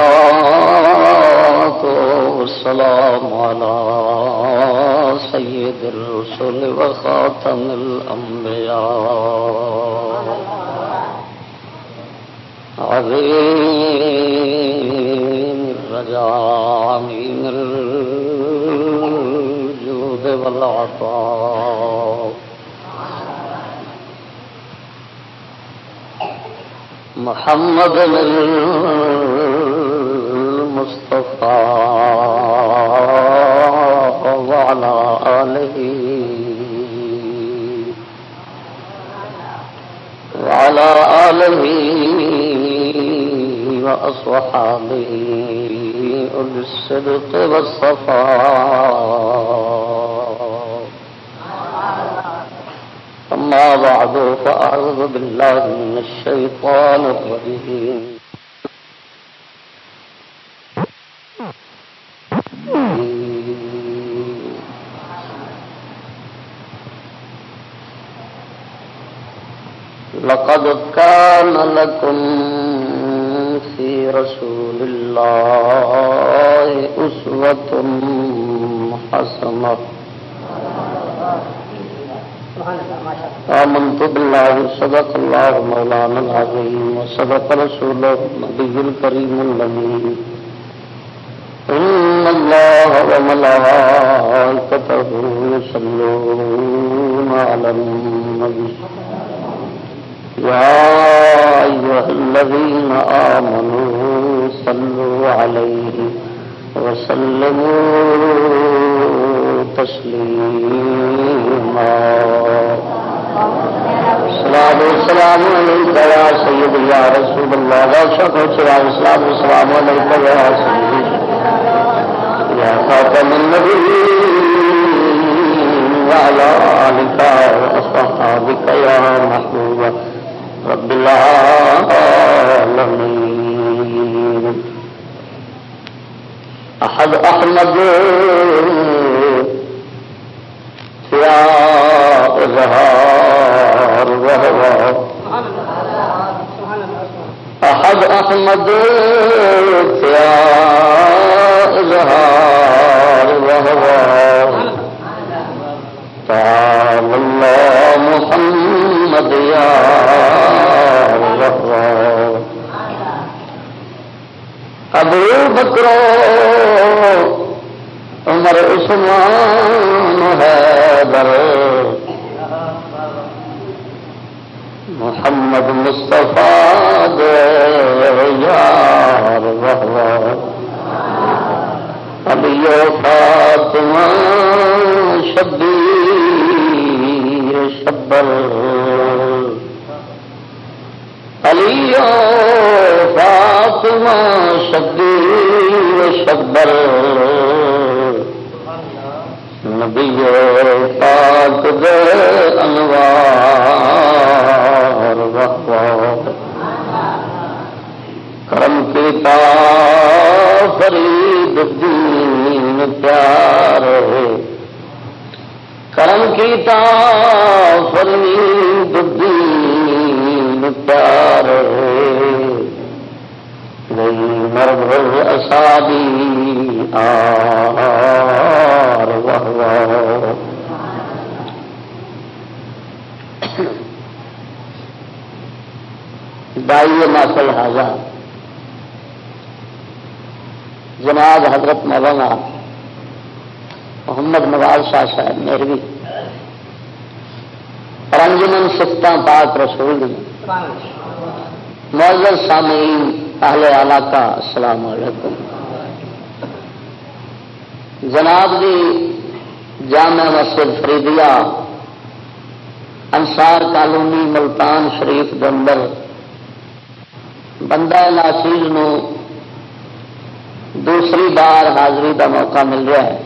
والصلاة والسلام على سيد الرسل وخاتم الأنبياء. عظيم محمد المصطفى وعلى آله وعلى آله وأصحابه الصدق والصفاء أما بعد فأعوذ بالله من الشيطان الرجيم. لقد كان لكم في رسول الله أسوة حسنة. بالله صدق الله مولانا العظيم وصدق رسوله النبي الكريم الذي إن الله وملائكته يصلون على النبي يا أيها الذين آمنوا صلوا عليه وسلموا السلام السلام عليك يا سيدي يا رسول الله لا شك السلام السلام السلام عليك يا سيدي يا خاتم النبيين وعلى آلك وأصحابك يا محبوب رب العالمين أحد أحمد يا إظهار أحد أحمد يا إظهار وهو تعالى محمد يا وهو ابو بکرو عمر عثمان حیدر۔ محمد مصطفیٰ دے یار وہو علی فاطمہ شبیر شبر۔ علی فاطمہ شبیر شبر۔ نبی پاک دے انوار۔ دائی ناسل حاضر جناب حضرت مولانا محمد نواز شاہ صاحب میروی رنجمن سفتہ پاک رسول، معذر سامعین، اہل علاقہ، السلام علیکم۔ جناب دی جامع مسجد فریدیا انصار کالونی ملتان شریف دندر بندہ ناچیز دوسری بار حاضری کا موقع مل رہا ہے۔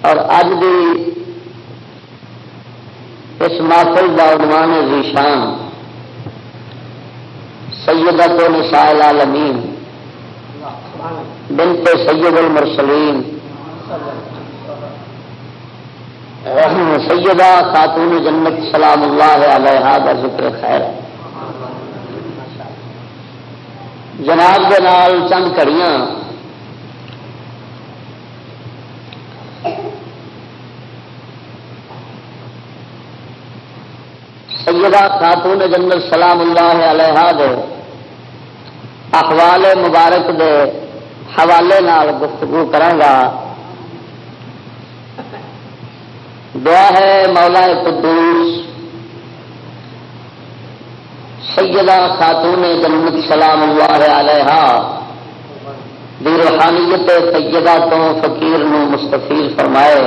اور اج بھی اس محفل کا عنوان ذیشان سیدت و نسائل عالمین بنت سید المرسلین۔ سیدہ خاتون جنت سلام اللہ علیہ کا ذکر خیر ہے۔ جناب کے نال چند کڑیاں۔ سیدہ خاتون جنرل سلام اللہ علیہ دے اخوال مبارک دے حوالے نال گفتگو کرانگا۔ دعا ہے مولا قدوس، سیدہ خاتون جنت سلام اللہ علیہ دی روحانیت سیدہ تو فقیر نو مستفیر فرمائے۔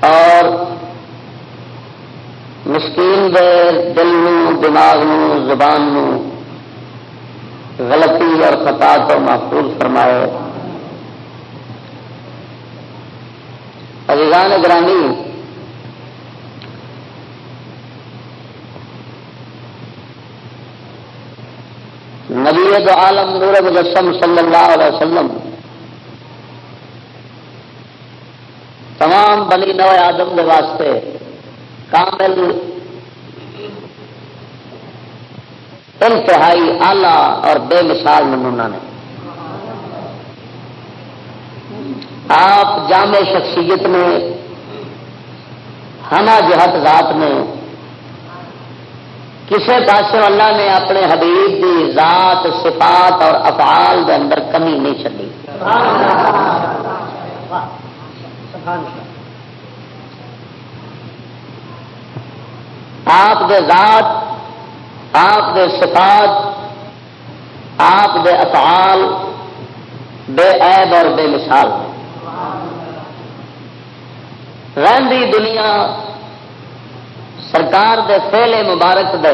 اور مسکین دے دل نو، دماغ نو، زبان نو غلطی اور خطا تو محفوظ فرمائے۔ عزیزان گرانی نبی دو عالم نور مجسم صلی اللہ علیہ وسلم، تمام بنی نو آدم کے واسطے کامل انتہائی آلہ اور بے مثال نمونہ نے۔ آپ جامع شخصیت میں ہنا جہت ذات نے کسی پاس اللہ نے اپنے حبیب کی ذات، صفات اور افعال دے اندر کمی نہیں چلی آپ دے ذات، آپ دے صفات، آپ دے افعال بے عیب اور بے مثال ہیں۔ رہی دنیا سرکار دے فیلے مبارک دے۔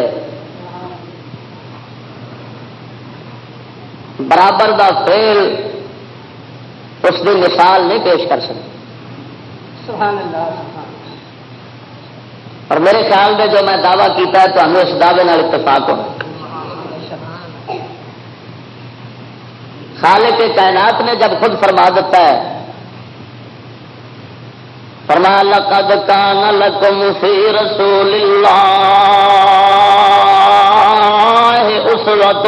برابر دا فیل اس کی مثال نہیں پیش کر سکتی اور میرے خیال میں جو میں دعویٰ کیتا ہے تو ہمیں اس دعوے اتفاق ہو خالق کائنات نے جب خود فرما دیتا ہے فرما، لقد كان لكم في رسول الله أسوة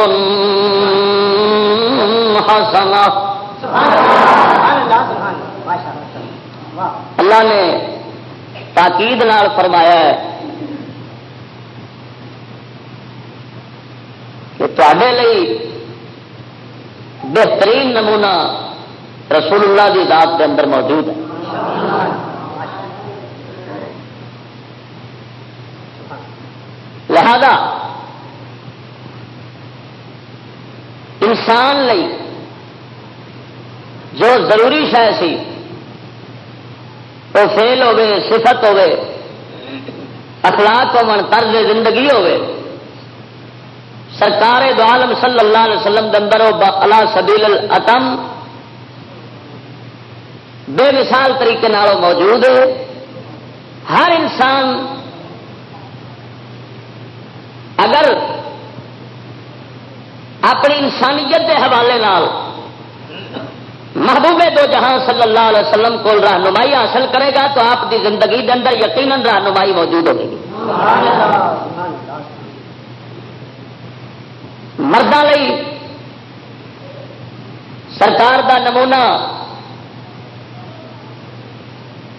حسنة اللہ نے تاکید نال فرمایا ہے کہ تے بہترین نمونہ رسول اللہ کی ذات کے اندر موجود ہے۔ لہذا انسان لئی جو ضروری شہ سی وہ فیل ہوے صفت ہوے اخلاق ہو طرز زندگی ہوے سرکار دو عالم صلی اللہ علیہ وسلم دندر اللہ سبیل الاتم بے مثال طریقے موجود ہے۔ ہر انسان اگر اپنی انسانیت کے حوالے نال محبوب دو جہاں صلی اللہ علیہ وسلم کو رہنمائی حاصل کرے گا تو آپ کی زندگی کے اندر یقیناً رہنمائی موجود ہوگی۔ مردوں سرکار کا نمونہ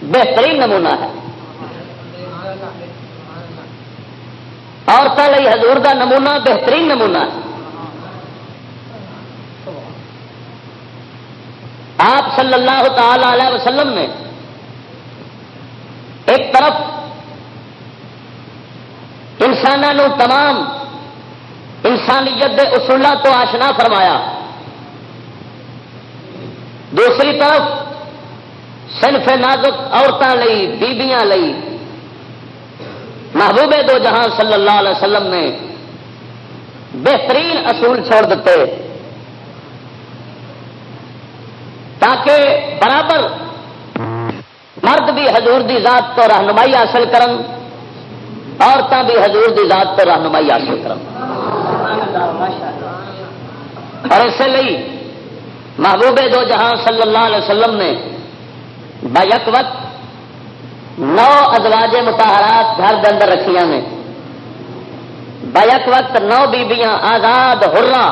بہترین نمونہ ہے۔ عورتوں حضور کا نمونہ، بہترین نمونہ۔ آپ صلی اللہ تعالی علیہ وسلم نے ایک طرف انسانوں تمام انسانیت کے اصولوں تو آشنا فرمایا۔ دوسری طرف صنف نازک عورتوں بیبیاں لئی محبوب دو جہاں صلی اللہ علیہ وسلم نے بہترین اصول چھوڑ دیتے۔ تاکہ برابر مرد بھی حضور دی ذات تو رہنمائی حاصل کرن عورتیں بھی حضور دی ذات تو رہنمائی حاصل کرن۔ اور اسے لئی محبوب دو جہاں صلی اللہ علیہ وسلم نے بیک وقت نو ازواج متحرات گھر کے اندر رکھیا نے۔ بیک وقت نو بیبیاں آزاد ہرا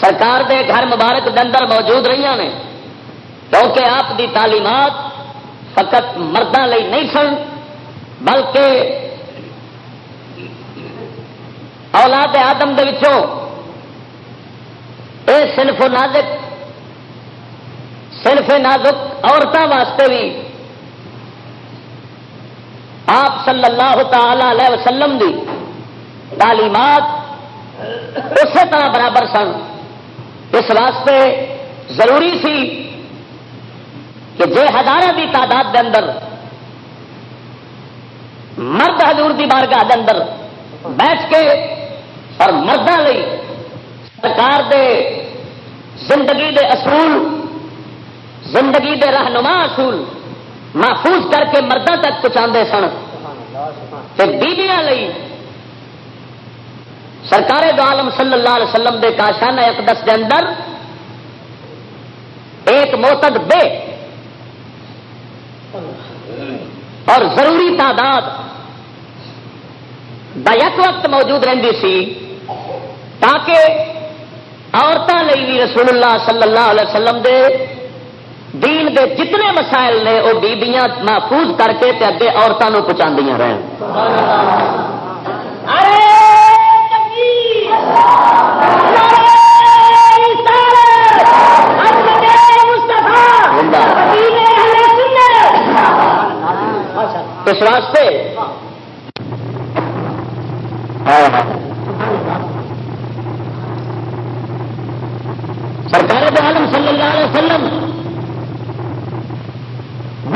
سرکار دے گھر مبارک کے اندر موجود رہی نے۔ کیونکہ آپ دی تعلیمات فقط مردوں نہیں سن، بلکہ اولاد آدم دے وچوں اے صنف نازک صنف نازک عورتوں واسطے بھی آپ صلی اللہ تعالی علیہ وسلم دی تعلیمات اسی طرح برابر سن۔ اس واسطے ضروری سی کہ جے ہزاروں کی تعداد دے اندر مرد حضور دی بارگاہ دے اندر بیٹھ کے اور مردوں سرکار دے زندگی دے اصول، زندگی دے رہنما اصول محفوظ کر کے مردوں تک پہنچا سن۔ بیبیاں لئی سرکار دو عالم صلی اللہ علیہ وسلم دے کاشان اقدس دے اندر ایک موتد بے اور ضروری تعداد بیک وقت موجود رہی سی تاکہ عورتوں بھی رسول اللہ صلی اللہ علیہ وسلم دے دین دے جتنے مسائل نے وہ بیبیاں محفوظ کر کے اگے عورتوں پہنچا رہن۔ اس واسطے سرکار دو عالم صلی اللہ علیہ وسلم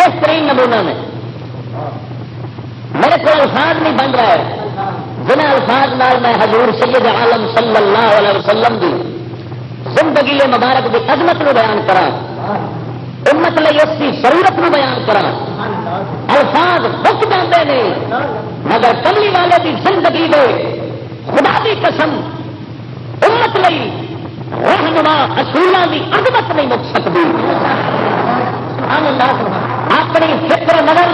بہترین نمونہ میں۔ میرے کو الفاظ نہیں بن رہا ہے۔ جن الفاظ نال میں حضور سید عالم صلی اللہ علیہ وسلم کی زندگی مبارک کی عظمت نو بیان کرا امت لئی اس کی ضرورت نو بیان کرا الفاظ بک جاتے ہیں مگر کملی والے کی زندگی دے خدا کی قسم امت لئی رہنما اصولوں کی عظمت نہیں مک سکتی اپنی فکر نظر،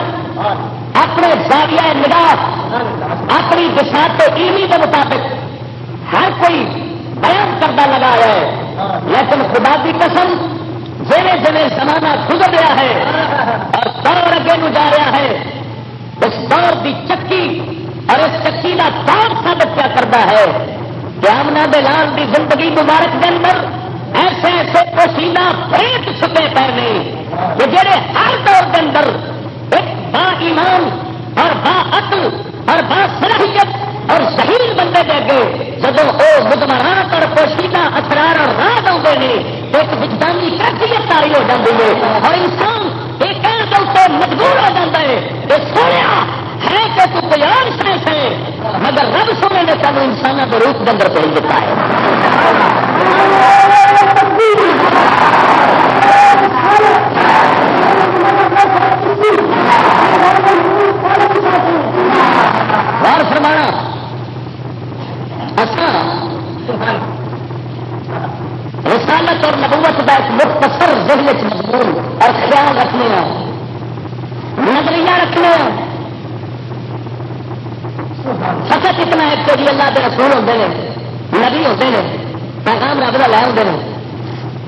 اپنے زاویہ نگاہ، اپنی دشا علمی کے مطابق ہر کوئی بیان کرتا لگا ہے۔ لیکن خدا کی قسم جیسے جیسے زمانہ گزر رہا ہے اور دور اگے نو جا رہا ہے۔ اس دور کی چکی اور اس چکی کا دور ثابت کیا کرتا ہے۔ کہ آمنا دلال کی زندگی مبارک کے اندر ایسے ایسے پسینہ پریت سکے پہنے کہ جڑے ہر دور کے اندر ایک با ایمان اور با عقل اور با صلاحیت اور شہید بندے دے گئے جب وہ مدمرات اور پوشیدہ اثرار اور راہ آتے ہیں ایک وجدانی کیفیت تاری ہو جاتی ہے اور انسان ایک مجبور ہو جاتا ہے کہ سویا ہے کہ تو تیار سائنس ہے مگر رب سونے نے سب انسانوں کو روپ کے اندر بھیج دیتا ہے۔ اچھا۔ رسالت اور نبوت کا ایک مختصر ذہن مضمون اور خیال رکھنے نظریہ رکھنے ہیں۔ فقط اتنا ہے کہ اللہ کے رسول ہوتے ہیں، نبی ہوتے ہیں، پیغام رب کا لے ہوتے ہیں۔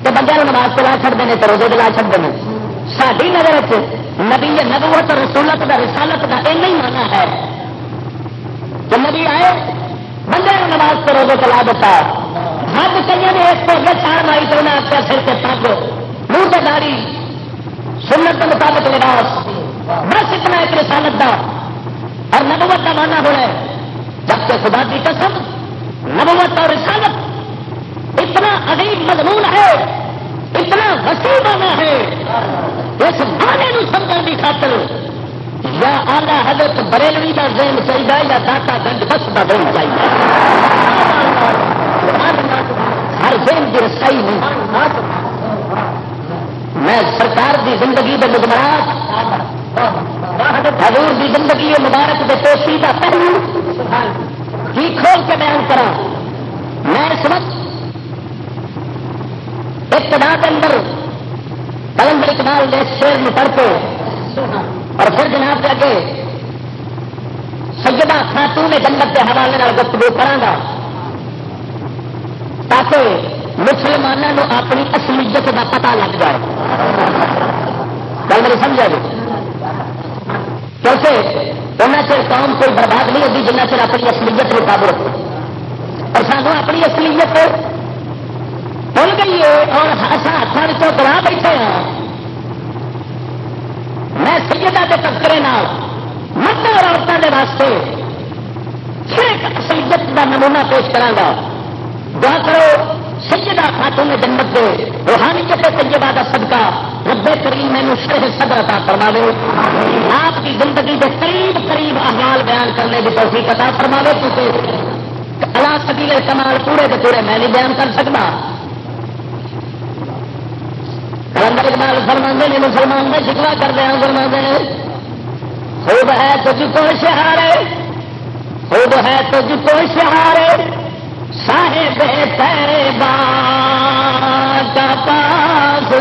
تو بندے نماز پلا چڑھتے ہیں تو روزے دلا چڑھتے ہیں ساری نظر نبی نبوت اور رسولت کا رسالت کا یہ نہیں مانا ہے۔ کہ نبی آئے، بندے نماز پہ روزے چلا دیتا۔ ہر کئی نے اس کو اگر چھاڑ ماری تو انہیں آپ سر سے پگ۔ منہ سے داری سنت کے مطابق لباس۔ بس اتنا ایک رسالت کا اور نبوت کا مانا ہو رہا ہے جبکہ خدا کی قسم، نبوت اور رسالت اتنا عظیم مضمون ہے، اتنا وسیع مانا ہے۔ اس مانے سمجھنے کی خاطر یا آلہ حضرت بریلوی کا ذہن چاہیے یا داتا گنج بس کا ذہن چاہیے ہر ذہن کی رسائی نہیں۔ میں سرکار کی زندگی کے مجمرات حضور کی زندگی مبارک کے توسی کا پہلو کی کھول کے بیان کرا میں اس وقت ابتدا کے اندر کلندر اقبال نے شیر میں پڑھ کے اور پھر جناب کے اگے سیدہ خاتون جنت کے حوالے گفتگو کرا تاکہ مسلمانوں اپنی اصلیت کا پتا لگ جائے۔ گل میری سمجھا جی؟ کیونکہ ان چر قوم کوئی برباد نہیں ہوتی جنہ چر اپنی اصلیت کو قابو رکھو اور سانو اپنی اصلیت بھول گئی ہے اور ہاتھوں سے گوا بیٹھے ہیں۔ میں سیدہ کے تذکرے مرد اور عورتوں کے واسطے پھر کا نمونہ پیش کرا دعا کرو سیدہ خاتون جنت دے روحانی چپے تجربہ کا صدقہ ربے کریم میں شرح صدر عطا فرماوے۔ آپ کی زندگی کے قریب قریب احوال بیان کرنے کی توفیق عطا فرماوے۔ کیونکہ اللہ سبیل کمال پورے کے پورے میں نہیں بیان کر سکتا۔ کلندر اقبال فرما نے، مسلمان کا شکوا کر دیا فرما نے۔ خوب ہے تجھ کو شہارے خوب ہے تجھ کو شہارے صاحب تیبا کا پاس۔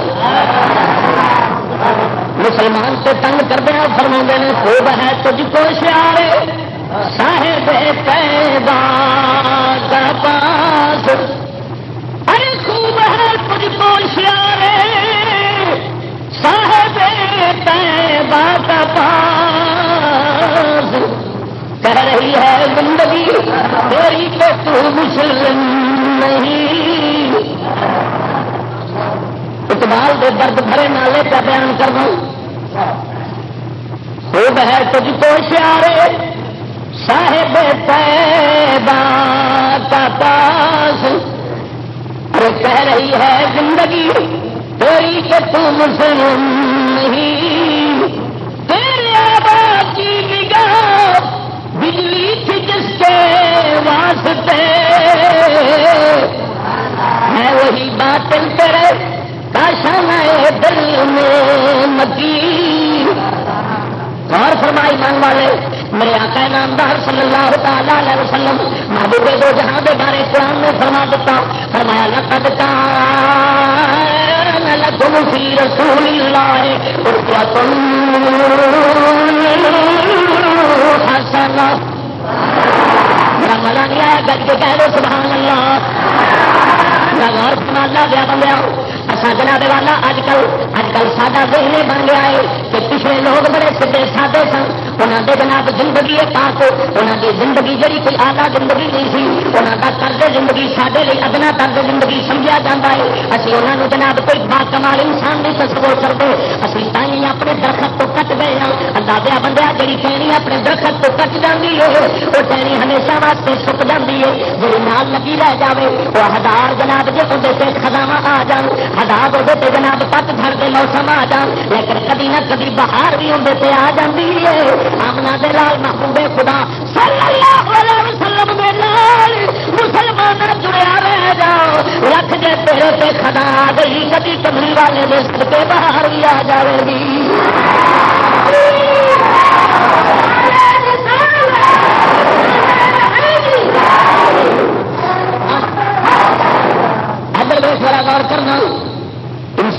مسلمان سے تنگ کر دیا فرما نے، خوب ہے تجھ کو شیارے صاحب تیبا کا پاس۔ ارے خوب ہے تجھ کو شیارے صاحب پاس کہہ رہی ہے زندگی تیری کہ تو مسلم نہیں۔ اقبال دے درد بھرے نالے کا بیان کرنا خوب ہے تجھ کو شیارے صاحب کا پاس ارے کہہ رہی ہے زندگی تیری کہ تو مسلم نہیں۔ تیرے آباد کی نگاہ بجلی تھی جس کے واسطے۔ میں وہی بات کرے کاشان دل میں مکی۔ اور فرمائی مان والے، میرے آقا نامدار صلی اللہ تعالی علیہ وسلم، محبوب دو جہاں کے بارے قرآن نے فرما دیتا، فرمایا، لقد كان لكم في رسول الله أسوة حسنة میرا ملا نہیں آیا گج کے کہہ دو سبحان اللہ میرا غور سنانا گیا بندہ اصا جناب والا اج کل اج کل ساڈا ذہن بن گیا ہے کہ پچھلے لوگ بڑے سیدے سادے سن۔ انہوں نے جناب زندگی پاک۔ انہوں کی زندگی جڑی کوئی آلہ زندگی نہیں سی۔ انہوں کا طرز زندگی سارے لیے ادنا طرز زندگی سمجھا جاتا ہے۔ اسی انہوں نے جناب کوئی با کمال انسان نہیں تصور کرتے اسی تھی اپنے درخت تو کٹ گئے ہیں اندازہ بندہ جی ٹہنی اپنے درخت تو کٹ جاتی ہے۔ وہ ٹہنی ہمیشہ واسطے سک جاتی ہے۔ جی نال لگی رہ جائے وہ ہزار جناب جی اندر خزاوا آ جان۔ ہزار وہ جناب پت جھڑ کے موسم آ جان لیکن کدی نہ کدی بہار بھی اندر سے آ جاتی ہے آمنا دے لال محبوبے خدا صلی اللہ علیہ وسلم دے لال مسلمان جڑیا رہ جاؤ رکھ دے تیرے تے خدا آ گئی کدی کمری والے دے سڑکے باہر بھی آ جائے گی ادھر دیش بڑا غور کرنا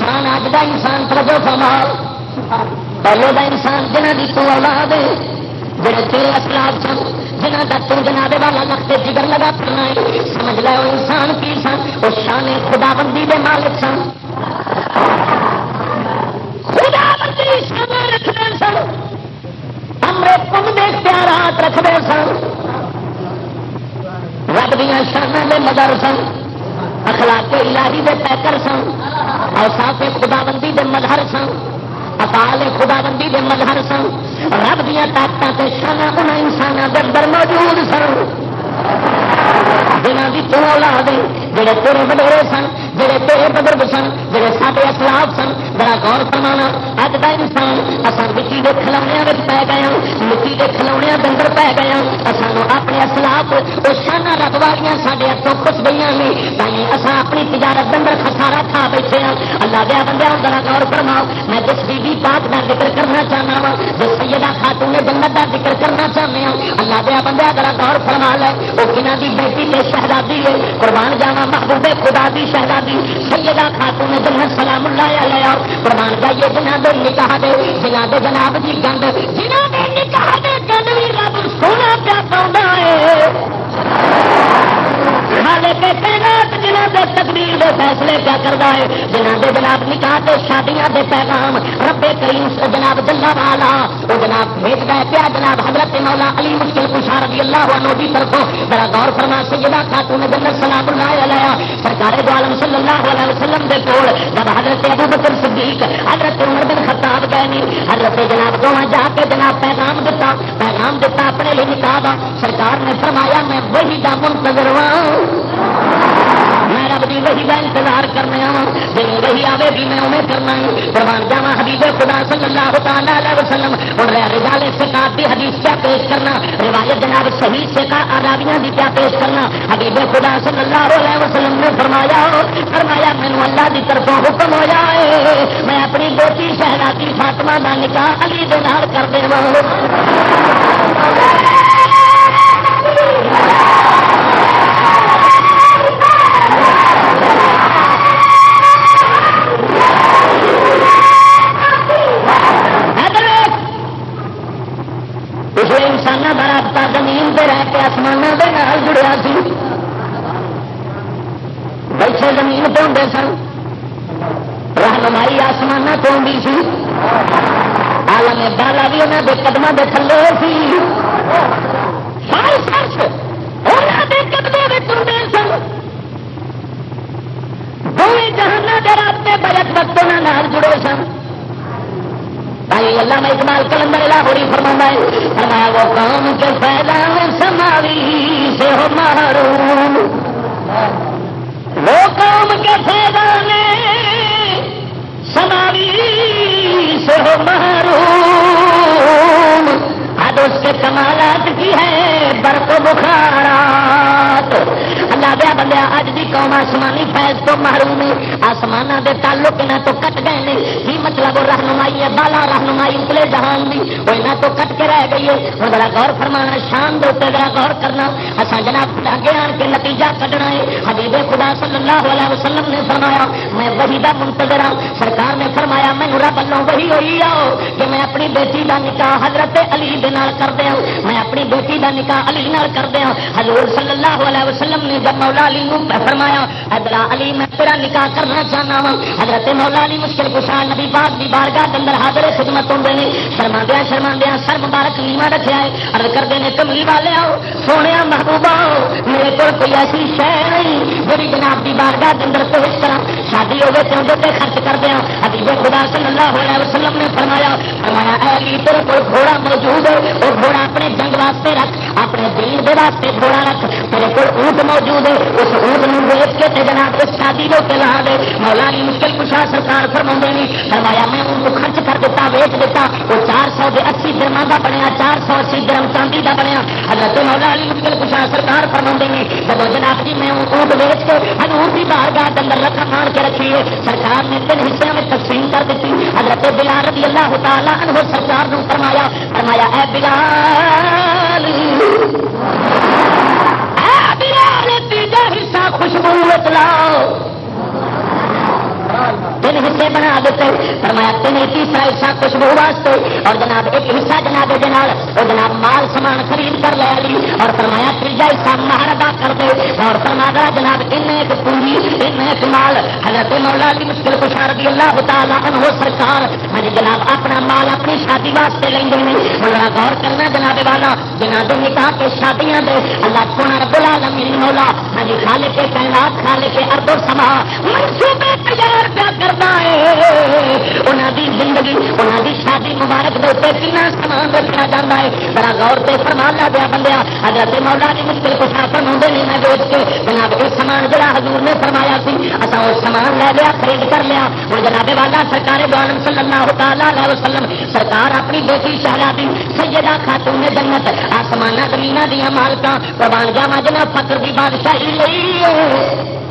انسان اج کا انسان توجہ فرما پہلے کا انسان جنہ کی تو اولاد ہے جڑے تیرے اسلام سن جنہ کا تم جناب والا لگتے جگر لگا پڑنا ہے۔ سمجھ لو انسان کی سن وہ شان خدا بندی کے مالک سن۔ خدا بندی شان رکھتے سن۔ امرے کم دے اختیارات رکھتے سن۔ رب دیا شانہ کے مگر سن۔ اخلاق الہی دے پیکر سن اوساف خدا بندی دے مظہر سن اپال خدا بندی دے مظہر سن، رب دیا طاقت شانہ ان انسانوں کے اندر موجود سن۔ جنہ کی تو اولاد جڑے تیرے وڈیرے سن، جڑے تیرے بزرگ سن، جڑے سارے اسلاف سن، بڑا غور فرمانا، اج کا انسان اصل مٹی کے کھلونے پی گئے ہاں، مٹی کے کھلونے اندر پی گئے ہاں، سانو اپنے اسلاف وہ شانہ رب والیاں سارے ہاتھوں خوش گئی نہیں تھی اصا اپنی تجارت اندر خسارا کھا بیٹھے ہاں۔ اللہ دیا بندہ بڑا غور فرماؤ، میں جس بی بی پاک کا ذکر کرنا چاہنا وا جس سیدہ خاتون جنت کا ذکر کرنا چاہتے ہیں اللہ دیا بندہ بڑا غور فرما لے وہ کنہ دی بیٹی شہزادی ہے، قربان جانا محبوب خدا دی شہزادی. سیدہ خاتون جنت سلام اللہ علیہ. قربان جائیے جنہ دے نکاح دے. جنہ دے جناب جی گند. جنہ دے نکاح دے گند بھی رب سونا پیا پاؤں جنہ دے تقدیر دے فیصلے کیا کرتا ہے دے جناب نکاح شادیاں دے پیغام ربے کریم جناب جلا والا وہ جناب جناب حضرت مولا علی مشکل رضی اللہ عنہ دی طرفوں۔ ذرا غور فرما، سیدہ خاتون جنت سلام اللہ سرکار دو عالم صلی اللہ علیہ وسلم دے کول، جب حضرت ابو صدیق، حضرت عمر بن خطاب گئے نہیں حضرت جناب دونوں جا کے جناب پیغام دیتا پیغام دیتا اپنے لیے نکاح دا، سرکار نے فرمایا، میں وہی دا منتظر ہوں میں رب دی وہی کا انتظار کرنے آ جی وہی آئے بھی میں انہیں کرنا قربان جاوا حبیب خدا صلی اللہ تعالی علیہ وسلم، اور رجال سکاط کی حدیث کیا پیش کرنا، روایت جناب صحیح سے کا آرابیاں بھی کیا پیش کرنا۔ حبیب خدا صلی اللہ علیہ وسلم نے فرمایا فرمایا مینو اللہ کی طرفوں حکم ہو جائے میں اپنی بیٹی شہزادی فاطمہ کا نکاح علی دار کر دے زمین پہ رہ کے آسمان کے نال جڑیا سی۔ بیٹھے زمین پہ ہوں سن۔ رہنمائی آسمان تو آئی سی۔ آلم بالا بھی انہوں کے قدموں کے تھلے سی۔ قدموں میں تمے سن۔ دونوں جہانا کے راستے بجٹ وقت انہوں جڑے سن۔ بھائی اللہ میں اقبال کلندر لاہوری فرما ہے، فرمایا، وہ قوم کے فیضان سماوی سے ہو محروم۔ وہ قوم کے فیضان سماوی سے ہو محروم۔ اب اس کے کمالات کی ہے، برق بخارات۔ اللہ دیا بندہ اج دی قوم آسمانی فیض تو محروم ہے۔ آسمان دے تعلق نہ تو کٹ گئے نے۔ کی مطلب رہنمائی ہے، بالا رہنمائی، اتلے جہان دی۔ وہ نہ تو کٹ کے رہ گئی ہے۔ وہ ذرا غور فرمانا، شان دے ذرا غور کرنا۔ اصا جناب آگے آن کے نتیجہ کڈنا ہے۔ حبیب خدا صلی اللہ علیہ وسلم نے فرمایا، میں وہی دا منتظر ہوں سرکار نے فرمایا میں رب اللہ وہی ہوئی آؤ۔ کہ میں اپنی بیٹی کا نکاح حضرت علی دے نال کر دیا میں اپنی بیٹی کا نکاح علی نال کر دیا حضور صلی اللہ علیہ وسلم نے جب مولا علی نو فرمایا ادرا علی، میں تیرا نکاح کرنا چاہنا وا حضرت مولا علی مشکل کشا نبی باغ کی بارگاہ کے اندر حاضر خدمت ہوں نے۔ شرما دیا شرما دیا سر مبارک نیوا رکھا ہے۔ ارد کرتے ہیں کملی والے آؤ، سونے محبوبہ میرے کو کوئی ایسی شہ نہیں جی جناب کی بارگاہ کے اندر پیش کرا شادی ہوگی تو اندر خرچ کر دیا ابھی خدا صلی اللہ علیہ وسلم نے فرمایا فرمایا علی، تیرے کو گھوڑا موجود ہے۔ وہ گھوڑا اپنے جنگ واسطے رکھ، اپنے دین کے واسطے گھوڑا رکھ۔ تیرے کو اونٹ موجود موجود ہے اس اونٹ ویچ کے تے جناب اس شادی کو چلا دے۔ مولا علی مشکل کشا سرکار فرما نہیں فرمایا، میں ان کو خرچ کر دیتا ویچ دیتا۔ وہ چار سو کے اسی درما کا بنیا، چار سو اسی درم چاندی کا بنیا۔ حضرت مولا علی مشکل کشا سرکار فرما نہیں جب جناب جی میں اونٹ ویچ کے ہزور کی باہر گاہ اندر رکھا مان کے رکھی ہے، سرکار نے تین حصوں میں تقسیم کر دیتی۔ حضرت بلال رضی اللہ تعالیٰ عنہ سرکار نے فرمایا فرمایا، اے بلال! تیجا حصہ خوشبو لاؤ تین حصے بنا دیتے، فرمایا، تین تیسرا حصہ خوشبو واسطے۔ اور جناب، ایک حصہ جناب وہ جناب مال سامان خرید کر لے لی اور فرمایا، تیجا حصہ مہر ادا کر دے۔ اور فرما دا جناب ان ایک پونجی ان ایک مال۔ حضرت مولا کی مشکل کشار دی اللہ تعالیٰ عنہ سرکار۔ ہاں جناب، اپنا مال، اپنی شادی واسطے لیں گے بڑا غور کرنا جناب والا، جناب نکاح کے شادیاں دے۔ اللہ سونا رب العالمین مولا ہاں جی خالے کے کائنات خالے کے ارد سما منصوبے تیار پیار پیا کرنا ہے۔ انہوں دی زندگی انہوں دی شادی مبارک دے کنا سامان رکھا جاتا ہے۔ بڑا غور سے فرمان لا دیا بندیا حضرت مولا کی جی مشکل کچھ آسن ہوں نہیں میں بیچ کے جناب یہ سامان جڑا حضور نے فرمایا سی اصا وہ سامان لے لیا، خرید کر لیا۔ وہ جناب والا سرکار دعالم صلی اللہ تعالیٰ علیہ وسلم، سرکار اپنی بیٹی شہزادی سیدہ خاتون جنت آسمان زمین دیا مالکا قربان جاوا جناب فکر کی بادشاہی لئی۔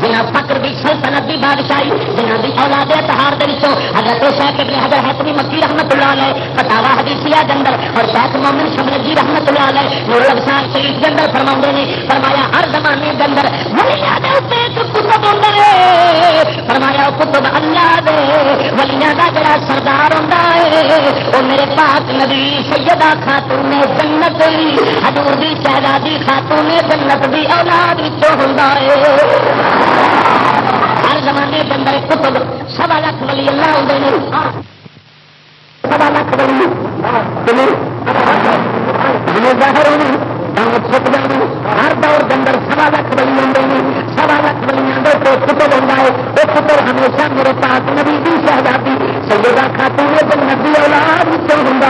جنہ فکر بھی سلطنت کی بادشاہی جنہ کی اولاد تہار دوں حضرت شیخ ابن حضر حتمی مکی رحمت اللہ علیہ فتاوا حدیثیا جندر اور شیخ مومن شمر جی رحمت اللہ علیہ نور الفسان شریف کے اندر فرما نے، فرمایا، ہر زمانے کے اندر ایک کتا کتب اللہ دے ولیاں دا جڑا سردار ہوتا ہے وہ میرے پاک نبی سیدہ خاتون جنت حضور دی شہزادی خاتون جنت دی اولاد ہوتا ہے ہر زمانے کے اندر کتب سوا لاکھ ولی اللہ ہوتے سوا لاکھ ولی ظاہر ہونے چھپ جانے ہر دور کے اندر سوا لاکھ بلی آتے ہیں سوا لاکھ بلیاں تو پتر ہوتا ہے وہ پتر ہمیشہ میرے پاس نبی بھی شہزادی سیدہ خاتون تو نبی اولاد کیوں ہوں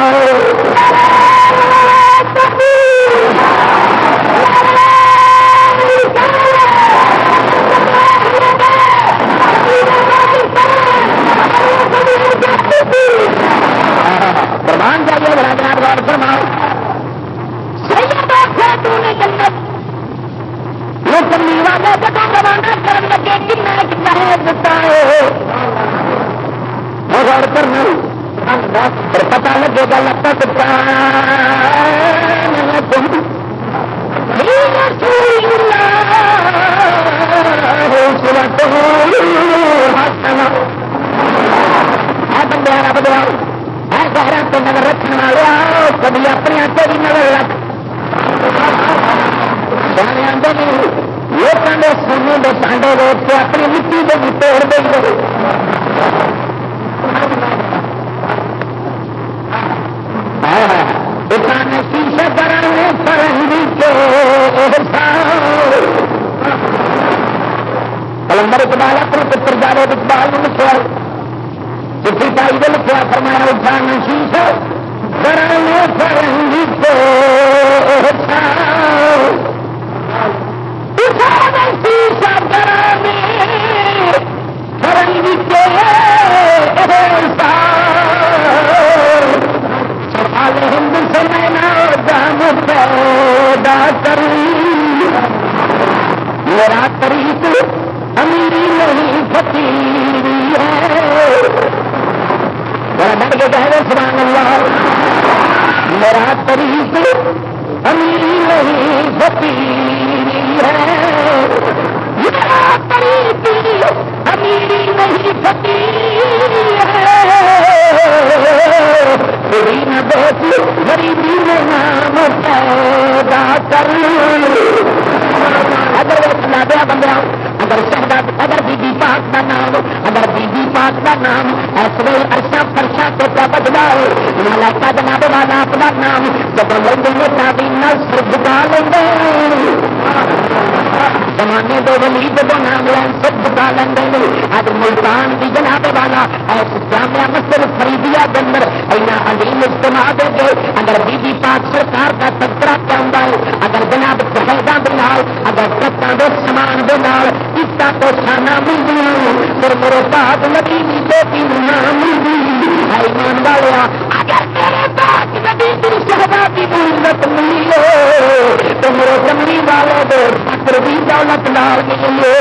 پرمان چاہیے راجنات گار فرماؤ نے جنت وہ کمی والے روانہ لگے کن دیتا ہے۔ غور کرنا۔ پتا لگے گا، لگتا سکتا بندے بدلا ہر گہرا تو نظر رکھنے والا کبھی اپنے آپ بھی نظر رکھ۔ لوگوں کے سونے کے سانڈے روڈ سے اپنی مٹی کے بھی توڑ دیں گے شیشے کرنے فرنگی کے کلندر اقبال اپنے پتر جاوے اقبال نے لکھا چٹھی پائی کے لکھا فرمایا اٹھان شیشے کرنے فرنگی کے اچھا۔ اچھا اچھا۔ ہند سے میں جام پیدا کری۔ میرا طریق امیری نہیں فقیری ہے۔ بڑا ڈر کے کہہ رہے سبحان اللہ۔ میرا طریق امیری نہیں فقیری ہے۔ امیری نہیں غریبی میں نام پیدا کر اگر وہ سنا دیا بندہ اگر شہداد اگر بی بی پاک کا نام۔ اگر بی بی پاک کا نام، ایسے ارشا پرشا تو کیا بدلا ہے مالا کا جناب والا اپنا نام۔ جب لوگوں نے تعلیم نہ سر جھکا لیں زمانے دو ولی جب نام لین سب بتا لیں گے اج ملتان کی جناب والا، ایس جامع مسل خریدیا بندر اینا علیم اجتماع دے گے اگر بی بی پاک سرکار کا تذکرہ کیا ہے، اگر جناب شہدا بنال اگر ٹکا دے سامان دے نال استا تو شانہ مل گیا پھر میرے پاک نبی کی بیٹی نام مل گئی ایمان والے اگر نبی کی عزت ملی تو میرے کمری والے دے پتر بھی دولت نال ملے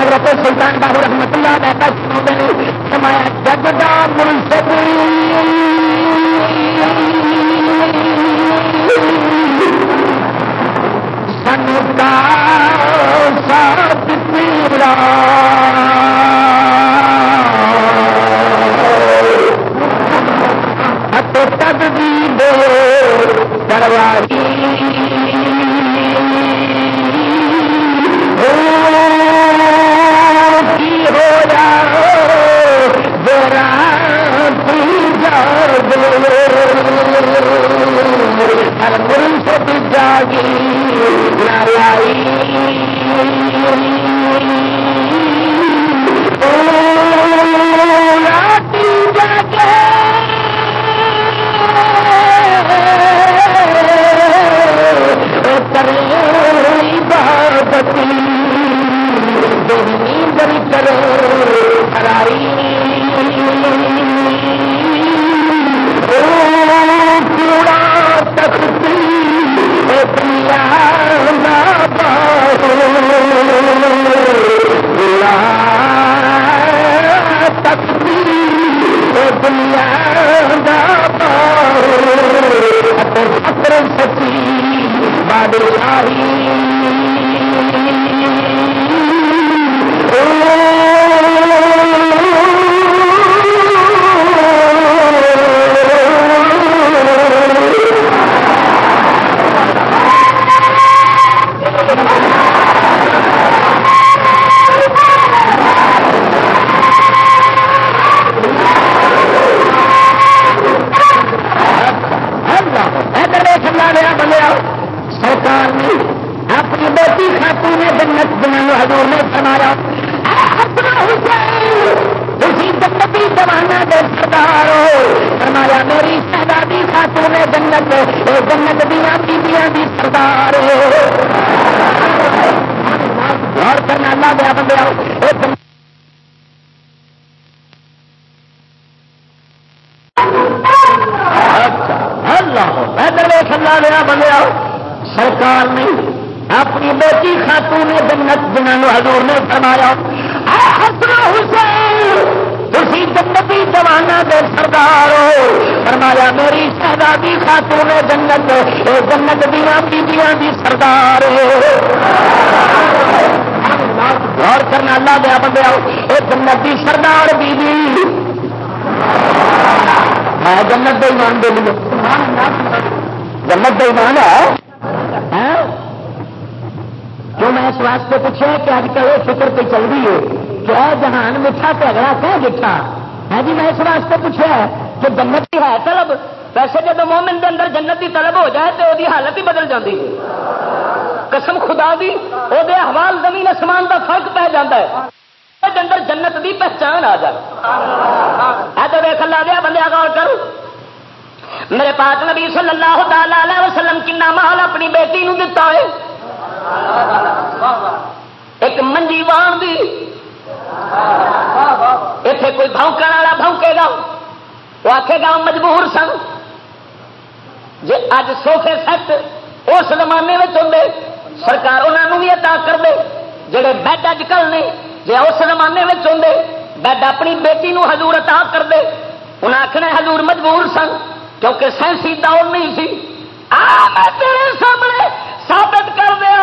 حضرت سلطان بابو رحمت اللہ بیٹا سنو سمایا جگدا منصب۔ سن کا ساتھ پیرا جنت کا ایمان دے لیے جنت کا ایمان ہے جو میں اس واسطے پوچھا کہ آج کل یہ فکر پہ چل رہی ہے کیا جہان میٹھا پگڑا کہ دیکھا ہے جی میں اس واسطے پوچھا کہ جنت کی ہے طلب ویسے جب مومن دے اندر جنت کی طلب ہو جائے تو وہ حالت ہی بدل جاتی ہے قسم خدا دی وہ حوال زمین آسمان دا فرق پہ جاتا ہے اندر جنت دی پہچان آ جائے ایسے دیکھ لا دیا بندے غور کر میرے پاک نبی صلی اللہ تعالی علیہ وسلم کنا مال اپنی بیٹی نو دتا ہے۔ ایک منجی وان دی۔ اتے کوئی بھونکن والا بھونکے گا۔ وہ آخے گا مجبور سن۔ جی اج سوفے سیٹ اس زمانے میں ہوں سرکار انہوں بھی ادا کر دے۔ جہے بیڈ اج کل نے جی اس زمانے میں ہوں بیڈ اپنی بیٹی نو حضور عطا کر دے۔ انہیں آخنا حضور مجبور سن۔ کیونکہ سینسی ڈاؤن نہیں سی۔ میں تیرے سامنے ثابت کر دیا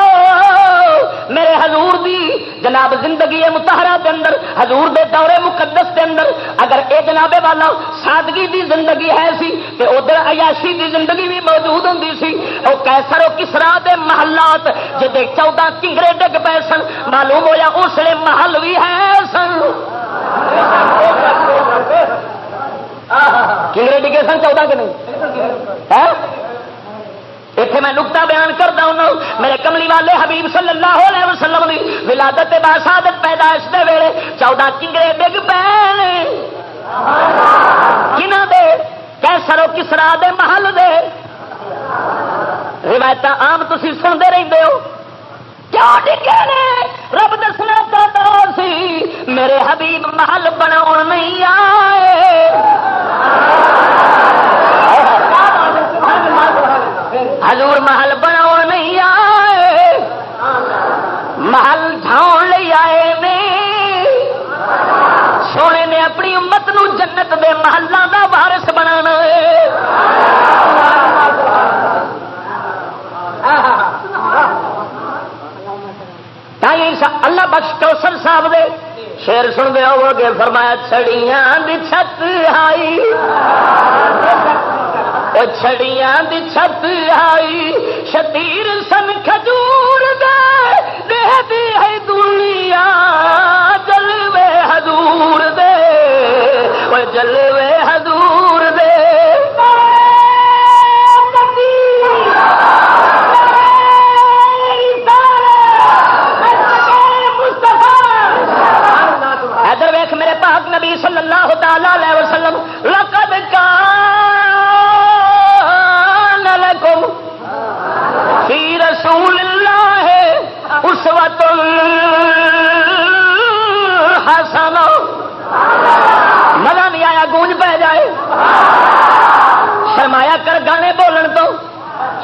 میرے حضور دی جناب زندگی متحرہ دے اندر، حضور دے دورے مقدس دے اندر، اگر اے جناب والا سادگی دی زندگی ہے سی، تے ادھر عیاشی دی زندگی بھی موجود ہوں سی۔ او کیسر و کسرا دے محلات جی چودہ کنگرے ڈگ پے سن، معلوم ہوا اس لیے محل بھی ہے سن۔ کنگرے ڈگے سن چودہ کے نہیں؟ اتنے میں نکتا بیان کرتا ہوں میرے کملی والے حبیب صلی اللہ علیہ وسلم دی ولادت باسادت پیدائش دے ویلے چودہ کنگرے ڈگ پے کنہ دے؟ کیسرو کسرا دے محل دے۔ روایت عام تھی سنتے رہتے ہو۔ کیوں ڈگے نے؟ رب دسنا چاہتا سی، میرے حبیب محل بنا نہیں آئے۔ حضور محل بنا نہیں آئے۔ محل جاؤ لے آئے نہیں سونے نے اپنی امت نو جنت دے محلہ دا روشن صاحب دے۔ شیر سن دے ہو گے فرمایا، چھڑیاں دی چھت آئی۔ چھڑیاں دی چھت آئی۔ شتیر سن کھجور دے دے دی دنیا جلوے حضور دے۔ جلوے حضور اللہ علیہ وسلم، لقد کان لکم فی رسول اللہ اسوت الحسن مزہ نہیں آیا، گونج پہ جائے۔ شرمایا کر گانے بولن تو،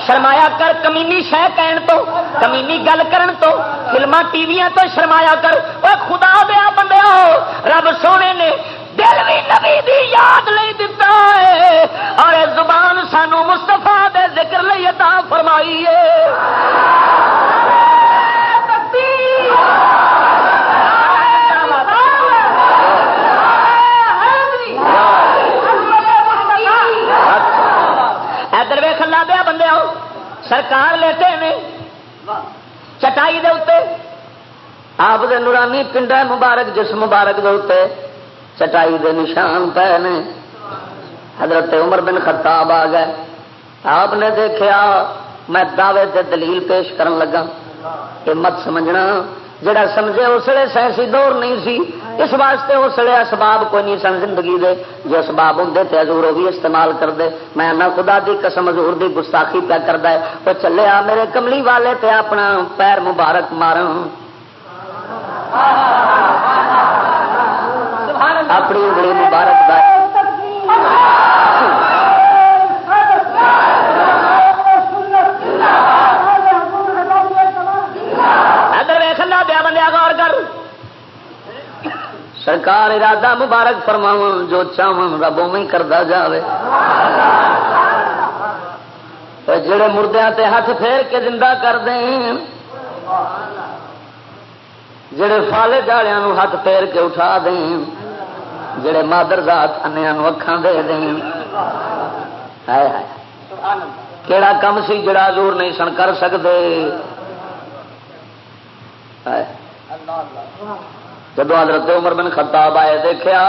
شرمایا کر کمینی شہ کہن تو، کمینی گل کرن تو فلما ٹی ویاں تو شرمایا کر وہ خدا دیا بندے رب سونے نے دل بھی نبی دی یاد نہیں دتا ہے۔ اور اے زبان سانو مستفا دے ذکر لئی عطا فرمائی ہے۔ لا دیا بندے سرکار لیتے ہیں چٹائی دے آپ نورانی پنڈا مبارک، جس مبارک دے چٹائی دے نشان پے نے۔ حضرت عمر بن خطاب آ گئے۔ آپ نے دیکھا میں دعوے تے دلیل پیش کرن لگا۔ کہ مت سمجھنا، جڑا سمجھے اسلے سائنسی دور نہیں سی۔ اس واسطے اسلے اسباب کوئی نہیں سن زندگی دے۔ جو اسباب ہوں تے حضور وہ بھی استعمال کر دے میں نہ خدا دی قسم حضور دی گستاخی پیا کرتا ہے۔ وہ چلے آ میرے کملی والے تے اپنا پیر مبارک مارن۔ اپنی انگلی مبارک دا ادھر ویخ لا دیا بندیا غور کر۔ سرکار ارادہ مبارک فرماو جو چاہوں رب میں کرتا جائے جڑے مردیا تے ہاتھ پھیر کے زندہ کر دیں جڑے فالے جالوں ہاتھ پھیر کے اٹھا دیں۔ جڑے مادر ذات انیا اکھان دے دیں۔ کیڑا کم سی جڑا دور نہیں سن کر سکتے جدو حضرت عمر بن خطاب آئے دیکھا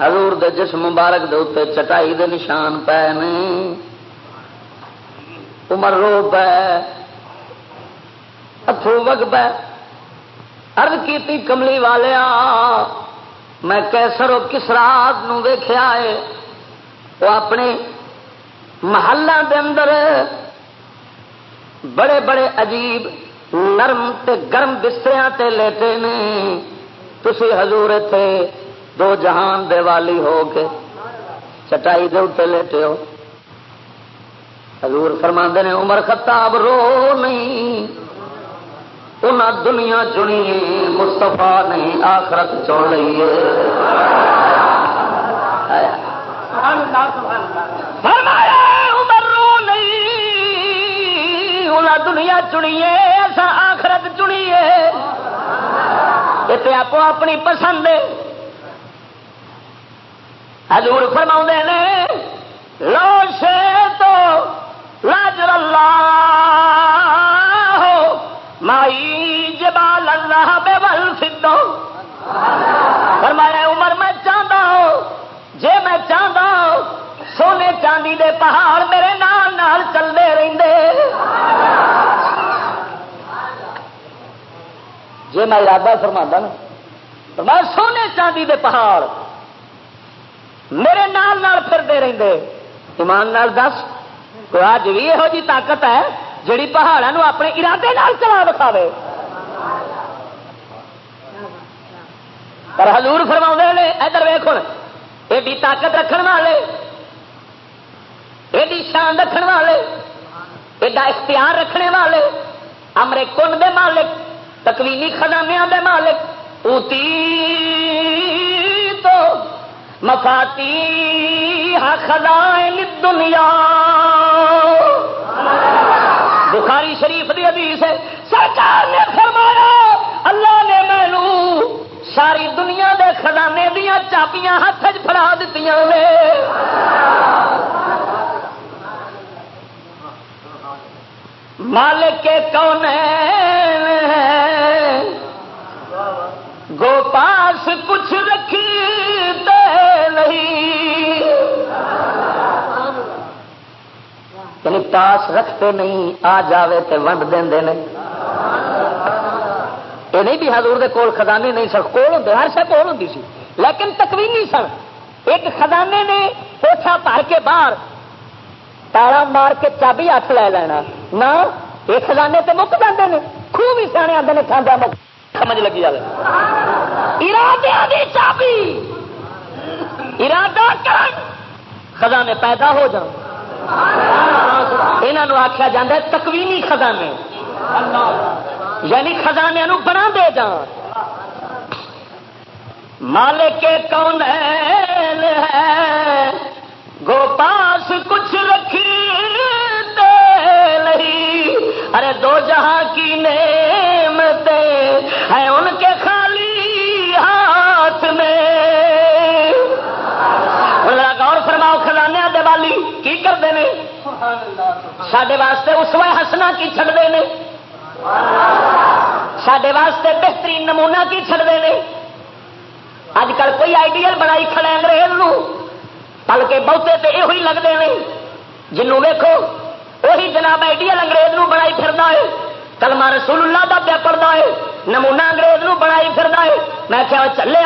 حضور دے جسم مبارک دے اتنے چٹائی دے نشان پے نے عمر رو پے اتھو وگ پے۔ ارد کی کملی والیا میں کیسر و کس رات ویخیا ہے، وہ اپنے محلہ دے اندر بڑے بڑے عجیب نرم تے گرم بستر تے لیٹے نے۔ تھی حضور تھے دو جہان دے والی ہو کے چٹائی دے اتنے لیٹے ہو۔ حضور فرما نے، عمر خطاب رو نہیں۔ انہیں دنیا چنی مستفا نہیں آخرت چن لی دنیا چنیے ایسا آخرت چنیے یہ آپ اپنی پسند حضور فرما نے، لو سے تو لاجر اللہ۔ مائی جبال اللہ بے بل سدھو فرمایا، عمر میں چاہتا ہوں جے میں چاہتا ہوں سونے چاندی دے پہاڑ میرے نال نال چلتے رہتے جی میں ارادہ فرما نا میں سونے چاندی دے پہاڑ میرے نال نال پھرتے رہتے ایمان نال دس کوئی اج بھی یہو جی طاقت ہے۔ جڑی پہاڑوں اپنے ارادے نال چلا دکھاوے پر حضور فرما نے، ادھر ویخ ایڈی طاقت رکھن والے، ایڈی شان رکھن والے، ایڈا اختیار رکھنے والے، امرے کن دے مالک، تکوینی خزانے دے مالک، اوتی تو مفاتی خزائن دنیا۔ بخاری شریف دی حدیث ہے، سرکار نے فرمایا، اللہ نے مینو ساری دنیا دے خزانے دیا چابیاں ہاتھ چڑا دیتی نے۔ مالک کے کون گو پاس کچھ رکھی دے نہیں۔ یعنی پاس رکھتے نہیں، آ جاوے تے ونڈ دیں دے نہیں یہ نہیں بھی حضور دے کول خزانے نہیں سن، کول ہوں ہر شہ کول ہوں سی۔ لیکن تکوی نہیں سن۔ ایک خزانے نے پوچھا بھر کے باہر تالا مار کے چابی ہاتھ لے لینا۔ نہ یہ خزانے تے مک جاتے ہیں خوہ بھی سیانے آتے ہیں کھانا مک سمجھ لگی جائے ارادے دی چابی۔ ارادہ کر خزانے پیدا ہو جان۔ یہاں آخیا جا تکوینی خزانے۔ یعنی خزانے بنا دے جان مالک کون ہے؟ گو پاس کچھ رکھی دے نہیں ارے دو جہاں کی نعمتیں ہے ان کے خالی ہاتھ میں۔ غور فرماؤ خزانے دے والی کی کرتے ہیں سڈے واسطے اس وقت ہسنا کی چڑھتے ہیں سڈے واسطے بہترین نمونہ کی چڑھتے ہیں اج کل کوئی آئیڈیل بنائی کھڑے انگریز پل کے بہتے تو یہ لگتے ہیں جنوں ویکو وہی جناب آئیڈیل انگریز نو بنائی پھرنا ہے۔ کلمہ رسول اللہ کا پیا پڑتا ہے۔ نمونہ انگریز نو بنائی پھرنا ہے۔ میں کیا چلے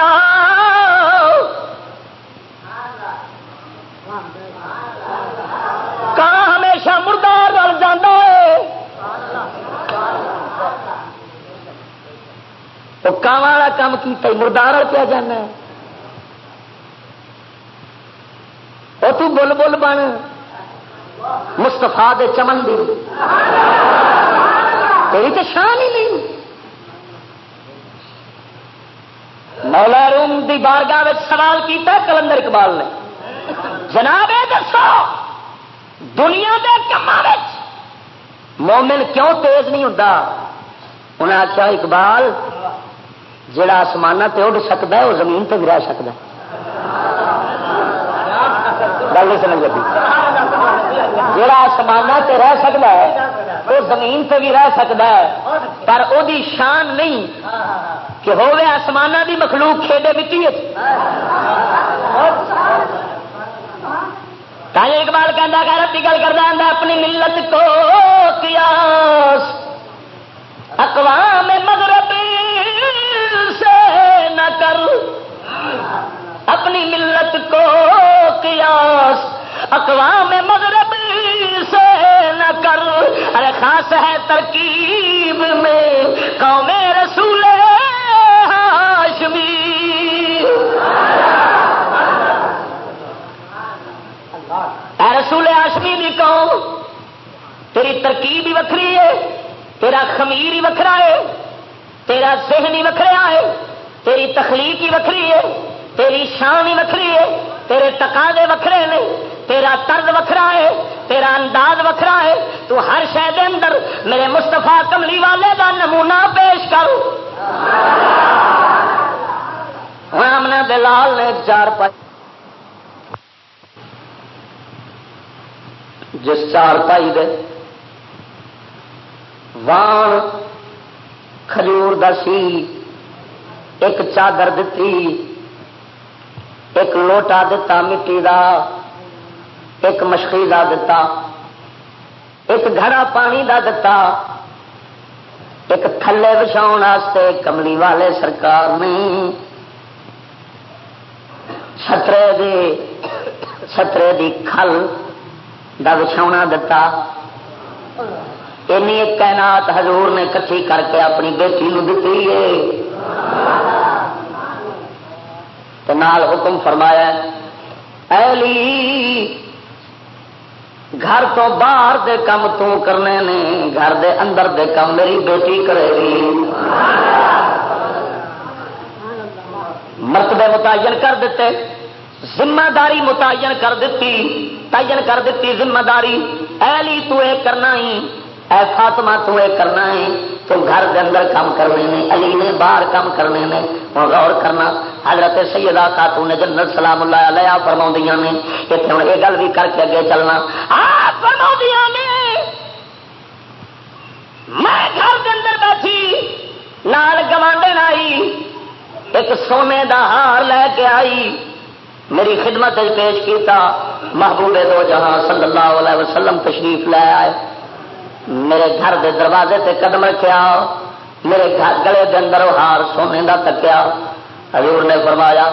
کہاں ہمیشہ مردار رل جانا ہے۔ تو کان والا کام کیا مردار پیا جانا ہے۔ وہ تو بول بول بن مستفا دے چمن دی۔ تیری تو شان ہی نہیں۔ مولا روم دی بارگاہ سوال کیتا کلندر اقبال نے۔ جناب دسو۔ دنیا کے کام مومن کیوں تیز نہیں ہوتا انہیں آخیا اقبال جڑا آسمان پہ اڈ سکتا ہے وہ زمین پہ بھی رہ سکتا ہے۔ گل نہیں سمجھ لگی۔ جڑا آسمان سے رہ سکتا ہے وہ زمین پہ بھی رہ سکتا ہے، پر وہ شان نہیں کہ ہوے آسمان کی مخلوق کھیڈے مٹی تاج اقبال کہہ غیرت کی گل کرتا ہے، اپنی ملت کو قیاس۔ اقوام مغرب سے نہ کر، اپنی ملت کو قیاس۔ اقوام مغرب سے نہ کر۔ ارے خاص ہے ترکیب میں قوم رسول ہاشمی۔ اے رسول ہاشمی بھی قوم تیری ترکیب ہی وکری ہے تیرا خمیر ہی وکھرا ہے تیرا ذہن ہی وکھرا ہے تیری تخلیق ہی وکری ہے تیری شان ہی وکری ہے تیرے تقاضے وکھرے نے تیرا طرز وکھرا ہے تیرا انداز وکھرا ہے تو ہر شہر اندر میرے مستفا کملی والے کا نمونہ پیش کر۔ ہم نے دلال نے چار پائی۔ جس چار پائی دے۔ وان کھجور دا سی، ایک چادر دتی، ایک لوٹا دتا، مٹی دا، ایک مشکی دا دتا، ایک گھڑا پانی دا دتا، ایک تھلے وچھاؤ کملی والے سرکار نے چھترے دی چھترے دی کھل دا بچھاؤنا دتا۔ اینی کائنات حضور نے کٹھی کر کے اپنی بیٹی نو ہے۔ نال حکم فرمایا ایلی گھر تو باہر دے کم تو کرنے نے، گھر دے اندر دے کم میری بیٹی کرے گی۔ مرتبے متعین کر دیتے، ذمہ داری متعین کر دیتی۔ تعین کر دیتی ذمہ داری ایلی تو اے کرنا ہی۔ اے فاطمہ، تو اے کرنا ہے تو گھر دے اندر کام کرنے نے، علی نے باہر کام کرنے نے۔ اور غور کرنا۔ حضرت سیدہ خاتون نے جنت سلام اللہ علیہ فرما نے۔ اتنے ہوں، یہ گل بھی کر کے اگے چلنا۔ فرما نے، میں گھر کے اندر بیٹھی، نال گوانڈن آئی ایک سونے دا ہار لے کے آئی۔ میری خدمت پیش کیتا، محبوب دو جہاں صلی اللہ علیہ وسلم تشریف لے آئے۔ میرے گھر دے دروازے تے قدم رکھیا، میرے گھر گلے دے اندر ہار سونے کا تکیا۔ حضور نے فرمایا،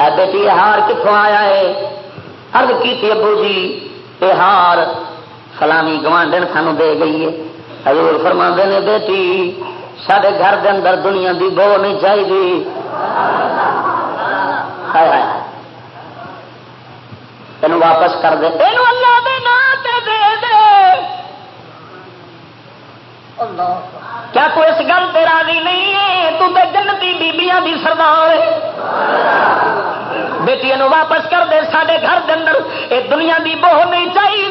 اے بیٹی ہار کتوں آیا ہے؟ ارد کی ابو جی یہ ہار فلانی گوانڈن سانو دے گئی ہے۔ حضور فرما نے، بیٹی سارے گھر دے اندر دنیا دی بو نہیں چاہیے تین واپس کر دے۔ اللہ دے دے دے۔ کیا تو اس گل راضی نہیں ہے؟ تو جنتی بیبیاں بھی سردار بیٹی واپس کر دے سارے گھر دے اندر اے دنیا دی بوہ نہیں چاہیے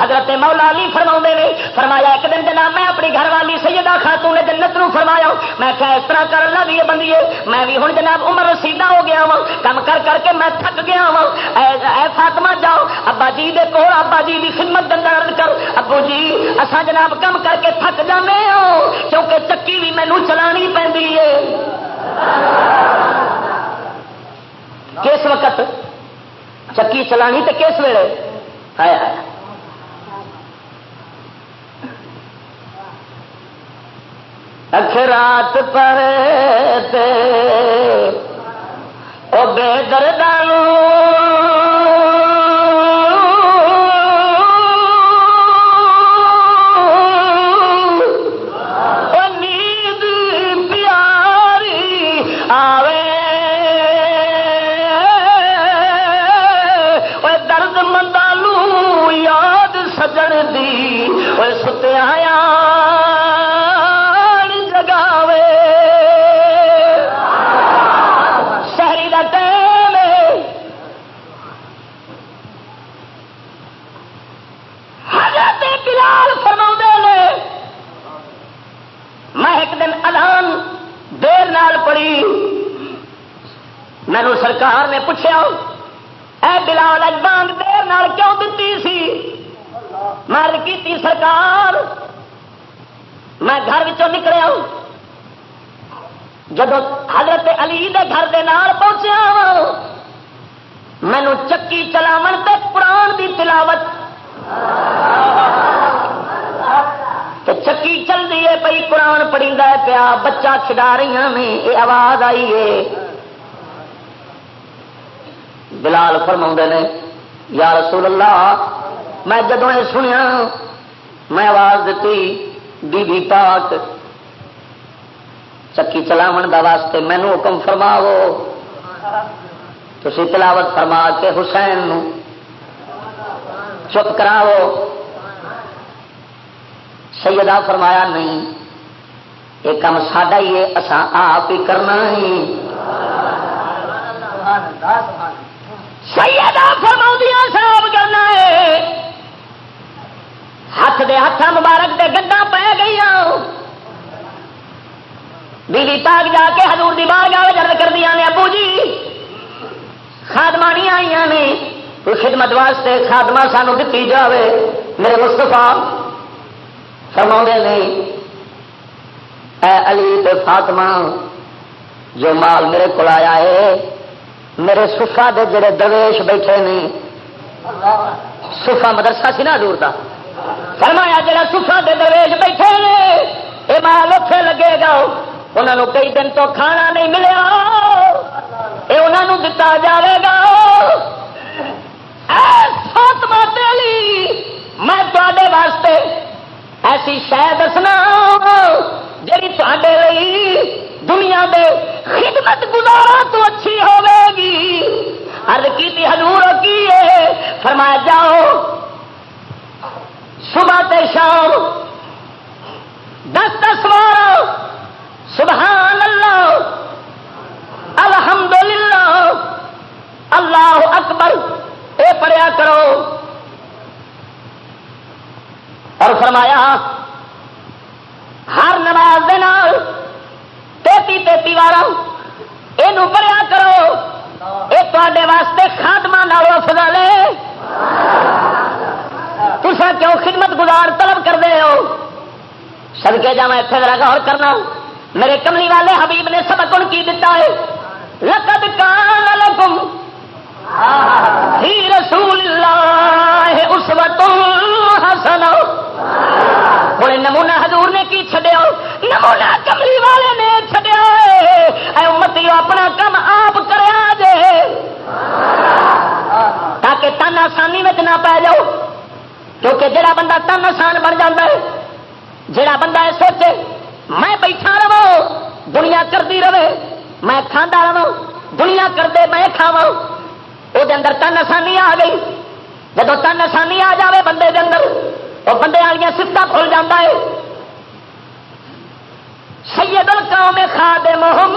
حضرت مولا علی فرما نے، فرمایا ایک دن جناب میں اپنی گھر والی سیدہ خاتون نے جنت نو فرمایا۔ میں کیا اس طرح کر لا بھی بندی میں بھی ہوں جناب عمر رسیدہ ہو گیا وا کم کر کر کے میں تھک گیا ہاں۔ وا اے فاطمہ جاؤ، ابا جی دے کو ابا جی دی خدمت دن کر۔ ابو جی اصا جناب کم کر کے تھک جانے ہو کیونکہ چکی بھی مینو چلانی پی کس وقت چکی چلانی تو کس ویلے؟ آیا اخرات پر بے دردانوں پوچھا، اے بلال اجبان دیر نال کیوں دتی سی؟ مر کی سرکار، میں گھر نکلیا۔ جب حضرت علی دے گھر دے نال پہنچیا مینو چکی چلاو تے قرآن دی تلاوت۔ چکی چل رہی ہے پی قرآن پڑی پیا، بچہ کھڈا رہی ہیں یہ آواز آئی ہے۔ بلال فرما نے، یا رسول اللہ، میں جدو یہ سنیا، میں آواز دیتی بی بی پاک، چکی چلاو دا واسطے مینو حکم فرماو تھی تلاوت فرما کے حسین چپ کراو سیدہ فرمایا، نہیں، یہ کام ساڈا ہی ہے اصا آپ ہی کرنا ہی۔ سیدہ فرماؤں صاحب کرنا ہے۔ ہاتھ دے ہاتھ مبارک دے گڈا پہ گئی بیوی تاک جا کے حضور دی بار گاہ جرد کر دیا نے، ابو جی خادمانی آئی نے۔ خدمت واسطے خادمہ سانو دیتی جاوے۔ میرے مستفا فرما نہیں اے علی تے فاطمہ، جو مال میرے کو آیا ہے میرے سفا دے جڑے درویش بیٹھے نہیں سفا مدرسہ سی نا دور کا فرمایا جڑا سفا دے درویش بیٹھے نے یہ مال اتے لگے گا انہوں نے کئی دن تو کھانا نہیں ملیا۔ یہ انہوں دتا جائے گا۔ میں تے واسطے ایسی شہ دسنا۔ جی تے دنیا دے خدمت گزارا تو اچھی ہوے گی ارد کی تھی ہزور کی فرمایا جاؤ۔ صبح تے شام دس دس بار سبحان اللہ، الحمدللہ، اللہ اکبر، اے پڑھیا کرو۔ اور فرمایا ہر نماز دے تیتی تیتی بار یہ پڑھیا کرو۔ یہ تے واسطے خاتمہ نالو افضل ہے۔ تسا کیوں خدمت گزار طلب کرتے ہو؟ سدکے جا میں اتنے ذرا غور کرنا، میرے کملی والے حبیب نے سبق ان کی دتا ہے۔ لقد کان لکم ہی رسول اللہ اسوۃ حسنہ ہوں نمونا حضور نے کی چڈیا نمونا کملی والے نے چڈیا امتی اپنا کام آپ کرے تاکہ تن آسانی میں نہ پی جاؤ، کیونکہ جڑا بندہ تن آسان بن جاتا ہے، جڑا بندہ یہ سوچے، میں بیٹھا رہو دنیا کرتی رہے، میں کھانا رہا دنیا کرتے میں کھاوا وہ اندر تن آسانی آ گئی۔ جب تن آسانی آ جائے بندے دے اندر وہ بندے والی سفت کھل جاتا ہے۔ سید القوم خادمہم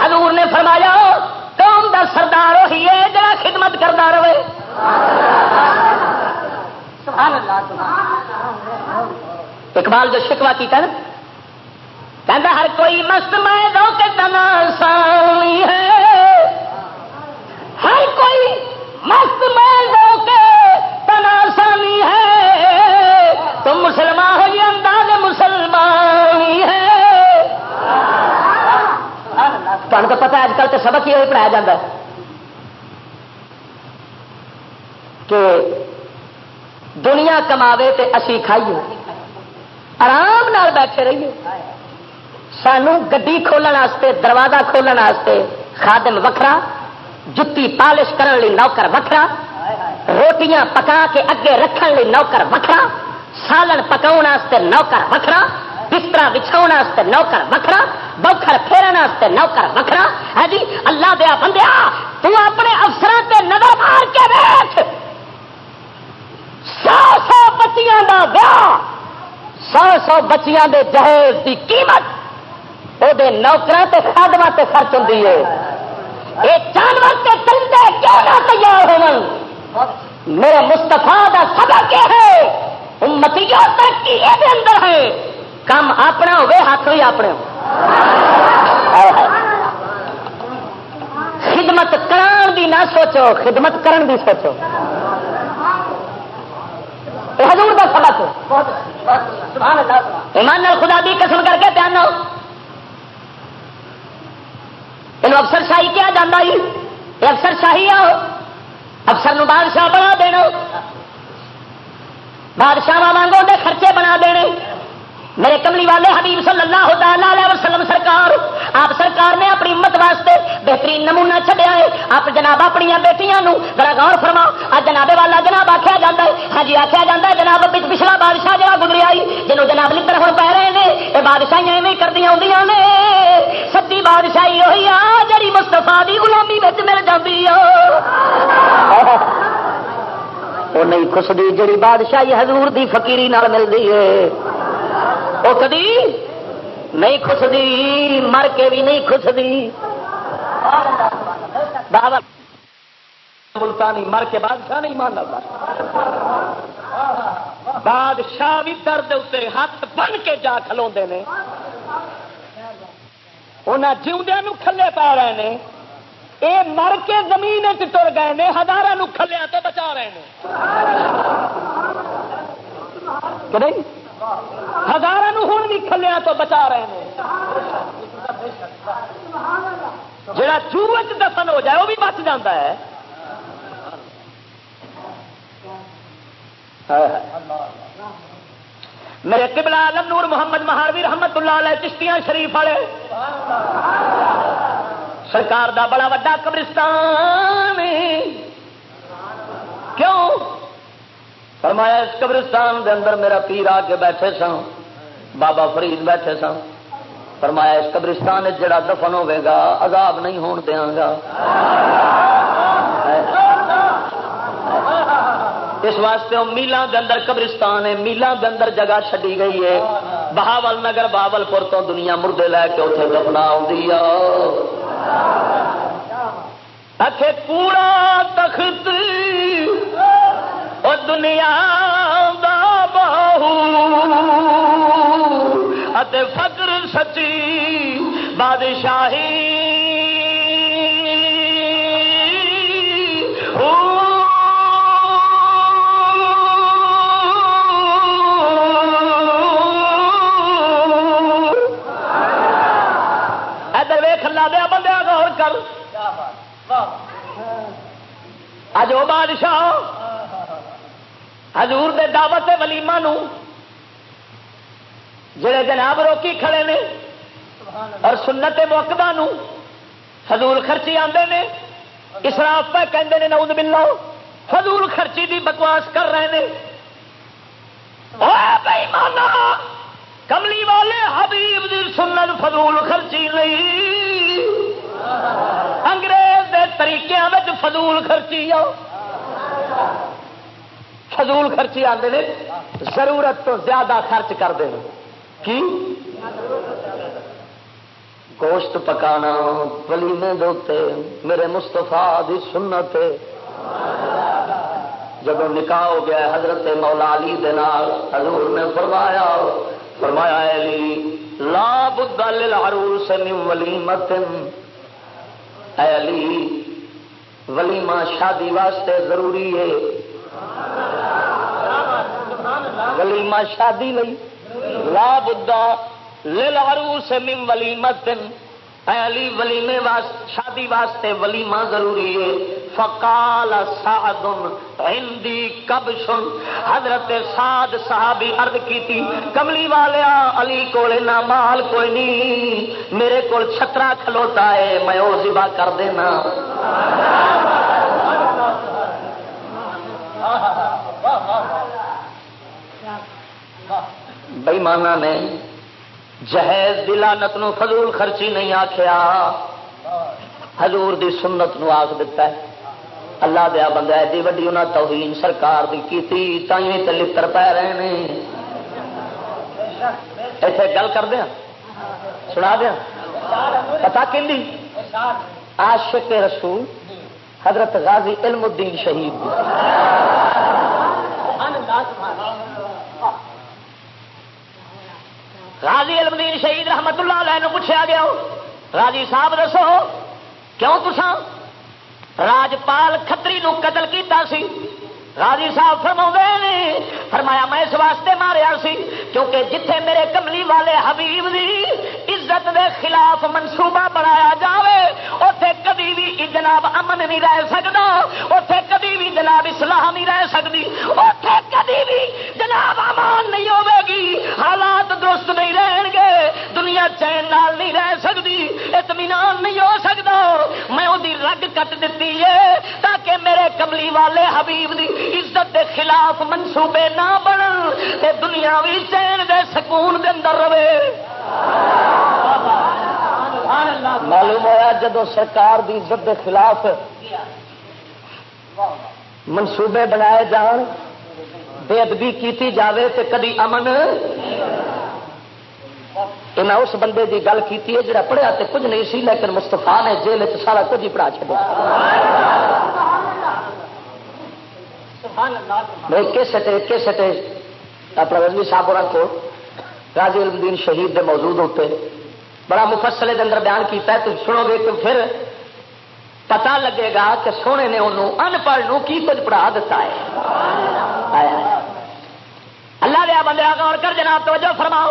حضور نے فرمایا، قوم دا سردار وہی ہے جا خدمت کرتا رہے۔ اقبال جو شکوا کی نا کہتا ہر کوئی مست میں دو کے تنا سانی ہے۔ ہر کوئی مست میں دو کے تنا سانی ہے۔ تم مسلمان ہو، یہ انداز مسلمانی ہے۔ تمہیں تو پتا اج کل تو سبق ہی پڑھایا جاتا ہے کہ دنیا کماوے تے اسی کھائیے، آرام نال بیٹھے رہیے۔ سانو گڈی کھولنے دروازہ کھولنے خادم وکھرا، جتی پالش کرنے لی نوکر وکھرا، روٹیاں پکا کے اگے رکھنے لی نوکر وکھرا۔ سالن پکاؤ نوکر وکھرا بستر بچھاؤ نوکر وکھرا، بوکھر پھیرنے نوکر وکھرا۔ ہے جی اللہ دیا بندیا، تو اپنے افسر سے نظر مار کے بیٹھ سو سو بچیاں دا ویاہ۔ سو سو بچیاں دے جہیز دی قیمت۔ وہ نوکر تے خادمہ تے خرچ ہوں یہ جانور تے تندے کیوں نہ تیار ہو میرے مستفا کا سبق کیا ہے۔ امتی ترقی یہ اندر ہے۔ کام اپنا ہوگے ہاتھ بھی اپنے ہو خدمت کران دی نہ سوچو، خدمت کرن دی سوچو۔ حضور کا سبق۔ ایمان خدا دی قسم کر کے دھیان یہ افسر شاہی کیا جانا یہ افسر شاہی آ افسر نو بادشاہ بنا دینا۔ بادشاہ وانگوں دے خرچے بنا دینے۔ میرے کملی والے حبیب صلی اللہ علیہ وسلم سرکار، آپ سرکار نے اپنی امت واسطے بہترین نمونہ چڈیا ہے۔ آپ جناب اپنی بیٹیاں بڑا غور فرما۔ آ جناب والا جناب آخیا جا ہے۔ ہاں جی آخیا جا ہے جناب پچھلا بادشاہ جہاں گزری آئی جنوب جناب لکڑ ہوں پہ رہے ہیں یہ بادشاہیاں ایویں کردیا ہوں نے۔ سچی بادشاہی وہی آ جی مستفا کی غلامی مل جاتی ہے وہ نہیں خسدی جڑی بادشاہی حضور دی فقیری نال ملتی ہے۔ وہ کدی؟ نہیں خسدی مر کے بھی نہیں خسدی ملتانی مر کے بادشاہ نہیں مانتا بادشاہ بھی درد اتنے ہاتھ بن کے جا کھلو نے۔ انہیں جیوندیا کھلے پا رہے ہیں یہ مر کے زمین تر گئے ہیں ہزاروں کھلیا تو بچا رہے ہیں نہیں؟ ہزار ہوں بھی کھلیا تو بچا رہے ہیں جڑا چوچ دفن ہو جائے وہ بھی بچ جاتا ہے۔ میرے قبلہ عالم نور محمد مہاروی رحمت اللہ علیہ چشتیاں شریف والے۔ سرکار دا بڑا وا قبرستان کیوں؟ فرمایا، اس قبرستان دے اندر میرا پیر آ کے بیٹھے سن، بابا فرید بیٹھے سن۔ فرمایا، اس قبرستان جڑا دفن ہوے گا، عذاب نہیں ہون دیا گا۔ اس واسطے میلان دے اندر قبرستان ہے، میلان دے اندر جگہ چھڈی گئی ہے۔ بہاول نگر بہاول پور تو دنیا مردے لے کے اتنے دفنا آ پورا تخت وہ دنیا دا باہو۔ فکر سچی بادشاہی۔ بندہ غور کر۔ اج وہ بادشاہ حضور دے دعوت ولیما جڑے جناب روکی کھڑے نے اور سنت موقبہ حضور خرچی آتے ہیں اسراف پہ کہتے ہیں باللہ، حضور خرچی دی بکواس کر رہے ہیں کملی والے حبیب دی سنت فضول خرچی نہیں۔ انگریز دے طریقے فضول خرچی آؤ فضول خرچی آتے ہیں ضرورت تو زیادہ خرچ کرتے ہیں کی؟ گوشت پکانا، ولیمے دوتے میرے مستفا دی سنت۔ جب نکاح ہو گیا، حضرت مولا علی دال حضور نے فرمایا فرمایا علی، لا بد للعروس من ولیمت اے علی ولیمہ شادی واسطے ضروری ہے۔ ولیمہ شادی لئی لا بدا للعروس من ولیمت اے علی ولیمے شادی واسطے ولیمہ ضروری ہے۔ فقال سعد ہندی کب سن حضرت سعد صحابی عرض کی تھی کملی والیا، علی کول نہ مال کوئی نہیں میرے کو چھترا کھلوتا ہے، میں وہ ذبح کر دینا۔ بئیمانہ نے جہیز دلانت نو فضول خرچی نہیں آخیا حضور دی سنت نو آخ دیتا ہے۔ اللہ دیا بندہ ایڈی وڈی انہیں توہین سرکار دی کی تھی تھی تو لڑ پی رہے ہیں ایسے گل کر دیا ہاں؟ سنا دیا ہاں؟ پتا کہ عاشق رسول حضرت غازی علم الدین شہید راضی المدین شہید رحمت اللہ علیہ پوچھا گیا راضی صاحب دسو، کیوں تسان راجپال کتری قتل کیتا سی۔ راضی صاحب فرما نے، فرمایا میں اس واسطے ماریا سی کیونکہ جتھے میرے کملی والے حبیب دی عزت دے خلاف منصوبہ بنایا جاوے اتے کبھی بھی جناب امن نہیں رہ سکتا اتے کبھی بھی جناب اسلح نہیں رہ سکتی اتے کبھی بھی جناب امان نہیں ہوے گی، حالات درست نہیں رہن گے، دنیا چین نال نہیں رہ سکتی اطمینان نہیں ہو سکتا میں وہ رگ کٹ دیتی ہے تاکہ میرے کملی والے حبیب دی عزت دے خلاف منصوبے نہ بن دنیا بھی چین دے سکون دے اندر رہے۔ معلوم ہوا جدو سرکار دی عزت دے خلاف منصوبے بنائے جان، بے ادبی کی جاوے تے کدی امن۔ تو میں اس بندے دی گل کی جڑا پڑھیا تے کچھ نہیں سی، لیکن مستفا نے جیل سارا کچھ ہی پڑھا چڑیا سٹے اپنا رضوی صاحب کو راجی الدین شہید دے موجود ہوتے۔ بڑا مفصلے کے اندر بیان کیتا ہے تو سنو گے تو پھر پتا لگے گا کہ سونے نے انہوں ان پڑھ کی کچھ پڑھا دیتا ہے۔ اللہ دیا بندے غور کر جناب، توجہ فرماؤ۔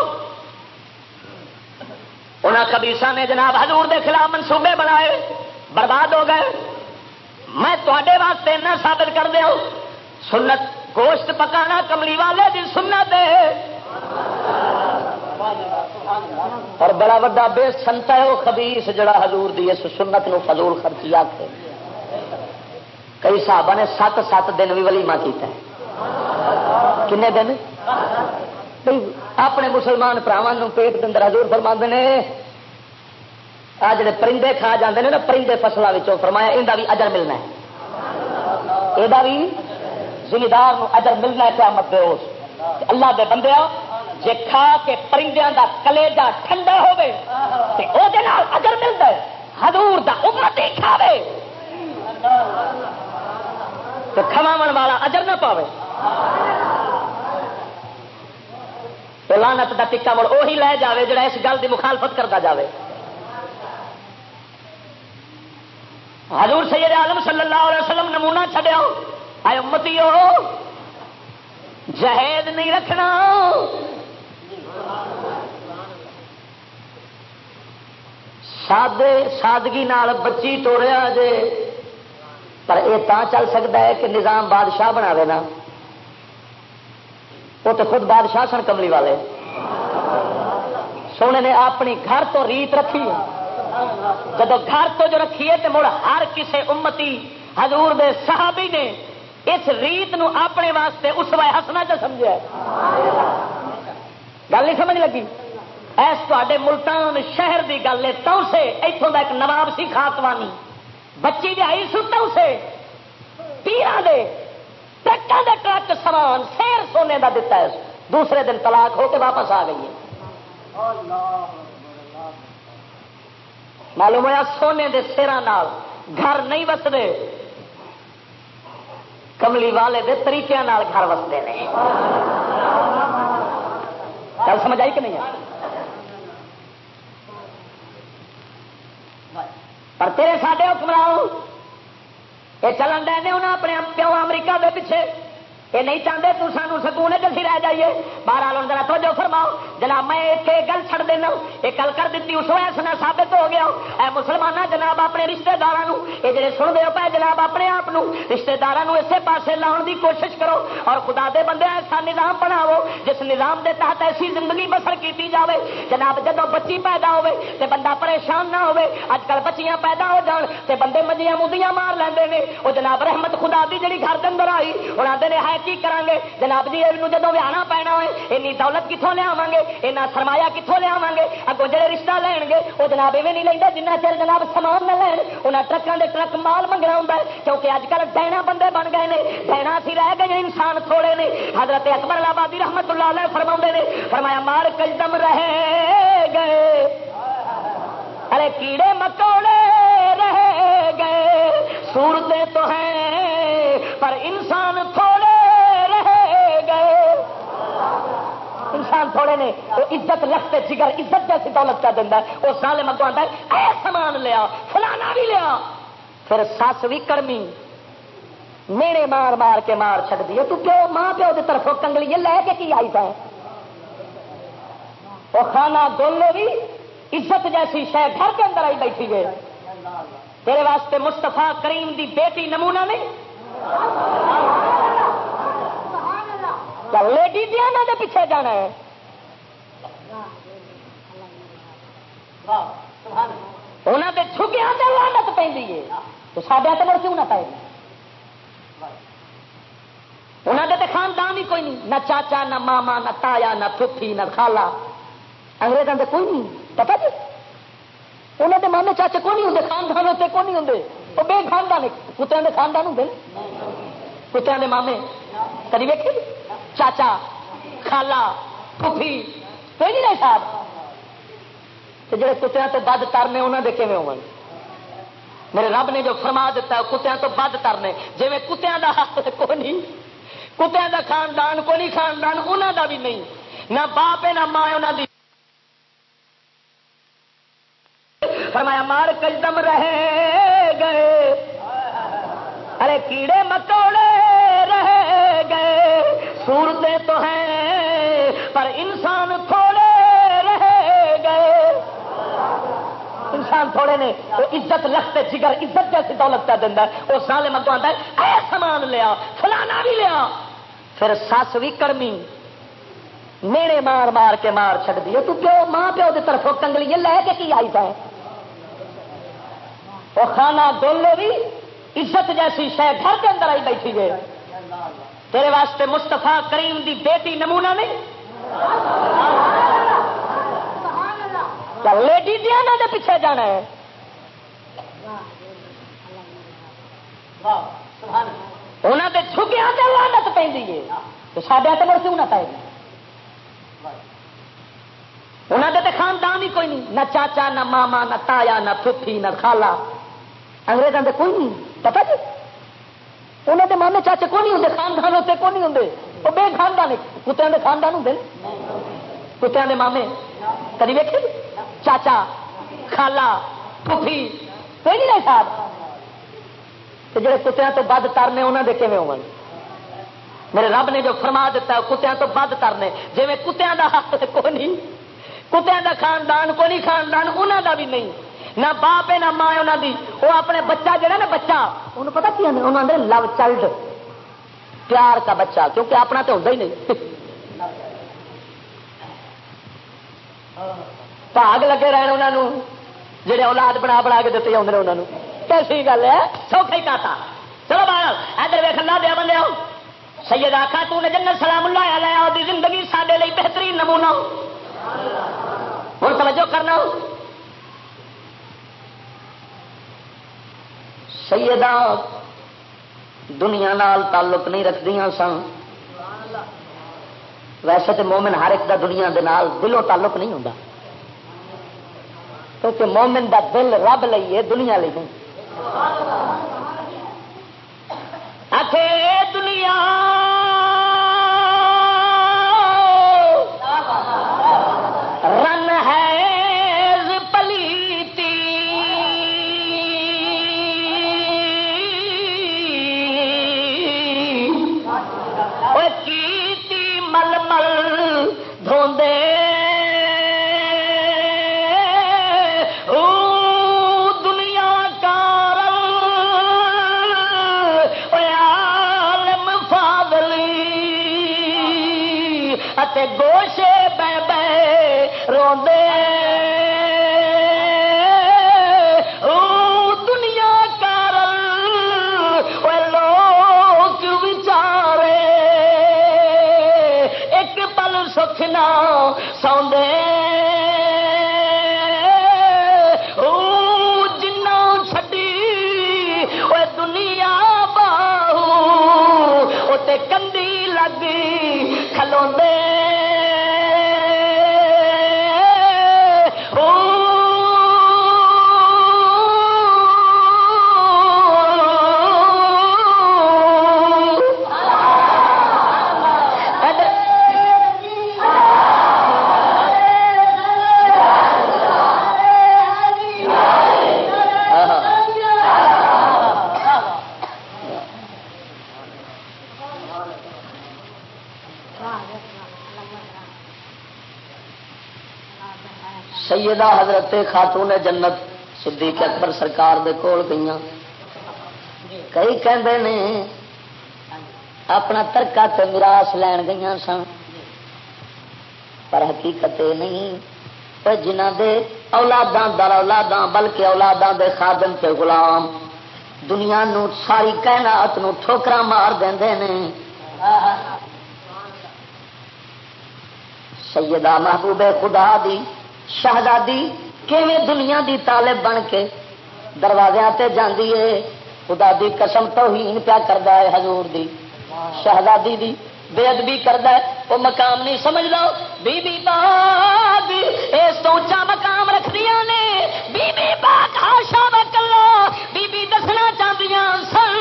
انہوں کبیسا نے جناب حضور دے خلاف منصوبے بنائے، برباد ہو گئے۔ میں تے واسطے نہ ثابت کر دیا سنت گوشت پکانا کملی والے دی سنت اور بڑا وا بے سنتا ہے وہ خبیس جڑا حضور دی اس سنت نو فضول خرچی آتے کئی صاحب نے سات سات دن بھی ولیمہ کیتا ہے۔ کنے دن؟ اپنے مسلمان پراواں پیٹ دن حضور فرما نے، آ جڑے پرندے کھا جاندے نا، پرندے فصلوں فرمایا یہ بھی اجر ملنا ہے۔ یہ بھی زمیندار اجر ملنا قیامت دے اس اللہ دے بندے جے کھا کے پرندیاں دا کلیجا ٹھنڈا ہوے تے او دے نال اجر ملدا ہے حضور دا امت ہی کھاوے تو کھواون والا اجر نہ پاوے لانت دا ٹکا مڑ وہی لے جاوے جڑا اس گل دی مخالفت کرتا جاوے حضور سید عالم صلی اللہ علیہ وسلم نمونہ چھڈیا اے امتی جہید نہیں رکھنا۔ سادے، سادگی نال بچی توڑیا جے، پر یہ چل سکتا ہے کہ نظام بادشاہ بنا دینا وہ تو خود بادشاہ سن کملی والے۔ سونے نے اپنی گھر تو ریت رکھی جب گھر تو جو رکھیے تو مڑ ہر کسی امتی حضور دے صحابی نے اس ریت نو اپنے واسطے اس وائے ہسنا چ سمجھا گل نہیں سمجھ لگی؟ ایس تے ملتان شہر کی گل ہے تو سے اتوں کا ایک نواب سی خاتوانی بچی دہائی سو تو سے پیران دے ٹرکوں دے ٹرک سامان سیر سونے کا دتا ہے۔ دوسرے دن طلاق ہو کے واپس آ گئی ہے۔ معلوم ہوا سونے کے سران گھر نہیں وستے کملی والے دے طریقے گھر وستے ہیں گل سمجھ آئی کہ نہیں پر تیرے ساڈے حکمران یہ چلن دے انہیں اپنے پیو امریکہ دے پیچھے۔ یہ نہیں چاہتے تو سانو سکون جلدی رہ جائیے۔ باہر آلو ذرا توجہ فرماؤ۔ جناب، میں ایک گل چھڑ دینا۔ یہ گل کر دیتی اس ویس نہ ثابت ہو گیا۔ اے مسلمان جناب اپنے رشتے دار یہ جڑے سن دے پے، جناب اپنے آپ رشتے دار اسے پاسے لاؤن دی کوشش کرو۔ اور خدا دے بندے، ایسا نظام بناو جس نظام دے تحت ایسی زندگی بسر کی جاوے۔ جناب جدو بچی پیدا ہوے تے بندہ پریشان نہ ہوے اج کل بچیاں پیدا ہو جان، تے بندے مجیاں مدیاں مار لیندے نے۔ وہ جناب، رحمت خدا دی جڑی گھر دے اندر آئی، انہاں آتے ہے کی کریں گے جناب جی یہ جدو ویانا پینا ہوئے دولت کتوں لیا گے اینا سرمایا کتوں لیا گے اگوں جڑے رشتہ لین گے وہ جناب ایویں نہیں لینا جنہ چر جناب سامان نہ لین۔ انہیں ٹرکوں کے ٹرک مال منگنا ہوں کیونکہ اج کل ڈینا بندے بن گئے ہیں ڈینا سی رہ گئے انسان تھوڑے نے۔ حضرت اکبر آبادی رحمت اللہ علیہ فرما نے، فرمایا، مار کجدم رہے گئے۔ ارے کیڑے مکوڑے رہ گئے۔ سورتیں تو ہیں، پر انسان تھوڑے رہ گئے۔ انسان تھوڑے نے، وہ عزت رکھتے جگر، عزت جیسی دولت کا دینا وہ سال مگو آتا ہے، اے سامان لیا فلانا بھی لیا پھر سس بھی کرمی میرے مار مار کے مار چڑ دی تو پیو، ماں پیو کی طرف کنگلی لے کے کی آئی پہ وہ کھانا دولو بھی عزت جیسی شہ گھر کے اندر آئی بیٹھی گئے تیرے واسطے مستفا کریم دی بیٹی نمونہ نہیں۔ لیڈی دیا دے پیچھے جانا ہے۔ انہوں نے چھکیا لانت پہ تو سڈیا تو مڑ کیوں نہ پائے؟ انہوں نے تو خاندان ہی کوئی نہیں۔ نہ چاچا، نہ ماما، نہ تایا، نہ پھوپھی، نہ خالا انگریزوں کے کوئی نہیں۔ پتا جی؟ انہوں کے مامے چاچے کون نہیں ہوں خاندان ہوتے کون نہیں ہوں وہ بے خاندان کتوں کے خاندان ہوں کتوں کے مامے؟ کدی ویکے جی؟ چاچا خالا پھوپھی، کوئی نہیں صاحب؟ جڑے کتوں تو بد ترنے انہوں نے کھے ہو میرے رب نے جو فرما دیتا ہے کتوں تو بد ترنے۔ جی میں کتوں کا حق کو نہیں کتوں کا خاندان کو نہیں، خاندان انہوں کا بھی نہیں۔ نہ باپ ہے، نہ ماں انہوں کی فرمایا، مار کجدم رہے گئے۔ ارے کیڑے مکوڑے رہ گئے۔ صورتیں تو ہیں، پر انسان تھوڑے رہ گئے۔ انسان تھوڑے نے، وہ عزت رکھتے جگر، عزت جیسی دولت کا دینا وہ سال مگو آتا ہے، اے سامان لیا، فلانا بھی لیا۔ پھر سس بھی کرمی میرے مار مار کے مار چڑ دی تو پیو ماں پیو کی طرف کنگلی لے کے کی آئی پہ وہ کھانا دولو بھی عزت جیسی شہ گھر کے اندر آئی بیٹھی گئے تیرے واسطے مستفا کریم دی بیٹی نمونہ نہیں۔ لیڈی دیا دے پیچھے جانا ہے؟ انہوں نے چھکیا لانت پہ تو سڈیا تو مڑ کیوں نہ پائے؟ گی انہوں نے تو خاندان ہی کوئی نہیں۔ نہ چاچا، نہ ماما، نہ تایا، نہ پھوپھی، نہ خالا انگریزوں کے کوئی نہیں پتا جی؟ انہوں کے مامے چاچے کون نہیں ہوں خاندان ہوتے کون نہیں ہوں وہ بے خاندان کتوں کے خاندان ہوں کتوں کے مامے؟ کدی ویکے جی؟ چاچا خالا پوفی کوئی نہیں رہے صاحب؟ جڑے کتوں تو بد ترنے انہوں کے کھے ہو میرے رب نے جو فرما دیتا ہے کتوں تو بد ترنے۔ جی کتوں کا حق کو نہیں کتوں کا خاندان کو نہیں، خاندان انہوں کا بھی نہیں۔ نہ باپ ہے، نہ ماں انہوں دی۔ وہ اپنے بچہ جہا نا بچہ، انہوں پتا کی انہوں نے لو چائلڈ پیار کا بچہ، کیونکہ اپنا تو ہوتا ہی نہیں۔ بھاگ لگے رہے انہوں جہے اولاد بنا بنا کے دیتے آدھے انہوں نے کیسی گل ہے؟ سوکھا ہی کہتا چلو بار ادھر ویخ لا دیا بندے آؤ۔ سید آخا تو نے جنت سلام لایا لیا وہ زندگی سارے بہترین نمونہ ہوں توجہ کرنا ہو۔ سیدہ دنیا نال تعلق نہیں رکھدی سن۔ ویسے تو مومن ہر ایک دا دنیا دے نال دلوں تعلق نہیں ہوں کیونکہ مومن دا دل رب لئیے، دنیا لئی نہیں دنیا سیدہ خاتون جنت، صدیق اکبر سرکار دے کول گئی کئی کہندے نے، اپنا ترکا تے میراث لین گئی سن۔ پر حقیقت نہیں پر جنہ دے اولاداں در اولاداں، بلکہ اولاداں دے خادم تے غلام۔ دنیا نو ساری کائنات نو ٹھوکرا مار دے نے۔ سیدہ محبوب خدا دی شہزادی کیویں دنیا دی طالب بن کے دروازے تے جاندی ہے؟ خدا دی قسم توہین پیا کردا ہے حضور دی۔ شہزادی دی بے ادبی کردا ہے۔ وہ مقام نہیں سمجھ لو بی بی باغ اس تو اونچا مقام رکھدیاں نے۔ بی بی باغ ہاشا وکلا بی بی دسنا چاہدیاں سن۔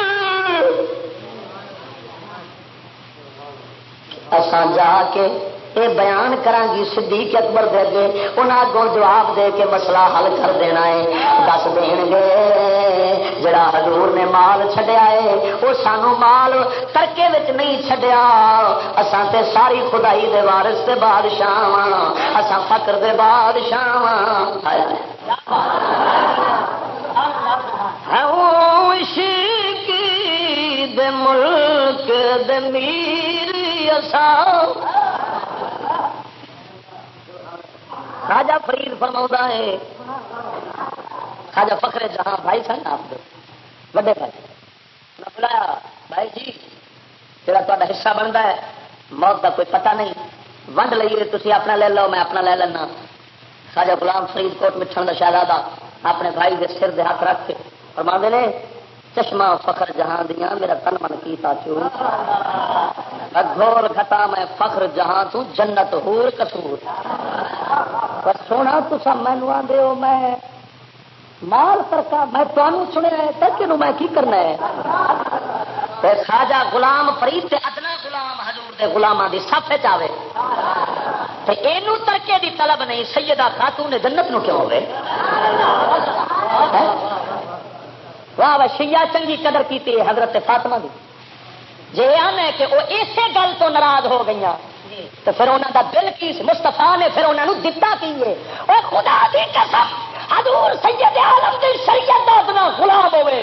اساں جا کے یہ بیان کرانگی صدیق اکبر دے گے انہاں اگوں جواب دے کے مسئلہ حل کر دینا ہے۔ دس دین گے جڑا حضور نے مال چھڈیا ہے وہ سانو مال ترکے وچ نہیں چھڈیا۔ اساں تے ساری خدائی دے وارث تے بادشاہ ہاں اساں فقر دے بادشاہ ہاں۔ عشق دے ملک دے میر، اساں خاجا فرید فرما ہے۔ خاجا فخر جہاں بھائی سن آپ وڈے بھائی۔ بلایا، بھائی جی جا تا حصہ بنتا ہے۔ موت کا کوئی پتہ نہیں۔ ونڈ لیے تھی اپنا لے لو، میں اپنا لے لینا۔ خاجا غلام فرید کوٹ مٹھن کا شہزادہ اپنے بھائی کے سر دے ہاتھ رکھ کے فرما نے، چشمہ فخر جہاں دیا میرا تن من کی چور گھول گھٹا، میں فخر جہاں تو جنت ہور کسور پر سونا تسا مینو آدھے ہو، میں مال ترکا، میں تمہیں سنیا ترکے میں کی کرنا ہے؟ خاجا غلام، فرید تے ادنا غلام، حضور دے غلاماں دی صف چاہے تے اینو ترکے دی طلب نہیں، سیدہ خاتون جنت نو کیوں ہوئے واہ واہ، شیعہ چنگی قدر کی حضرت فاطمہ دی۔ جی ہے کہ وہ اسی گل تو ناراض ہو گئی تو پھر انہوں دا دل کی مستفا نے پھر انہوں دتا کی ہے؟ خدا دی قسم، حضور سید عالم دی شریعت دا اپنا غلام ہوئے۔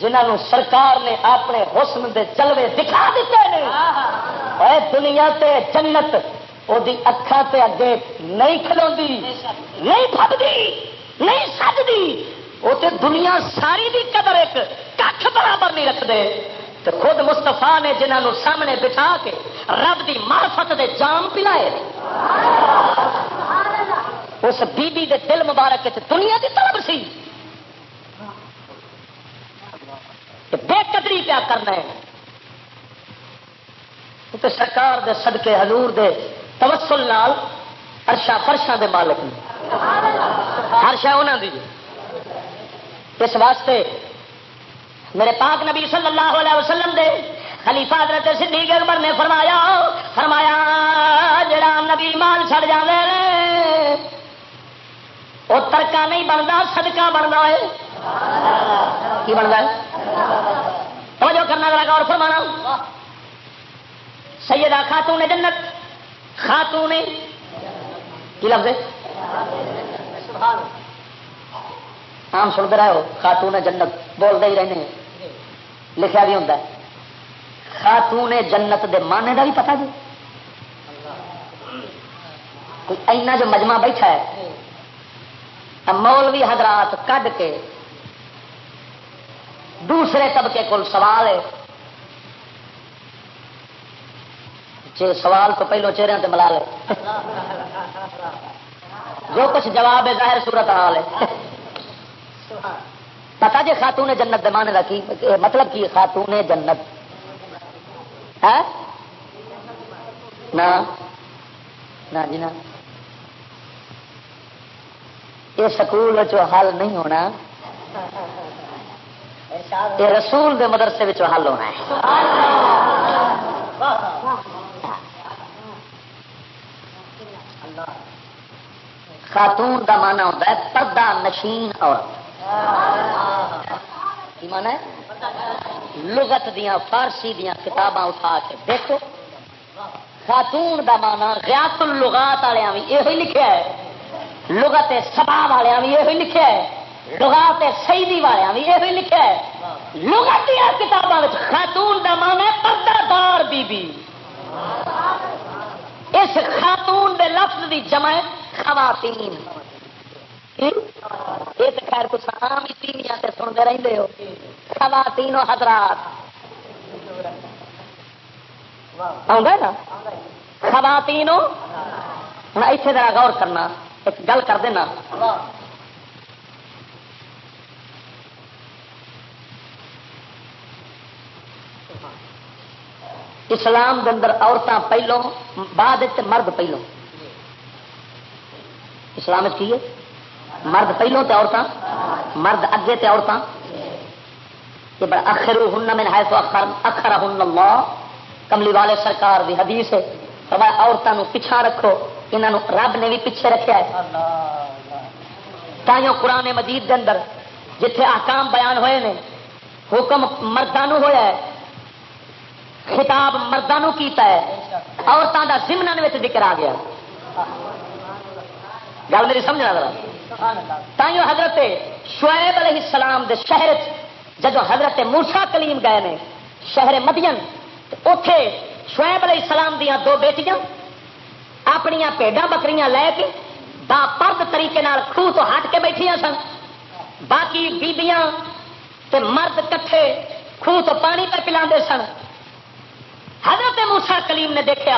جنہوں سرکار نے اپنے حسن دے چلوے دکھا دیتے ہیں اے دنیا تے جنت وہ اکھا تے اگے نہیں کھلوندی، نہیں پھبدی، نہیں سجدی۔ وہ تو دنیا ساری دی قدر ایک کھ برابر نہیں رکھتے تو خود مستفا نے جنہوں سامنے بٹھا کے رب دی مارفت دے جام پلائے اس بی بی دے دل مبارک دنیا دی طلب سی۔ بے قدری کیا کرنا ہے۔ تو سرکار دے صدقے حضور دے توسل نال ارشا فرشا دے مالک نے۔ ہر شہ انہوں دی۔ اس واسطے میرے پاک نبی صلی اللہ علیہ وسلم دے خلیفہ حضرت صدیق اکبر نے فرمایا فرمایا جڑا نبی مال چڑ جانے وہ ترکا نہیں بنتا صدقہ بنتا ہے۔ کی بنتا ہے؟ توجہ کرنا ذرا غور فرمانا۔ سیدہ خاتون جنت خاتون کی لفظ عام سنتے رہے ہو خاتون جنت بولتے ہی رہنے۔ لکھا بھی ہوتا خاتون جنت دے مانے کا بھی پتا جی۔ کوئی اینا جو مجمع بیٹھا ہے مولوی حضرات کڈ کے دوسرے طبقے کو سوال ہے۔ جی سوال تو پہلو چہرے سے ملا لے۔ جو کچھ جواب ہے، ظاہر صورت حال ہے۔ پتا جی خاتون جنت دے کا کی مطلب کی خاتون جنت؟ ہے؟ نہ جی نا۔ یہ سکول حل نہیں ہونا۔ یہ رسول دے مدرسے حل ہونا ہے۔ خاتون دا مانا ہوتا ہے پردہ نشین عورت۔ کی مانا ہے؟ لغت دیا فارسی دیا کتاباں اٹھا کے دیکھو۔ خاتون دا مانا غیات الغات والے بھی یہ لکھا ہے۔ لغت سبا والے بھی یہ لکھا ہے۔ لغات سیدی والے بھی یہ لکھا ہے۔ لغت دیا کتابوں خاتون کا مان ہے پردہ دار بی بی اس خاتون دے لفظ دی جمع خواتین۔ یہ تو خیر کچھ عام ہی تینیاں سے سنتے رہتے ہو۔ خواتین و حضرات۔ آؤں نا؟ خواتین ہوں اتنے ذرا غور کرنا، ایک گل کر دینا۔ اسلام کے اندر عورتیں پہلو بعد مرد پہلو اسلام کی ہے؟ مرد پہلو تے عورتیں مرد اگے تے عورتیں یہ بڑا اخر ہن میں ہے تو اخر اخر ہن اللہ۔ کملی والے سرکار دی حدیث ہے۔ عورتوں پچھا رکھو۔ یہاں رب نے بھی پیچھے رکھا ہے۔ تائیوں قرآن مجید دے اندر، جتھے آکام بیان ہوئے نے، حکم مردوں ہوا ہے، خطاب مردوں کیتا ہے عورتوں کا سمن ذکر آ گیا۔ گل میری سمجھنا ذرا۔ تائیوں حضرت شعیب علیہ السلام دے شہر جدو حضرت موسا کلیم گئے نے، شہر مدین اتے شعیب علیہ السلام دیا دو بیٹیاں اپنی پیڈا بکریاں لے کے با پرد طریقے خوہ تو ہٹ کے بیٹھیا سن۔ باقی بیبیاں تے مرد کٹھے خوہ تو پانی پہ پلا سن۔ حضرت موسا کلیم نے دیکھا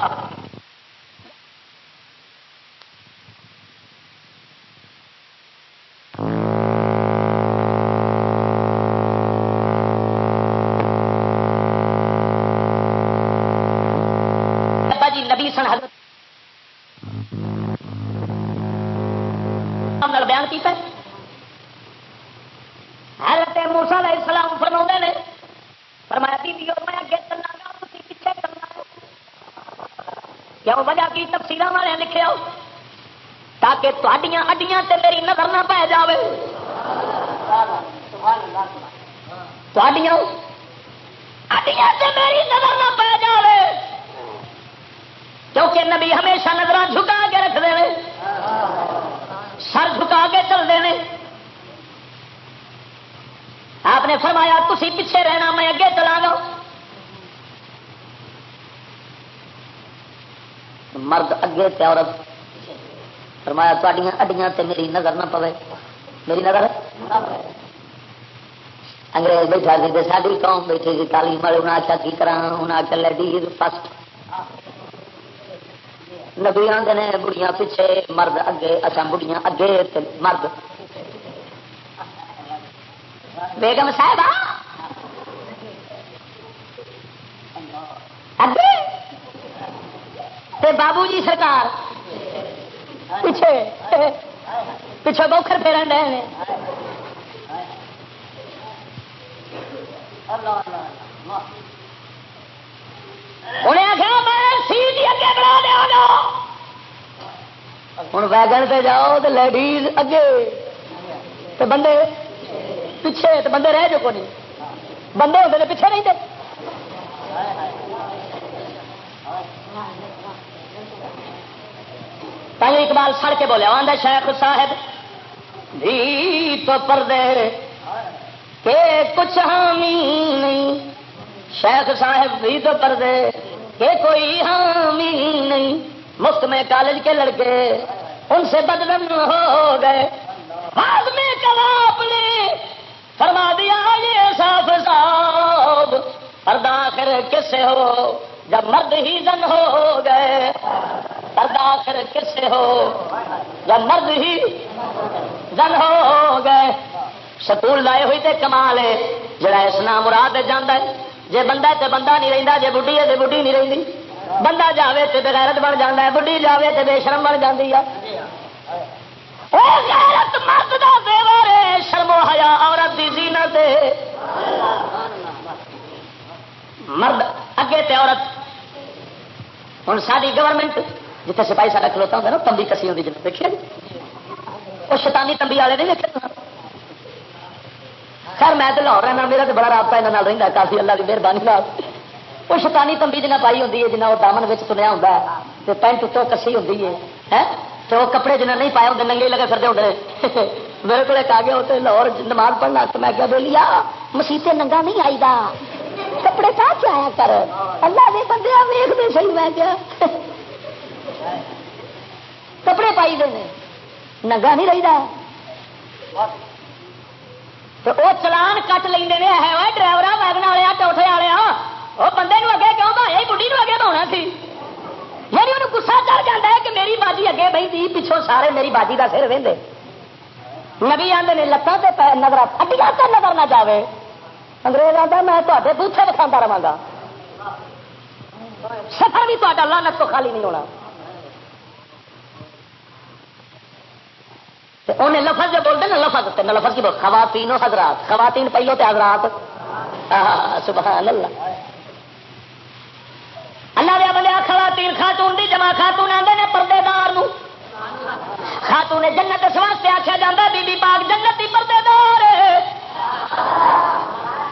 نہ پی جائے میری نظر نہ پی جائے کیونکہ نبی ہمیشہ نظر جھکا کے رکھتے ہیں سر جھکا کے چلتے ہیں آپ نے فرمایا تھی پیچھے رہنا، میں اگے چلا گا. مرد اگے تے عورت فرمایا تھوڑیاں اڈیاں تے میری نظر نہ پوے. میری نظر انگریز بیٹھا سی ساری قوم بیٹھی سی، تعلیم والے انہیں آخیا کی کرا انہیں آخیا لیڈیز فسٹ. نبی آدھے نے بڑیاں پیچھے، مرد اگے اچھا بڑیاں اگے مرد۔ بیگم صاحب اگے! بابو جی سرکار۔ پیچھے پیچھے بوکھر پھیرن رہے انہیں آخیا میں سیٹ اگے بنا دیا ہوں ویگن پہ جاؤ تو لیڈیز اگے تو بندے پیچھے تو بندے رہ جو کو نہیں بندے ہوتے پیچھے نہیں تھے پہلے اقبال سڑ کے بولے آدھا شیخ صاحب بھی تو پردے، کہ کچھ حامی نہیں۔ شیخ صاحب بھی تو پردے، کہ کوئی حامی نہیں۔ مفت میں کالج کے لڑکے، ان سے بدلم ہو گئے۔ بعد میں کباب نے فرما دیا، یہ صاف صاحب پردہ آخر کس سے ہو؟ جب مرد ہی زن ہو گئے پردہ آخر کس سے ہو؟ جب مرد ہی زن ہو گئے، سکول لائے ہوئی تے کمال ہے۔ جڑا اس نام مراد جانا ہے۔ جے بندہ تے بندہ نہیں رہتا جے بڈھی ہے تے بڈھی نہیں رہتی بندہ جاوے تے بغیرت بن جانا ہے، بڈھی جاوے تے بے شرم بن جاتی ہے۔ غیرت مرد دا زیور ہے، شرم و حیا عورت دی زینت ہے۔ مرد اگے تے عورت ہوں ساری گورنمنٹ جتنے سپاہی سارا کھلوتا ہوتا نا تمبی کسی ہوتی جنہیں دیکھیے جی۔ وہ شیطانی تمبی والے نہیں دیکھے خیر، میں تو لاہور رہنا، میرا تو بڑا رابطہ یہاں رہتا کافی اللہ کی مہربانی وہ شیطانی تمبی جنہیں پائی ہوتی ہے جنہیں وہ دامن تنیا ہوتا ہے تو پینٹ اتوں کسی ہوتی ہے تو وہ کپڑے جنہیں نہیں پائے ہوتے ننگے لگے پھرتے ہوتے میرے کو آ گیا ہوتے لاہور نماز پڑھنا تو میں کیا بولیا، مسیطے ننگا نہیں آئی دا کپڑے پا کے آیا کر۔ اللہ نے بندے ویخ دے صحیح میں کیا۔ کپڑے پائی دے ننگا نہیں رہتا تو وہ چلان کٹ لیں ہے ڈرائیور ویگن والے چوتھے والے وہ بندے اگے کیوں بھائی بڑھی اگے بہنا سی۔ یعنی انہوں گسا چڑھ جاتا ہے کہ میری باجی اگے بہی تھی پچھوں سارے میری باجی کا سر وہدے نبی آدھے نے لتان سے نظر ہڈیا تو نظر نہ جائے انگریز آتا میں تے بوٹے دکھا رہا گا سفر بھی تا لانت تو خالی نہیں ہونا انہیں لفظ جو بولتے نا لفظ لفظ کی بول خواتین حضرات خواتین پہلو تے حضرات سبحان اللہ اللہ دیا بندے خواتین خاتون دی جمع خاتون آدھے نے پردے دار خاتون جنت اس واسطے آخیا جا بی بی پاک جنت ہی پردے دار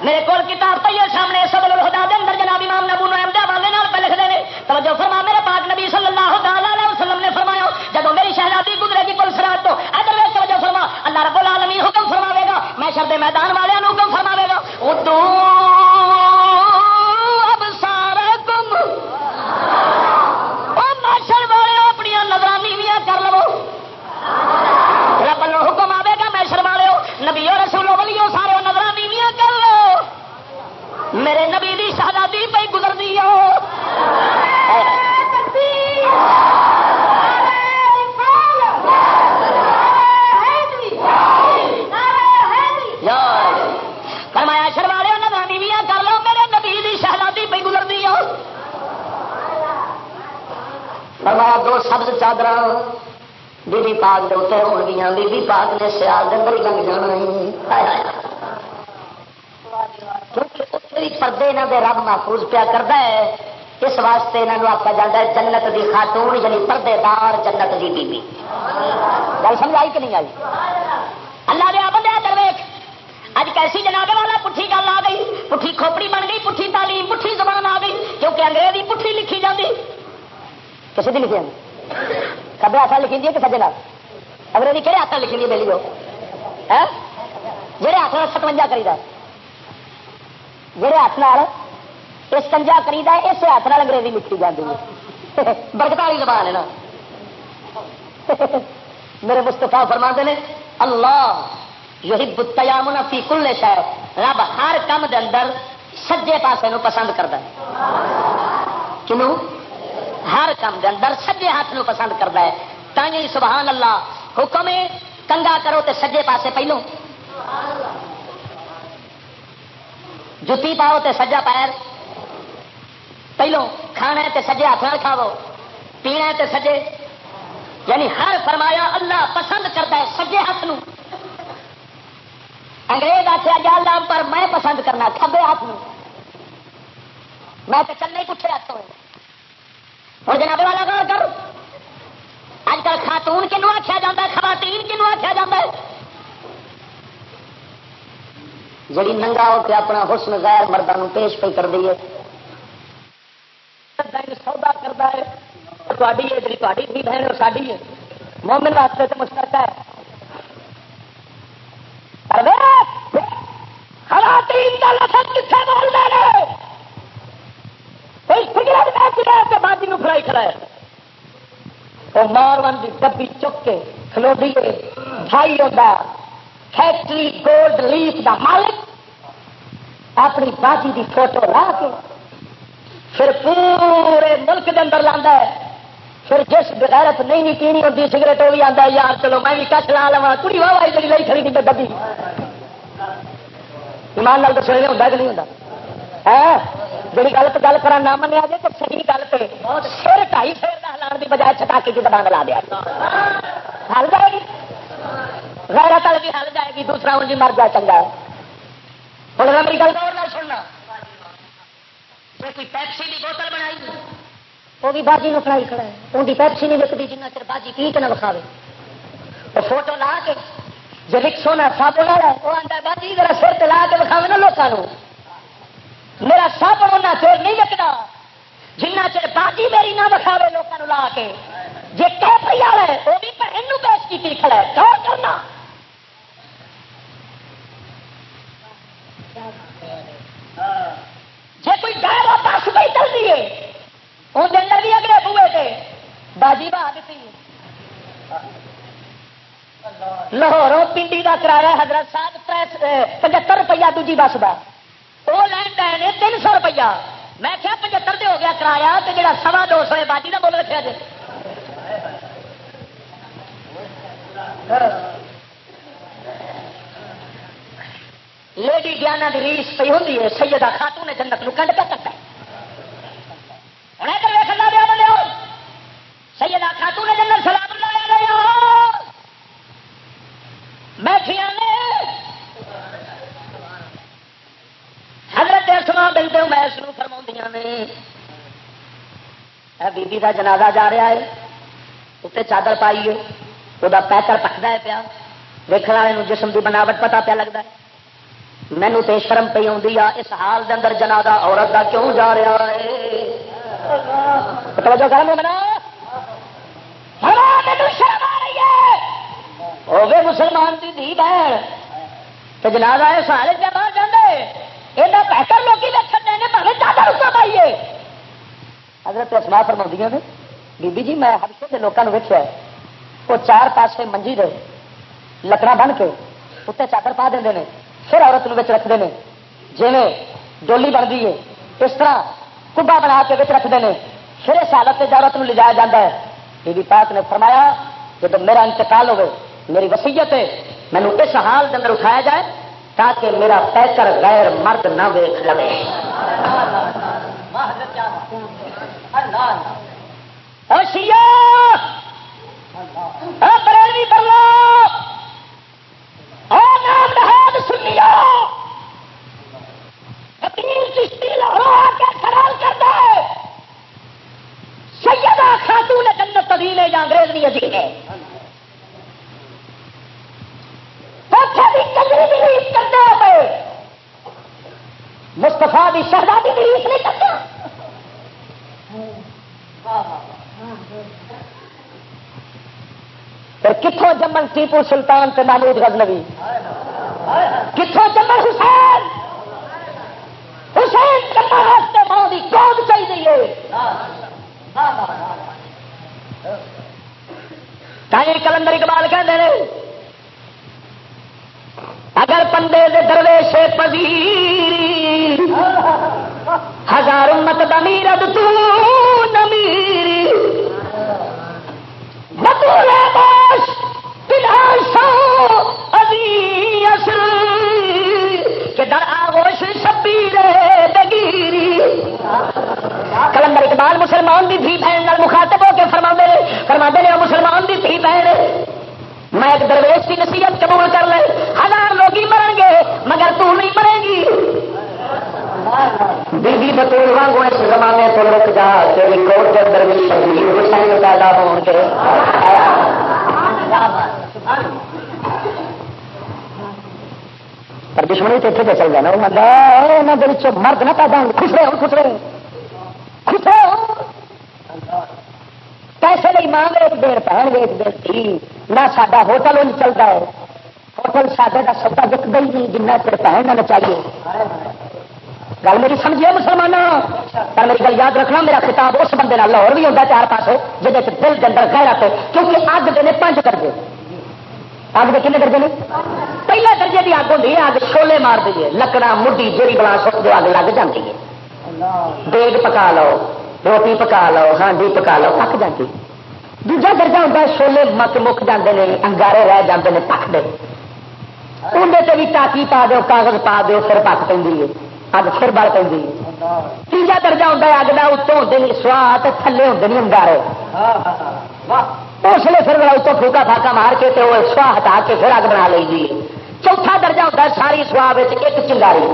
میرے کو کتاب پہ سامنے سبل الہدا دے اندر جناب امام نبو نو احمد والے نال پہ لکھ دے توجہ فرما، میرے پاک نبی صلی اللہ علیہ وسلم نے فرمایا جب میری شہزادی گزرے گی پل سرات تو، ادھر توجہ فرما، اللہ رب العالمین حکم فرماوے گا، میں شرد میدان والے حکم فرماوے گا ادو نبی رسولو ولیو سارے میرے نبی دی شہزادی پہ گزر دی فرمایا شروالے نظر نیویاں کر لو، میرے نبی دی شہزادی پہ گزر فرمایا، دو سبز چادر بی بی پاک دے اتنے ہو گیا بی بی پاک نے سیال دن ہی لگ جانا پردے یہاں دے رب محفوظ پیا کرتا ہے، اس واسطے یہاں آپ جانا ہے جنت دی خاتون یعنی پردے دار جنت دی بی بی گل سمجھ آئی کہ نہیں آئی؟ اللہ دیا بندے درویش اج کیسی جناب والا پٹھی گل آ گئی، پٹھی کھوپڑی بن گئی، پٹھی تعلیم، پٹھی زبان آ گئی، کیونکہ انگریزی پٹھی لکھی جاتی کسی بھی لکھی جاتی کبے ہاتھ لکھی دی کہ سجے انگریزی کہڑے ہاتھ لکھی دی میلی جہے ہاتھ ستوجا کری جہے ہاتھ اسکنجا کری اس ہاتھ انگریزی لکھی جاتی ہے برکت والی زبان ہے نا میرے مستفا فرما نے اللہ یہی بتیا منافی کلے شہر رب ہر کام دے اندر سجے پاسے نو پسند کرتا ہے کنوں ہر کام دے اندر سجے ہاتھ نو پسند کرتا ہے تھی سبحان اللہ حکم کنگا کرو تے سجے پاسے پہلو جتی پاؤ تے سجا پیر۔ پہلو کھانا تے سجے ہاتھ کھاو پینا تے سجے۔ یعنی ہر فرمایا اللہ پسند کرتا ہے سجے ہاتھ نو۔ انگریز آخیا جا اللہ پر میں پسند کرنا کبے ہاتھ نو۔ میں تو چلنے پٹھے ہاتھ ہوئے۔ ہوں جناب والا گور کر۔ اج کل خاتون کنو آخیا جا خواتین کنو آخیا جا جی ننگا ہو کے اپنا حسن غیر مردوں پیش پہ کر دیے سودا کرتا ہے۔ تاری ہے جی تاری بھی بہن ساری ہے۔ مومن واسطے تو مشکل ہے۔ خواتین کا لفظ کتنے بول رہے کوئی سگریٹ باجی فرائی وہ مارون کی ڈبی چک کے کھلو دیے بھائی ہوتا فیکٹری گولڈ لیف کا مالک اپنی باجی کی فوٹو لا کے پھر پورے ملک کے اندر لانا ہے پھر جس بغیرت نہیں پینی ہوتی سگریٹ وہ بھی آتا ہے یار چلو میں بھی کچھ لا لوا کڑی واہ وائی جی لائی خریدی میں ڈبی ایمان لال دسو ہوتا کہ نہیں ہوتا ہے جی گل تو گل کرا نہ منیا جائے تو صحیح گل پہ سر ٹائی سر کا ہلان کی بجائے چٹاکی کی زبان لا دیا ہل جائے گی غیرت والی بھی ہل جائے گی، دوسرا ان جی مر جائے، چنگا ہے۔ ہوں میری گل اور نہ سننا کوئی پیپسی کی بوتل بنائی وہ بھی باجی نو فرائی کھڑا ہے۔ ان کی پیپسی نہیں وکتی جنہ چر باجی پی کے نہ وکھاوے۔ وہ فوٹو لا کے جی لکھ سونا سابن والا وہ آتا باجی میرا سر لا کے وکھاوے نا لوگوں میرا سابن ان چیر نہیں وکتا جنہ چر باجی میری نہ وکھاوے لوگوں لا کے۔ جی کیپری والا ہے، وہ بھی بہن پیش کی کھڑا ہے۔ کیا کرنا؟ جی کوئی گائے بس پہ چل رہی ہے ان اندر بھی اگلے بوے تھے باجی بہا دیتی لاہوروں پنڈی کا کرایہ حضرت صاحب پچہتر روپیہ دوجی بس کا وہ لین دین تین سو روپیہ۔ میں کیا پچہتر ہو گیا کرایہ تو جا سوا دو سو باجی کا بول رکھا جی لیڈی گیانا کی ریس پی ہوں سیدہ خاتون جنت نو کنڈ پہ کرتا ہوں ادھر ویس اللہ دیا ہے سیدہ خاتون جنرل سلام لایا گیا بیٹھیا نے حضرت اسما بنتے میں اس کو فرما نے بی بی کا جنازہ جا رہا ہے اتنے چادر پائیے وہ پیکر پکتا ہے پیا دیکھنے والے جسم کی بناوٹ پتا پیا لگتا ہے مینو تو شرم پی آئی اس حال دے اندر جنازہ عورت کا کیوں جا رہا ہے؟ توجہ کرم بنا ہوگے مسلمان کی دھی بہن۔ تو جناب آئے سارے جب آ جائے یہ بہتر لوگ دیکھتے ہیں پہلے زیادہ رسا پائیے۔ حضرت اسما فرما نے بی بی جی میں ہر کے لوگوں ویچیا وہ چار پاسے منجی دے لکڑا بن کے، اتنے چادر پا دیں پھر عورت رکھتے ہیں۔ جی ڈولی بن گئی ہے، اس طرح کبا بنا کے رکھتے ہیں۔ پھر اس حالت سے عورت لے جایا جاتا ہے۔ بی بی پاک نے فرمایا جب میرا انتقال ہوگی میری وسیعت ہے مینو اس حال کے اندر اٹھایا جائے تاکہ میرا پیکر غیر مرد نہ ویخ لگے سنیا چشتی لاہور کے خراب کرتا ہے. سیدہ خاتون جنت عظیم ہے. یا انگریز نہیں عظیم ہے مستفا بھی شہزادی بھی ریس نہیں کرتا. کتوں جمن ٹیپو سلطان سے محمود غزنوی؟ کتوں جمن حسین؟ حسین کرنا راستے ماں کی کون چاہیے۔ کلندر اقبال کہتے ہیں اگر پندے دے درویش پذیر، ہزار امت دمیر اب تو نمیری بطول باش پلاشا ابھی کلندر اقبال مسلمان کی تھی بہن مخاطب ہو کے فرما دے فرما دے مسلمان کی تھی بہن، میں ایک درویش کی نصیحت قبول کر لے، ہزار لوگ ہی مرن گے، مگر تو نہیں مرے گی۔ بی بتول بطور وانگو اس زمانے تو رک جا، تیری کوٹ کے اندر بھی شبیر حسین پیدا ہو گے۔ پر دشمنی تو اتنے چل جانا۔ وہ دل مرد نہ پیدا ہوں، خوش رہے ہو خوش رہے خوش رہے ہو پیسے نہیں ماں ویچ دیر بہن ویچ دیر تھی نہ سا ہوٹل ان چلتا ہے۔ ہوٹل سادے کا سودا وکتا ہی نہیں، جنہ چر بہن نہ چاہیے۔ گل میری سمجھیے مسلمان پر میری گل یاد رکھنا، میرا کتاب اس بندے لاہور بھی ہوتا چار پاسے جہد دل کے اندر گہرا پہ کیونکہ اگ دے پانچ درجے۔ اگ کے کنے درجے نے؟ پہلے درجے کی اگ ہوتی ہے، اگ چھولے مار دیے لکڑا مڈی جیڑی بلا سک دو اگ لگ جاتی ہے۔ دیگ پکا لو، روٹی پکا لو، ہانڈی پکا لو، پک جاتی دوجا درجہ ہوتا ہے، چھولے مک مک جاتے ہیں انگارے رہ جاتے ہیں پک دے۔ اندر سے بھی ٹاکی پا دو کاغذ پا دو پھر پک پہ اگ پھر بڑھ پہ تیجا درجہ ہوتا ہے، اگ کا اتوں ہوتے ہیں سواد تھلے ہوتے ہیں انگارے۔ ہاں، ہاں، ہاں۔ اس لیے پھر اتوں پھوکا پھاکا مار کے تو سوا ہٹا کے پھر اگ بنا لی چوتھا درجہ ہوتا ہے ساری سواد ایک چنگاری۔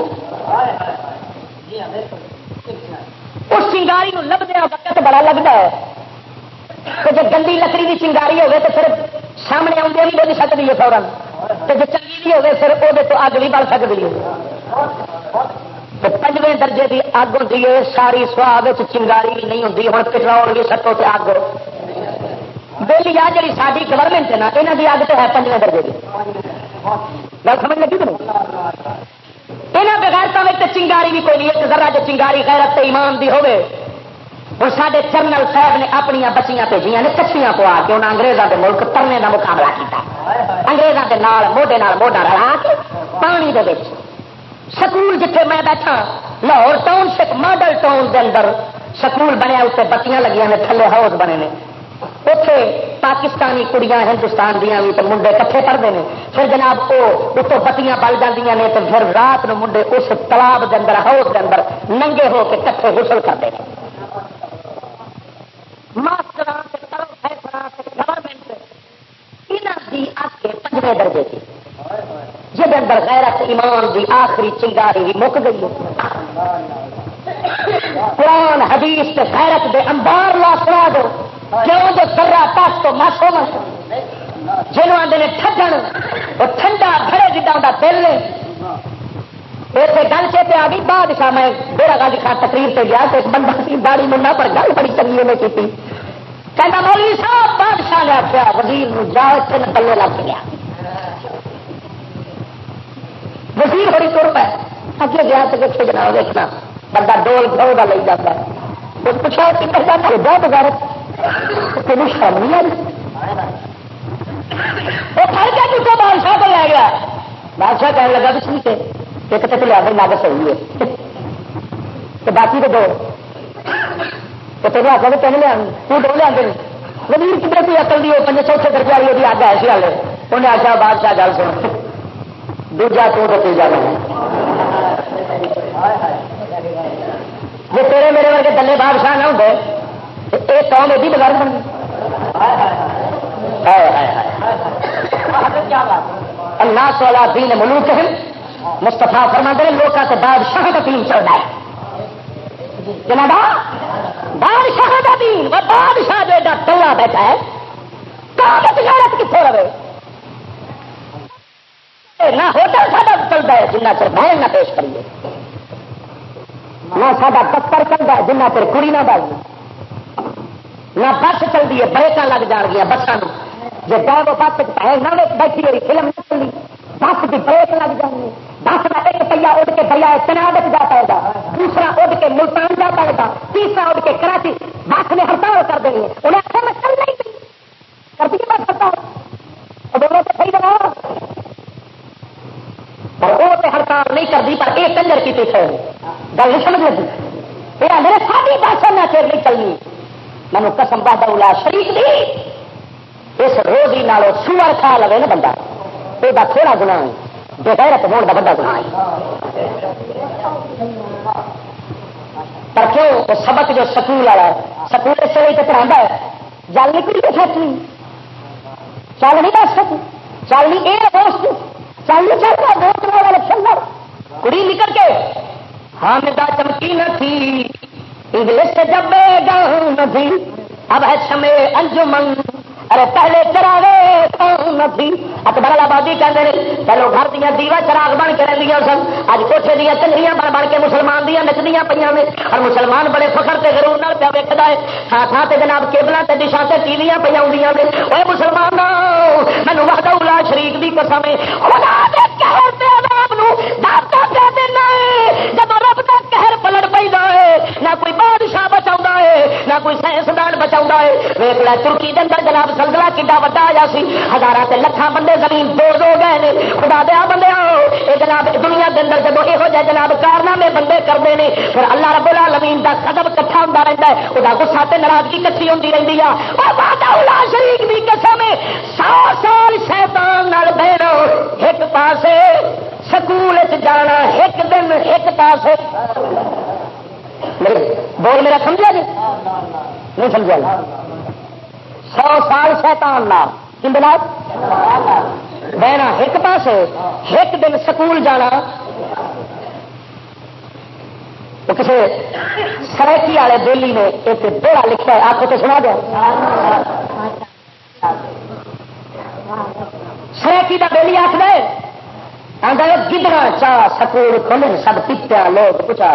اس چنگاری لبدیا وقت بڑا لگتا ہے۔ جب گندی لکڑی کی چنگاری ہوگی تو پھر سامنے آدھے بھی بول سکتی ہے فورن تو جی چنگی بھی ہوگی پھر وہ اگ بھی بڑھ سکتی ہے۔ پنجے درجے کی اگ ہوتی ہے، ساری سواد چنگاری نہیں ہوتی ہوں پٹرول بھی سٹو سے اگ۔ بولی آ جی ساری گورنمنٹ ہے نا یہاں کی اگ تو ہے پنجے درجے کی گل سمجھ لگی تو یہاں بغیرتوں میں چنگاری بھی کوئی نہیں، ایک ذرا جو چنگاری، غیرت ایمان دی ہوے ہوں سارے چرنل صاحب نے اپنی بچیاں بھیجیاں نے کچھیاں پوا کے انہیں انگریزوں کے ملک ترنے کا مقابلہ کیا انگریزوں کے نال، موڈے موڈا رلا کے پانی دے سکول جتھے میں بیٹھا لاہور ٹاؤن شپ، ماڈل ٹاؤن دے اندر سکول بنیا اتنے بتیاں لگی نے، تھلے ہاؤس بنے نے۔ اتے پاکستانی کڑیاں ہندوستان دیا بھی تو منڈے کٹھے پڑھتے ہیں پھر جناب وہ اتوں بتیاں بل جاتی نے تو پھر رات نو منڈے اس تالاب کے اندر ہاؤس کے اندر ننگے ہو کے کٹھے غسل کرتے ہیں ماسٹر گورنمنٹ یہاں کی پنجے درجے کی جہد اندر غیرت ایمان دی آخری چنگاری بھی مک گئی قرآن حدیث غیرت دے انبار لا سنا دو کیوں جو سرا پاس تو ماسو مس جنوب آدھے نے ٹھگن وہ ٹھنڈا بڑے جدا ہوں دل اسے گل سے پہ آ گئی بادشاہ میں ڈیرا گاجی خان تقریر پہ گیا تو ایک بندہ سی داڑی منا پر گل بڑی چنگی انہیں کی کہنا مولوی صاحب، بادشاہ نے آخیا وزیر جاؤ اتنے پلے لگ گیا۔ وزیر بڑی تر پہ اگے گیا تو کچھ جنا دیکھنا بندہ ڈول گھروں کا لے جاتا ہے۔ اس پوچھا کتنے جانا ہے بہت غیرت تین شرم نہیں آئی؟ وہ پھر کیا کتنے بادشاہ کو لے گیا؟ بادشاہ کہنے لگا بھی ٹھیک ہے ایک تو لیا نگ صحیح ہے۔ تو باقی تو دو۔ تو تین آخر تو تین لیا تو دو لیا وزیر کتنے کوئی اکل دی پنجے چوتھے درجے والی وہ آگ ایسی والے انہیں آخیا، بادشاہ گل سن دوجا تو تیجا نہیں جی تیرے میرے ورگے دلے بادشاہ نہ ہوتے یہ قوم ایڈی بغیر بن گئی۔ اللہ سولا دین ملوک ہے مستفا فرما دے لوگ کے بادشاہ کا دین چل رہا ہے جناب بادشاہ کا دین۔ بادشاہ جو ایڈا کلا بیٹھا ہے کہاں تجارت کتنے رہے؟ نہ ہوٹل ساڈا چلتا ہے جنہ چر بہن نہ پیش کریے۔ نہ سا دفتر چلتا ہے جنہ چر کڑی نہ بائی نہ بس چلتی ہے بریکاں لگ جان گیا بسان جی وہ بس نہ بیٹھی ہوئی فلم نہ چلی بس کی بریک لگ جانی بس کا ایک پہیا اڈ کے دریا چناب جا پائے گا دوسرا اڈ کے ملتان جا پائے گا تیسرا اڈ کے کراچی بس نے ہڑتال کر دینی ہے انہیں آخر میں چل نہیں کرتی بس ہڑتال دونوں تو صحیح بنا پر وہ تو ہڑتال نہیں کرتی پر یہ کنجر کی پیچھے گل نہیں سمجھ لگی یہ میرے ساری بادشاہ نہ چیر نہیں چلنی مینو قسم بہت الا شریف دی. اس روزی نال سور کھا لو نا بندہ. یہ تھوڑا گنا ہے. بغیرت ہونے کا بڑا گنا ہے. پر کیوں وہ سبق جو سکول والا ہے؟ سکول اس لیے تو پڑھا ہے. جل نکلی فیکٹری چل نہیں دس سکتی چل نہیں یہ دوست. چل نہیں چلتا دوست والا چلنا کڑی نکل کے. ہاں حامدہ چمکی نہ تھی. انگلش جب بے گاؤں نہ تھی اب ہے سمے انجمن۔ ارے پہلے چراغے نہ تھی اکبر آبادی کہتے ہیں پہلو گھر دیا دیوا چراغ بن کے رہی سن۔ اج کوٹے دیا چنگیاں بن بن کے مسلمان دیا نچدیا پہ اور مسلمان بڑے فخر سے ضرور نہ پیا ویکتا ہے۔ تھان تھان سے جناب کیبل سے دشا سے ٹی وی پہ آدی نے۔ وہ مسلمان مینو وقت الا شریف کی قسم جب نہ کوئی سائنسدان بچا ہے۔ ویک لے، ترکی دن جناب سلسلہ کڈا وڈا آیا سی۔ ہزار سے لکھان بندے زمین دو دو گئے نے۔ خدا دیا بندے یہ جناب، دنیا کے اندر جب یہو جہ جناب کارنامے بندے کرتے ہیں پھر اللہ رب العالمین کا قدم کٹھا ہوتا رہتا ہے۔ وہ گسا تے ناراضگی کٹھی ہوتی رہتی ہے شریف کی قسم سو سال شیطان دینا ایک پاسے سکول جانا، ایک دن ایک پاسے پاس بول میرا سمجھا جی؟ نہیں سمجھا جی۔ سو سال شیطان لا بہنا ایک پاس ایک دن سکول جانا۔ کسی سرکی والے دلی نے ایک بڑا لکھا ہے۔ آپ کو تو سنا دیا سرکی کا بےلی آخ دے آدھا گدڑا چاہ سکول کھولے سب پتیا لوگ پچا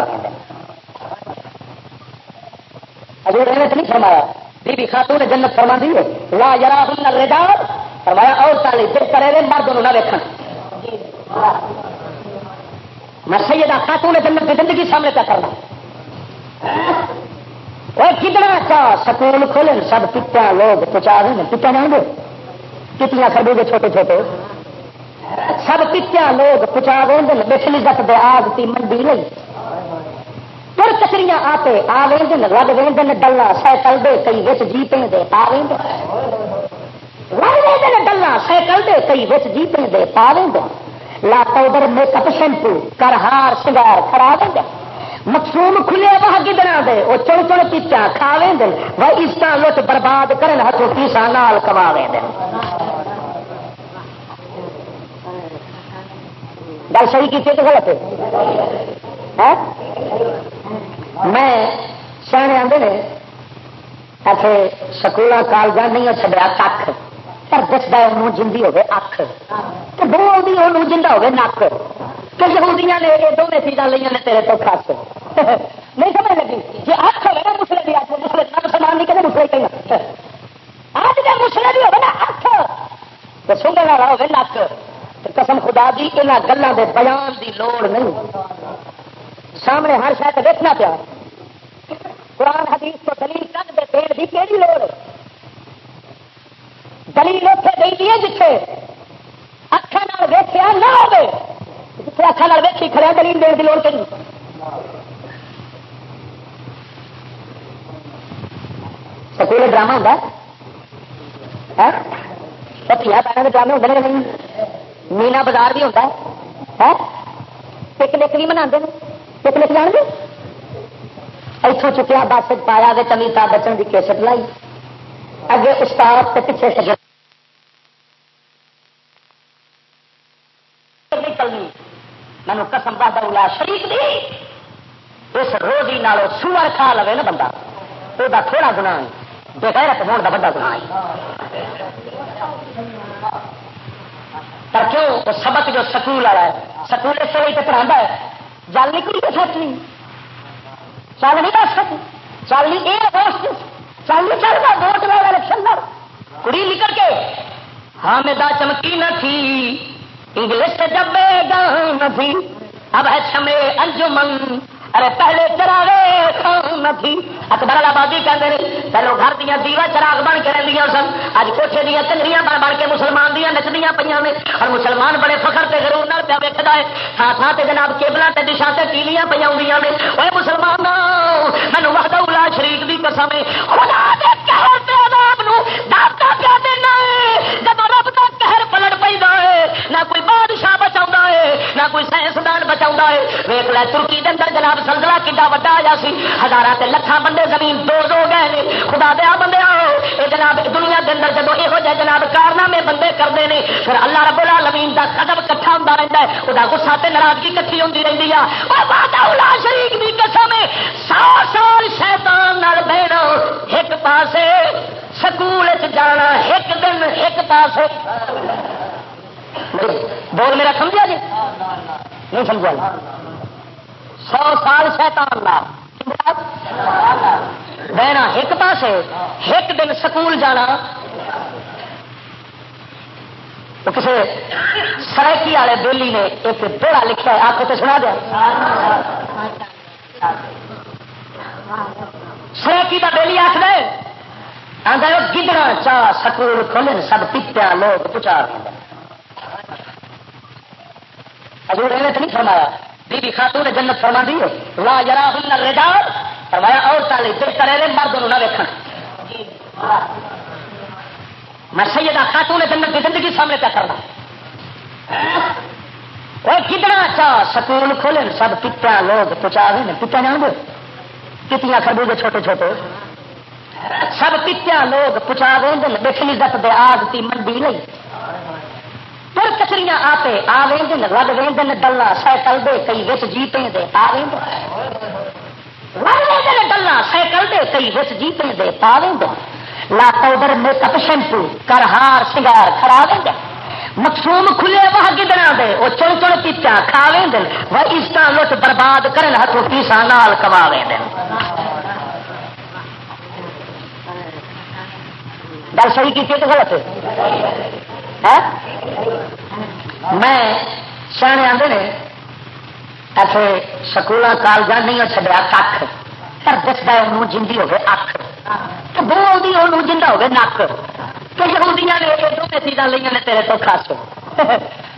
حضور نے نہیں فرمایا۔ بی بی خاتون جنت فرما دی ہے۔ لا یرا ہن الرجال۔ فرمایا اور تعالی دل کرے رے مرد نہ دیکھن۔ میں سیدہ خاتون جنت کی زندگی سامنے کیا کرنا وہ کتنا اچھا سکول کھولے سب پتیا لوگ پچا رہے ہیں۔ پتیا جان گے؟ کتنا خربو گے چھوٹے چھوٹے۔ سب پتیا لوگ پچا گے بچلی گت دے آگ تی منڈی لئی تر کچری آتے، آ وین لگ وین ڈلا سائیکل دے کئی بچ جیتے دے، پا وین لگ وین ڈلا سائیکل دے کئی بچ جیتے دے، پا وین لا پاؤڈر، میک اپ شیمپو، کر ہار سنگار کرا دیں مخصوم کھلے وہ گدڑا دے وہ چڑ چڑ پیچا کھا لیں وہ اس کا لٹ برباد کرن ہاتھوں پیسا نال کما لیں گل صحیح کی غلط ہے؟ ہاں؟ میں سیانے آتے نے ایسے سکول کالج نہیں چڑیا کھ پر دستا انہوں جی ہوگی اکھ تو بولتی انہوں جا ہوگی نک۔ کہ یہودیاں نے، یہ دونوں چیزاں لیا نے تیرے تو خاص۔ نہیں سمجھ لگی؟ جی اکھ ہوگا نا مسلے بھی اک مسلے مسلمان نہیں کہتے مسلے کہیں اج کے مسلے بھی ہوگا نا اکھ تو سننے والا ہوگا نک۔ قسم خدا دی یہاں گلوں کے بیان دی لوڑ نہیں۔ سامنے ہر شاید دیکھنا پیا قرآن حدیث کو دلیل کر دے پیڑ کی کہڑی لوڑ دلیل اتنے دے دیے جتنے اکھان ویخیا نہ ہو جتنے اکھان ویکھی کھڑا دلیل دین کی لوڑ کہ سکول ڈرامہ ہوتا پتھیا پیروں کے ڈرامے ہوتے نہیں مینا بازار بھی ہوتا ہے۔ ہاں؟ پکنک بھی منا پکنک جان گے اتوں چکیا بس پایا گے امیتاب بچن کی کیسٹ لائی۔ اگے استاد کے پیچھے سے مینو قسم بہادر شریف دی۔ اس روزی نال سور کھا لو نا بندہ۔ وہ تھوڑا گنا بغیرت ہونے کا بڑا گنا پر کیوں؟ وہ سبق جو سکول والا ہے، سکول اس طرح پڑھا ہے۔ جل نکلی تو سچ نہیں۔ چل نہیں دس سکتی۔ چل نہیں یہ ہوسٹ چل نہیں رہا ووٹ والا الیکشن لڑ کڑی نکل کے۔ ہاں حامدہ چمکی نہ تھی۔ انگلش جب گان نہ تھی۔ اب ہے چھمے انجمن۔ ارے پہلے چراغے نہ تھی۔ اکبر آبادی کہتے ہیں پہلو گھر دیا دیوا چراغ بن کے رہی سن۔ اج کوٹے دیا چنگریاں بن بن کے مسلمان دیا نچدیا پہ نے۔ اور مسلمان بڑے فخر سے ضرور نہ پیا ویکتا ہے۔ تھان تھان سے جناب کیبل سے دشا سے ٹیلیاں پہ آدی نے۔ وہ مسلمان مینو وقت الا شریف کی قسم خدا دے قہر تے عذاب نو داتا پیا دینا ہے۔ جب رب کا پہ نہ کوئی بادشاہ بچا ہے، نہ کوئی سائنسدان بچا ہے۔ ویک لے ترکی کے اندر جناب سلسلہ کڈا وڈا آیا سی ہزار سے لکھان بندے زمین دو دو گئے نے۔ خدا دیا بندے آؤ۔ یہ جناب، دنیا کے اندر جب یہ جناب کارنامے بندے کرتے ہیں پھر اللہ رب العالمین کا قدم کٹھا آتا رہتا ہے۔ وہ گسا تے ناراضگی کٹھی ہوتی رہتی ہے شریف کی قسم سو سال شیطان بہنا ایک پاسے سکول جانا، ایک دن ایک پاسے۔ بول میرا سمجھا جی؟ نہیں سمجھا جی۔ سو سال شیطان لا بہنا ایک پاس ایک دن سکول جانا۔ تو کسی سرائکی والے بولی نے ایک بڑا لکھا ہے آپ کو تو سنا دیا۔ سرائکی کا بیلی آخر آدھا گدڑا چاہ سکول کھولن، سب پتیا لوگ پچار حضور نے تو نہیں فرمایا، بی بی خاتون جنت فرما دی لا یرا ہن رجال فرمایا اور تالے دل کرے رہے مرد نہ ویکھن۔ میں سیدہ خاتون جنت کی زندگی سامنے پہ کرنا۔ وہ کتنا چا اچھا سکول کھولے، سب پتیا لوگ پچا گئے پتیا جان گے کتیا خربوزے چھوٹے چھوٹے۔ سب پتیا لوگ پچا گئے دیکھنی عزت دے آگ تی منڈی نہیں۔ پھر کچری آتے، آ وین لگ وین ڈلا سائیکل دے، کئی وچ جیتے دے، آ وین ڈلا سائیکل دے، کئی وچ جیتے دے، پا وین لا پاؤڈر، میک اپ شیمپو، کر ہار، سنگار کرا دیں مقصوم کھلے وہ گدنا دے، وہ چن چن پیچا کھا دن وہ اس کا لٹ برباد کرن ہاتھوں پیسا نال کما دن گل صحیح کی غلط ہے؟ میں سیانے آتے نے ایسے سکول کالج نہیں چڈیا کھ پر دستا انہوں جی ہوگی اکھ۔ تو بولتی انہوں جا ہوگی نک تو یہودیاں نے یہ دونوں چیزاں لیا نے تیرے تو خاص۔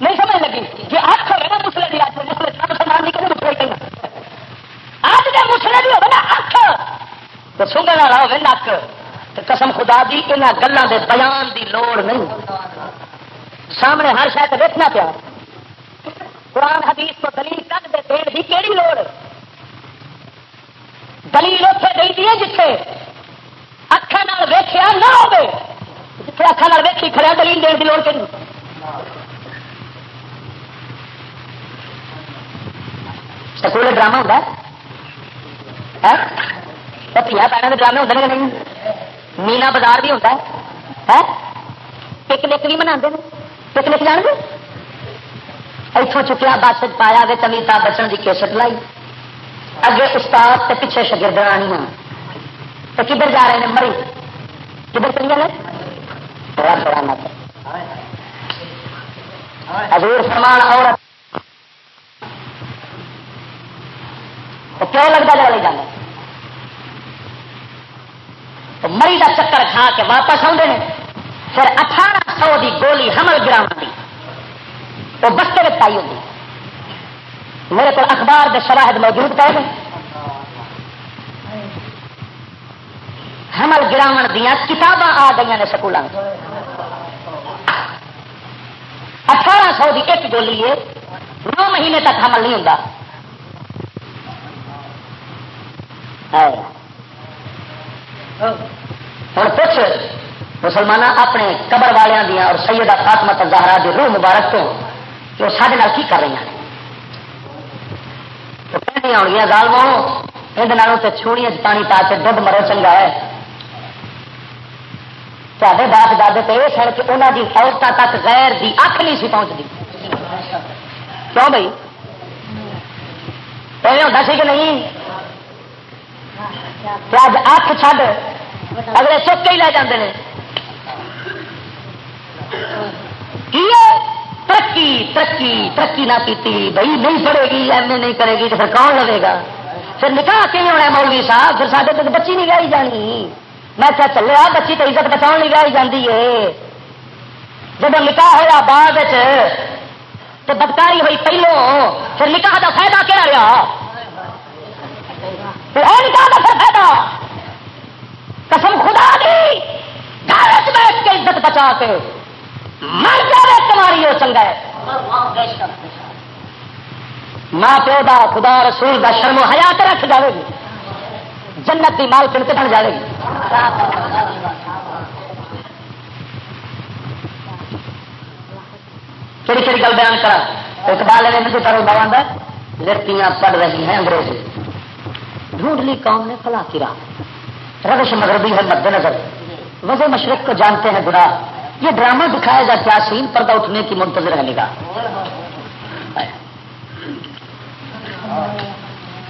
نہیں سمجھ لگی؟ جی اکھ ہوگا نا مسلے کی اج مسلے مسلمان نہیں کہیں مسلے کہیں اج کے مسلے بھی ہوگا نا اکھ، تو سنگن والا ہوگا نک قسم خدا دی ان گلوں کے بیان دی لوڑ نہیں۔ سامنے ہر شاید دیکھنا پیا۔ قرآن حدیث کو دلیل کٹ دے، دین کی کہڑی لوڑ؟ دلیل اتنے دے دی جتھے اکھان ویخیا نہ ہو جتنے اکھان ویکھی کھڑا دلیل دین کی لوڑ ہاں؟ کہ سکول ڈرامہ ہوتا ہے؟ پیا پیڑوں کے ڈرامے ہوتے ہیں نہیں؟ مینا بازار بھی ہوتا ہے ہاں؟ پکنک بھی منا پکنک جان گے اتوں چکیا بس پایا گے تمیتا بچن کی کیسٹ لائی اگے استاد تے پیچھے شگرد آنی ہوں تو کدھر جا رہے ہیں مری کدھر چلی گئے تھوڑا مت حضور فرمان عورت کیوں لگتا جا لے جانا مری کا چکر کھا کے واپس آتے ہیں پھر اٹھارہ سو کی گولی حمل گرام کی وہ بستے میں پائی ہوتی میرے کو اخبار کے شواہد موجود پہ حمل گراو دیا کتاباں آ گئی نے سکولوں اٹھارہ سو کی ایک گولی ہے۔ نو مہینے تک حمل نہیں ہوتا ہوں کچھ مسلمان اپنے قبر والوں دیا اور سیدہ فاطمہ زہرا دی روح مبارک تو کہ وہ سارے کی کر رہی ہیں تو کہنی آنی گال یہ چھوڑی پانی پا کے دھد مرو چنگا ہے۔ تے باپ دادے تو یہ سن کہ انہوں کی عورتوں تک غیر دی اکھ نہیں سی پہنچتی کیوں بھائی ایویں ہوتا سی کہ نہیں؟ اج اکھ چھڈ، اگلے چک ہی لے جاتے ہیں ترقی ترقی ترقی نہ پیتی بھائی نہیں پڑے گی، ایم اے نہیں کرے گی، تو پھر کون لگے گا؟ پھر نکاح کی ہونا مولوی صاحب؟ پھر سارے تک بچی نہیں گائی جانی۔ میں کیا چلے آ بچی تو عزت بچاؤ نہیں گائی جاتی ہے جب نکاح ہوا بعد تو بدکاری ہوئی پہلو، پھر نکاح کا فائدہ کیا رہا نکاح کا فائدہ؟ قسم خدا دی، گھر بیٹھ کے عزت بچا کے۔ مر جائے تمہاری وہ چنگا ہے۔ ماں پیو دا خدا رسول دا شرم و حیات رکھ جائے گی۔ جنت کی مال چنتے بن جائے گی۔ کہڑی کہڑی گل بیان کرا اقبال نے مجھے کرو بابا لڑکیاں پڑھ رہی ہیں انگریزی۔ ڈھونڈ لی قوم نے فلاں کی راہ۔ روش مغربی ہے مد نظر۔ وزے مشرق کو جانتے ہیں گناہ۔ یہ ڈرامہ دکھایا جا کیا سین پردہ اٹھنے کی منتظر ہے نگاہ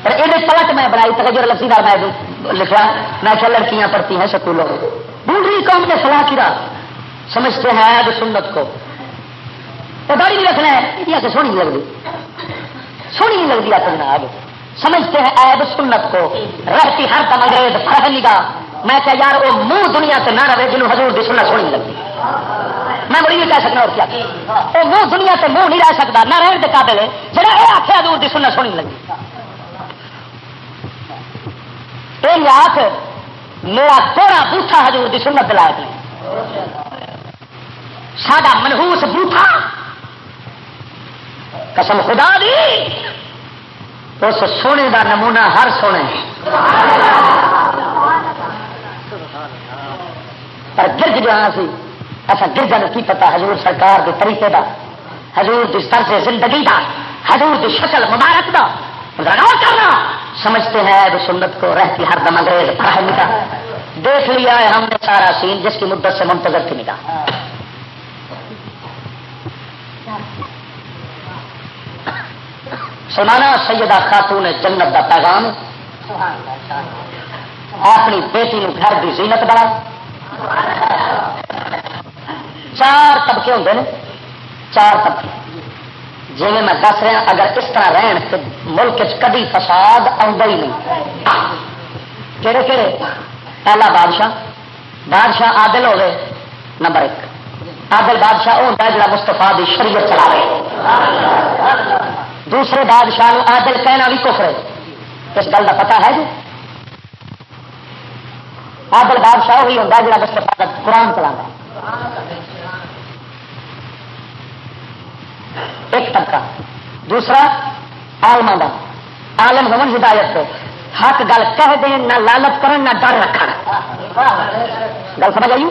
اور یہ پلٹ میں بنائی تجر لسی دار میں لکھا، میں کیا لڑکیاں پڑھتی ہیں سکولوں میں۔ ڈھونڈ رہی قوم نے فلاں کی راہ۔ سمجھتے ہیں اب سنت کو۔ تو داڑھی بھی رکھنا ہے، یہ کہ سونی نہیں لگتی سونی نہیں لگتی آپ سمجھتے ہیں ایب سنت کو۔ رہتی ہر دم انگریز پڑھ نگاہ۔ میں کیا یار، وہ منہ دنیا سے نہ رہے جنہوں حضور دی سنت سونی لگتی میں بڑی نہیں کہہ سکتا اور کیا؟ وہ منہ دنیا سے منہ نہیں رہ سکتا، نہ رہن کے قابل ہے۔ جہاں یہ آخر حضور دی سنت سونی لگی۔ یہ آخ میرا تھوڑا بوٹا حضور دی سنت دلائے ساڈا منہوس بوٹا قسم خدا دی، اس سونے دا نمونہ ہر سونے۔ پر گرج جو سی، ایسا گرجن کی پتا، حضور سرکار کے طریقے دا، حضور کی طرز زندگی دا، حضور کی شکل مبارک دا کرنا سمجھتے ہیں اب سنت کو رہتی ہر دم انگریز فراہمی کا دیکھ لیا ہے ہم نے سارا سین، جس کی مدت سے منتظر تھی نکاح سلمانا سیدہ خاتون جنت دا پیغام۔ اپنی بیٹی نو گھر کی زینت بڑا چار طبقے ہوتے ہیں چار طبقے۔ جی میں دس رہا اگر اس طرح رہن تو ملک کدی فساد آتا ہی نہیں۔ کہڑے کہڑے پہلا بادشاہ۔ بادشاہ عادل ہوئے نمبر ایک۔ عادل بادشاہ وہ ہوتا ہے جڑا مستفا کی شریعت چلا رہے دوسرے بادشاہ عادل کہنا بھی کفر ہے۔ اس گل کا پتا ہے جی؟ عادل بادشاہ وہی ہوتا ہے جڑا قرآن چلا ایک طبقہ۔ دوسرا آلما کا آلم ہومن ہدایت کو حق گل کہہ دیں نہ لالت کرن، نہ ڈر رکھ گل سمجھ آئی؟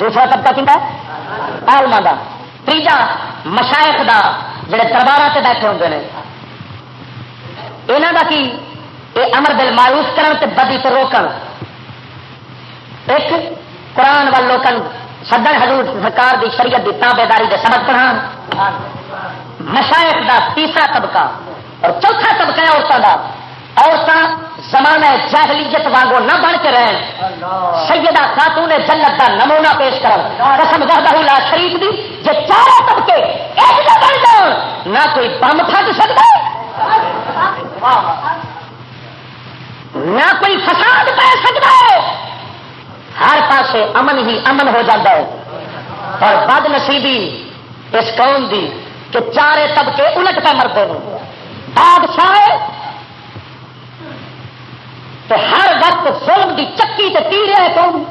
دوسرا طبقہ کتا آلما کا تیجا مشائق دا۔ جڑے دربار سے بیٹھے ہوتے ہیں یہاں کا کی؟ یہ امر دل مایوس کرن بدی تو روکن۔ ایک قرآن وال لوکن سدن حضور سرکار دی شریعت دی تابے داری کے سبق پڑھا مشائق دا تیسرا طبقہ اور چوتھا طبقہ ہے عورتوں کا عورتیں زمانہ جاہلیت وانگو نہ بن کے رہن۔ سیدہ خاتون جنت دا نمونہ پیش کر قسم وحدہ لا شریف دی جے چاروں طبقے ایک نہ بن جان نہ کوئی بم پھٹ سکتا۔ نہ کوئی فساد پہ سکتا۔ ہے ہر پاسے امن ہی امن ہو جاتا ہے۔ اور بد نصیبی اس قوم دی کہ چارے طبقے الٹ پہ مرتے ہیں۔ بادشاہ تو ہر وقت ظلم دی چکی تے پی رہے قوم۔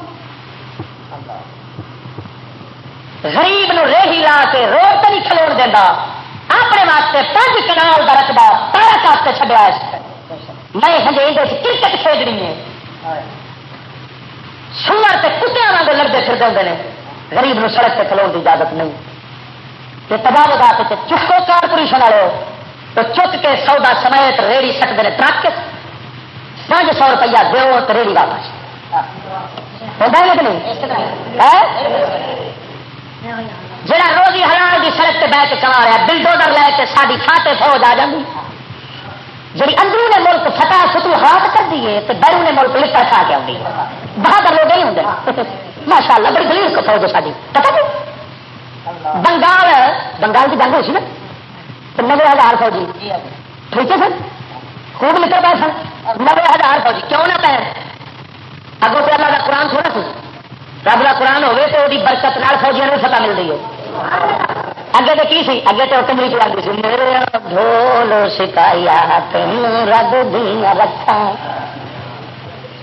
غریب نو ریہی لا کے روڈ تو نہیں کھلوڑ دینا۔ اپنے واسطے پانچ کنال کا رقبہ پارک واسطے چڈیا میں ہجے کرکٹ کھیلنی ہے۔ سور سے کتیا واگ لڑتے پھر ہیں غریب نو سڑک سے کھلو کی اجازت نہیں۔ کہ تباہ لگا کے چکو کارپوریشن والے تو چک کے سودا سمیت ریڑی سکتے ہیں ٹرک پانچ سو روپیہ دو تو ریڑی واپس۔ ہوتا ہے کہ نہیں؟ روزی حلال کی سڑک سے بہ کے کما رہا بلڈوڈر لے کے ساری کھاتے فوج آ جاتی جی اندرون ملک فتح ستو ہاتھ کر دیے تو بیرون ملک لٹا کھا کے آؤں بہادر لوگ نہیں ہوں ماشاء اللہ بڑی دلیل کو فوج ساری پتا نہیں؟ بنگال بنگال کی جنگ ہوئی سی نا؟ تو نبے ہزار فوجی؟ ٹھیک ہے سر؟ خوب نکل پائے سن نبے ہزار فوجی؟ کیوں نہ پہ اگوں سے اللہ کا قرآن تھوڑا سی رب کا قرآن ہوے تو وہ برکت نال فوجیاں کو فتح مل رہی ہے۔ اگے تو کی سی؟ اگے تو کمری چلا گئی سی۔ میرے ڈھول سکایا تین رگ دیا رکھا۔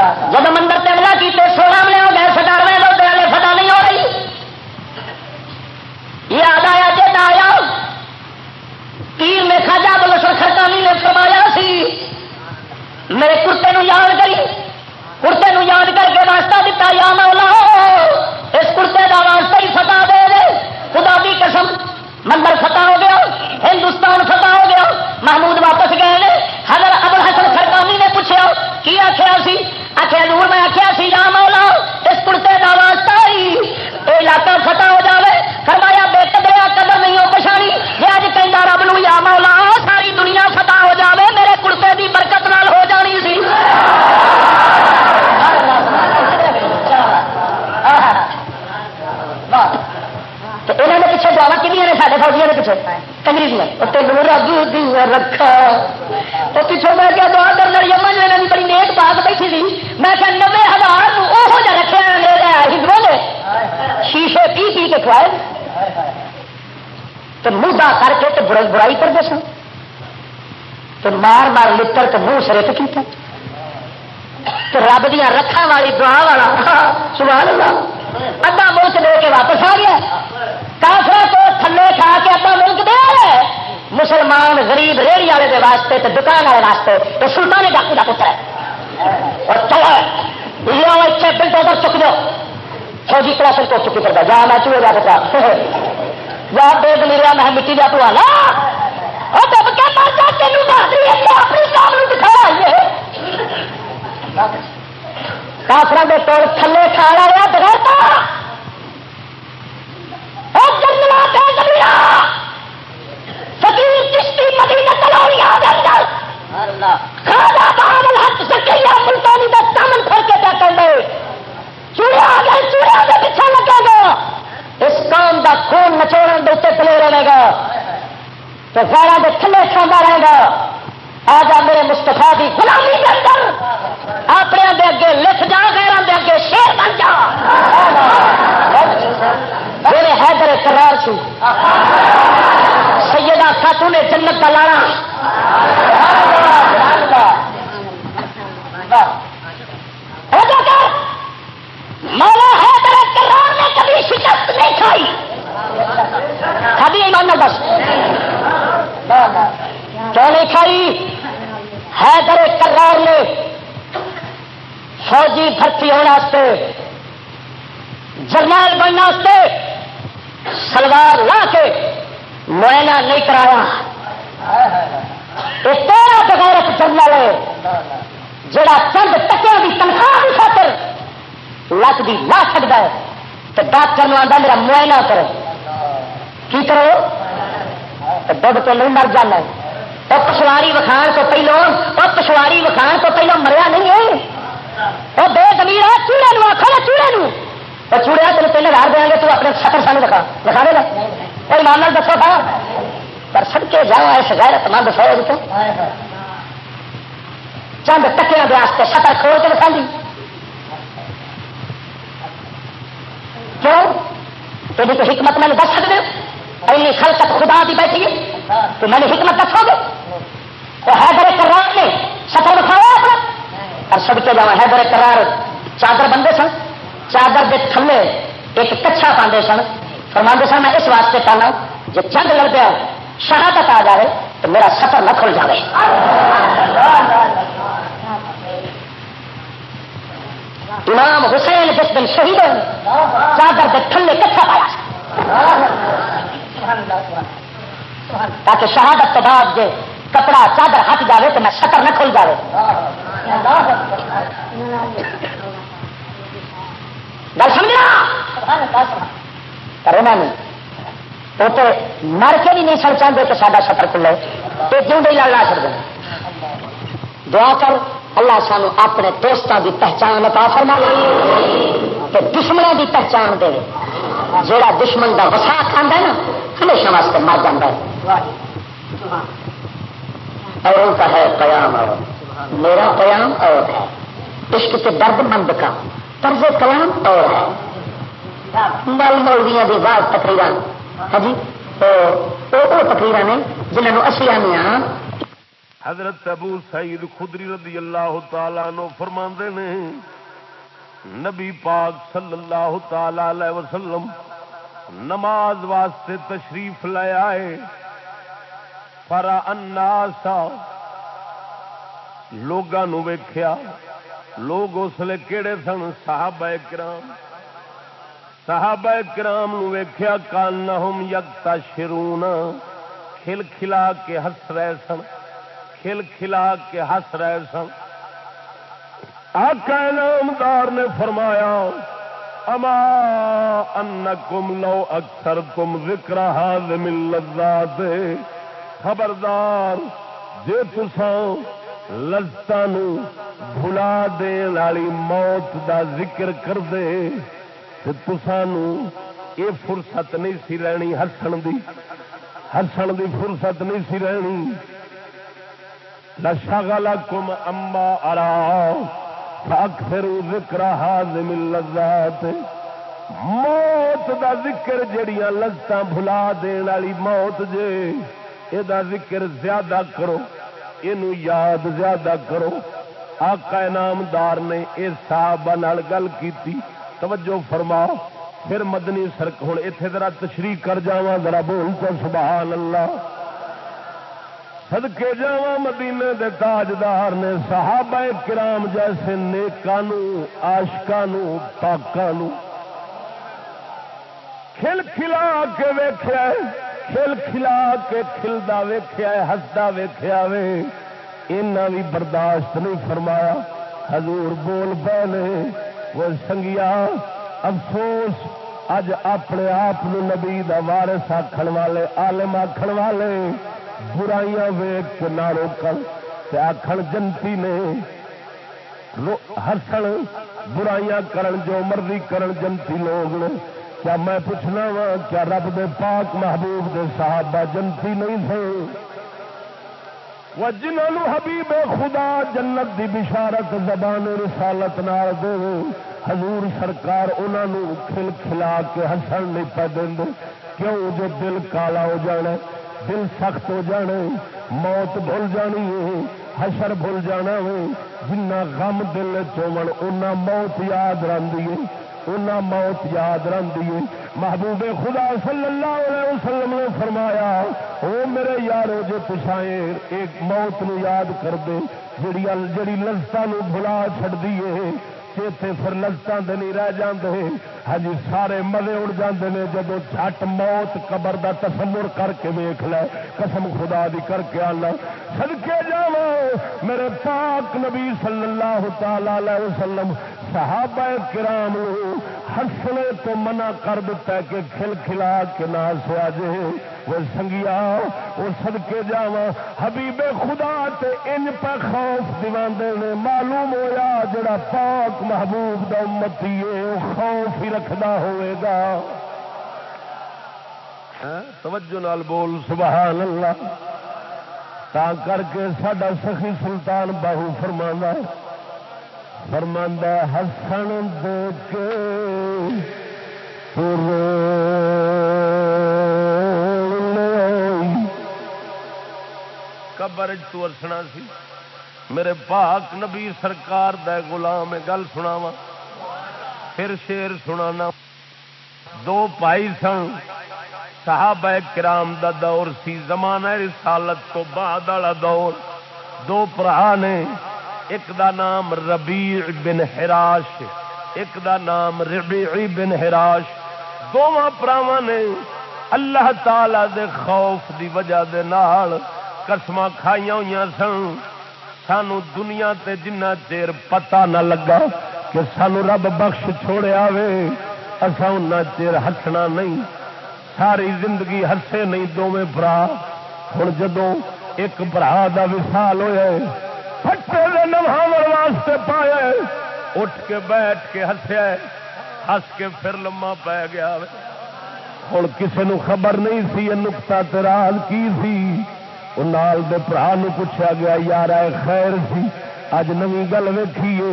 جب مندر تملا کی سولہ میں ہو گئے سٹارویں لوگ والے فتح نہیں ہو رہی۔ یاد آیا جی آیا۔ تیر میں کھاجا بولو سر خرکانی نے فرمایا سی۔ میرے کرتے نو یاد کری۔ کرتے نو یاد کر کے واسطہ دتا، یا مولا، اس کرتے کا واسطہ ہی فتح دے دے۔ خدا کی قسم، مندر فتح ہو گیا ہندوستان فتح ہو گیا محمود واپس گئے حضرت ابل حسن خرکانی نے پوچھا کی آخیا سی آخیا دور میں آخیا سی یا مولا اس کرتے کا واسطہ ہی یہ علاقہ فتح ہو جائے فرمایا بے قدریا قدر نہیں ہو پچھانی جی اج کہیں رب نو یا مولا ساری دنیا فتح ہو جائے میرے کرتے کی برکت نال ہو جانی سی انہوں نے پیچھے دعوا کنیا نے سارے فوجیوں نے پیچھے کنگری دیا رب دیا رکھا تو پیچھے میں کیا دعا کرنا یمن نے بڑی نیک بات بیٹھی تھی میں کہ نبے ہزار وہ رکھے ہندو نے شیشے پی پی کے کھوائے تو منہ کر کے تو برائی برائی کرتے سن تو مار مار لڑ تو منہ سرت کیتا تو رب دیا رکھا والی دعا والا۔ سبحان اللہ۔ ادھا ملک دے کے واپس آ گیا۔ کافر کو تھلے کھا کے ادھا ملک دے مسلمان غریب ریڑی والے کے واسطے تو دکان والے واسطے تو سلطان ڈاکو کا پتر ہے۔ اور چلو۔ اتنے بلٹ ادھر چک دو فوجی کلاسن کو چکی کرتا جا، میں چوہے جا پتا یا بے دلیرا میں مٹی جا پوا اپنی کام دکھایا کافر کے تول تھلے کھا رہا بغیرتا فقیر کشتی مدینہ کلوری آ گیا کھانا بہامل حق سکیا ملتانی کا دامن پھر کے کیا کر دے چوڑے آ گئے چوڑے کے پیچھے لگے گا اس کام کا خون نچوڑ کے اتنے پلے رہے گا تو غیرہ کے تھلے کھانا رہے گا آ جا میرے مستفا کی غلامی کے اندر اپنے دے اگے لکھ جا غیرہ دے اگے شیر بن جا میرے حیدر کرار سی سیدہ خاتون نے جنت کا لانا مولا حیدر کرار نے کبھی شکست نہیں کھائی کبھی ایمان بس کیوں نہیں کھائی حیدر کرار نے فوجی بھرتی ہونے جرنیل بننے سلوار لا کے معائنہ نہیں کرایا یہ تیرا بغیر جنرل ہے جڑا چند ٹکیا کی تنخواہ کی خاطر لک بھی لا سکتا ہے تو ڈاکٹر معائنہ کرو۔ کی کرو؟ دب تو نہیں مر جانا۔ وہ پچھواری وکھان تو پہلو وہ پچھواری وکھان تو پہلو مریا نہیں ہے۔ وہ بے زمین ہے چوڑے نو آخو چوڑے نو۔ وہ چوڑیا تین پہلے ہار دیا گے تو اپنے سفر سان دکھا۔ دکھا دے گا کوئی مان دسو تھا پر سڑ کے جاؤ ایس غیرت مند فوج تو۔ چند ٹکیا واسطے سطر کھول کے دکھا دی۔ کیوں؟ تو بھی تو حکمت میں دس سکتے ہو این خلقت خدا بھی بیٹھی ہے، تو میں نے حکمت دسو گے تو حیدر کرار نے سفر دکھایا اپنا۔ اور سب کے جاؤ حیدر کرار چادر بندے سن، چادر کے تھلے ایک کچھا پاندے سن۔ فرماندے سن، میں اس واسطے پانا جو جنگ لڑ پیا، شہادت آ جائے تو میرا سفر نہ کھل جائے امام حسین جس دن شہید چادر کے تھلے کچھا پایا۔ تاکہ شہادت کے بعد جو کپڑا چادر ہٹ جائے تو میں سفر نہ کھل جائے گل سمجھنا پر انہوں وہ تو مر کے بھی نہیں سڑ چاہتے کہ سارا سفر کھلے تو کیوں نہیں لا چڑ دیں دعا کر اللہ سانو اپنے دوستوں کی پہچان پا فرما تو دشمنوں کی پہچان دے جڑا دشمن کا وسا کھانا ہے نا، ہمیشہ واسطے مر جا ہے۔ اور ان کا ہے قیام اور۔ میرا قیام اور ہے۔ عشق کے درد مند کا۔ طرز کلام اور ہے۔ مل مولویا کی بات تقریر ہاں جی تو وہ تقریر نے جنہوں اسی آنے حضرت ابو سعید خدری رضی اللہ تعالی نو فرما نے، نبی پاک صلی اللہ تعالی وسلم نماز واسطے تشریف لے آئے۔ فرا اناسا لوگوں ویخیا لوگ اس لیے کہڑے سن؟ صحابہ کرام۔ صحابہ کرام ویخیا کان یکتا شرون کھل کھلا کے ہس رہے سن۔ کھل کھلا کے ہس رہے سن۔ آقا نامدار نے فرمایا، اما ان کم لو اکثر تم ذکر حاضم اللذات۔ خبردار، جے تسان لذتان بھلا دین والی موت دا ذکر کر دے تو تسان یہ فرصت نہیں سی رہنی، ہسن دی ہسن دی فرصت نہیں سی رہنی۔ لشا کم اما ارا اکثر ذکر حاضم اللذات. موت دا ذکر جڑیاں لذت بھلا دین والی موت جے یہ ذکر زیادہ کرو یہ یاد زیادہ کرو۔ آقا انعامدار نے اس صاحب گل کی توجہ فرما، پھر مدنی سرک ہوں اتے ذرا تشریح کر جا ذرا بول تو سبحان اللہ۔ سدکے جا مدینے دے تاجدار نے صحابہ کرام جیسے نیکانو آشکانو پاکانو کھل کھلا کے ویخیا کھل کھلا کے کھلدا ویخیا ہسدا ویخیا وے۔ اینا بھی برداشت نہیں فرمایا۔ حضور بول پے وہ سنگیا، افسوس، اج اپنے آپ نبی دا وارث آخر والے آلم آخر والے۔ برائیاں ویگ کے نہ روکن آخر جنتی نے ہسن برائیاں کرن جو مرضی کرن جنتی لوگ نے۔ کیا میں پوچھنا وا، کیا رب دے پاک محبوب دے صحابہ جنتی نہیں تھے؟ وہ جنہوں حبیب خدا جنت دی بشارت زبان رسالت نال دے، حضور سرکار انہوں کھل کھلا کے ہسن نہیں پہ دیں کیوں؟ جو دل کالا ہو جانا دل سخت ہو جانے موت بھول جانی ہے، حشر بھول جانا ہے۔ جنا غم دل چومن اُنہ موت یاد رہی ہے۔ اُنہ موت یاد رہی ہے۔ محبوب خدا صلی اللہ علیہ وسلم نے فرمایا، او میرے یارو، جو پچھائے ایک موت نو یاد کر دے، جڑی جڑی لذتا نو بھلا چھڑ دیے چیتے پھر لذت نہیں رہ جاندے۔ ہاں جی، سارے مزے اڑ جاندے نے جب جٹ موت قبر دا تصور کر کے ویخ لے۔ قسم خدا دی کر کے آنا سدکے جا میرے پاک نبی صلی اللہ تعالی علیہ وسلم، صحابہ کرام ہسنے تو منع کر دیتا ہے کہ کھل کھلا کے نہ سوا جے وہ سنگیا، وہ سدکے جا حبیب خدا تے ان پہ خوف دیواندے نے، معلوم ہویا جڑا پاک پاک محبوب دا امتی خوف ہی رکھدا ہوئے گا۔ ہاں، توجہ نال بول سبحان اللہ تا کر کے ساڈا سخی سلطان باہو فرمانا فرماندہ ہسن دے کے قبر چرسنا سی۔ میرے پاک نبی سرکار دے غلام گل سنا وا پھر شیر سنانا۔ دو پائی سن۔ صحابہ کرام دا دور سی، زمانہ رسالت تو بعد والا دور۔ دو پرا نے۔ ایک دا نام ربیع بن حراش، ایک دا نام ربیع بن حراش۔ دونوں پراوا نے اللہ تعالی دے خوف دی وجہ دے نال قسم کھائی ہوئی سن۔ سانو دنیا تے جنہ چیر پتا نہ لگا کہ سانو رب بخش چھوڑیا وے اصا ان چیر ہسنا نہیں۔ ساری زندگی ہسے نہیں دونوں برا۔ ہوں جدو ایک برا کا وسال ہوا پٹے نواو واسطے پایا اٹھ کے بیٹھ کے ہسیا ہس کے پھر لما پی گیا ہوں کسی خبر نہیں سی نکتا تراج کی سی؟ نال دے برا پوچھا گیا، یار خیر سی، اج نو گل ویکھیے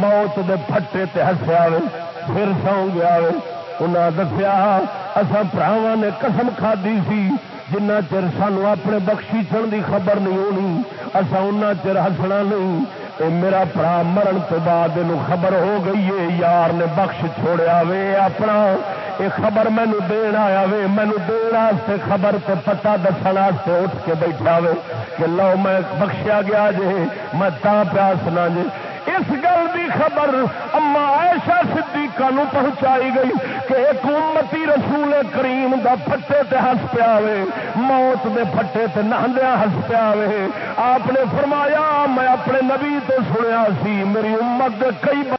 موت دے پھٹے تے ہسیا وے پھر سو گیا وے انہاں دسیا، اساں براوا نے قسم کھادی سی، جنہ چر سانو اپنے بخشی چڑھ کی خبر نہیں ہونی اصا ان چر ہسنا نہیں۔ اے میرا برا مرن تو بعد یہ خبر ہو گئی ہے، یار نے بخش چھوڑیا وے، اپنا یہ خبر مینو دین آیا وے، مینو دن خبر تو پتا دسن اٹھ کے بیٹھا وے کہ لو میں بخشیا گیا جی میں تا پیاسنا جی اس گل کی خبر اما عائشہ صدیقہ نو پہنچائی گئی کہ ایک امتی رسول کریم دا پھٹے تے ہس پیا موت دے پھٹے تے نہندیا ہس پیا آپ نے فرمایا، میں اپنے نبی تو سنیا سی، میری امت دے کئی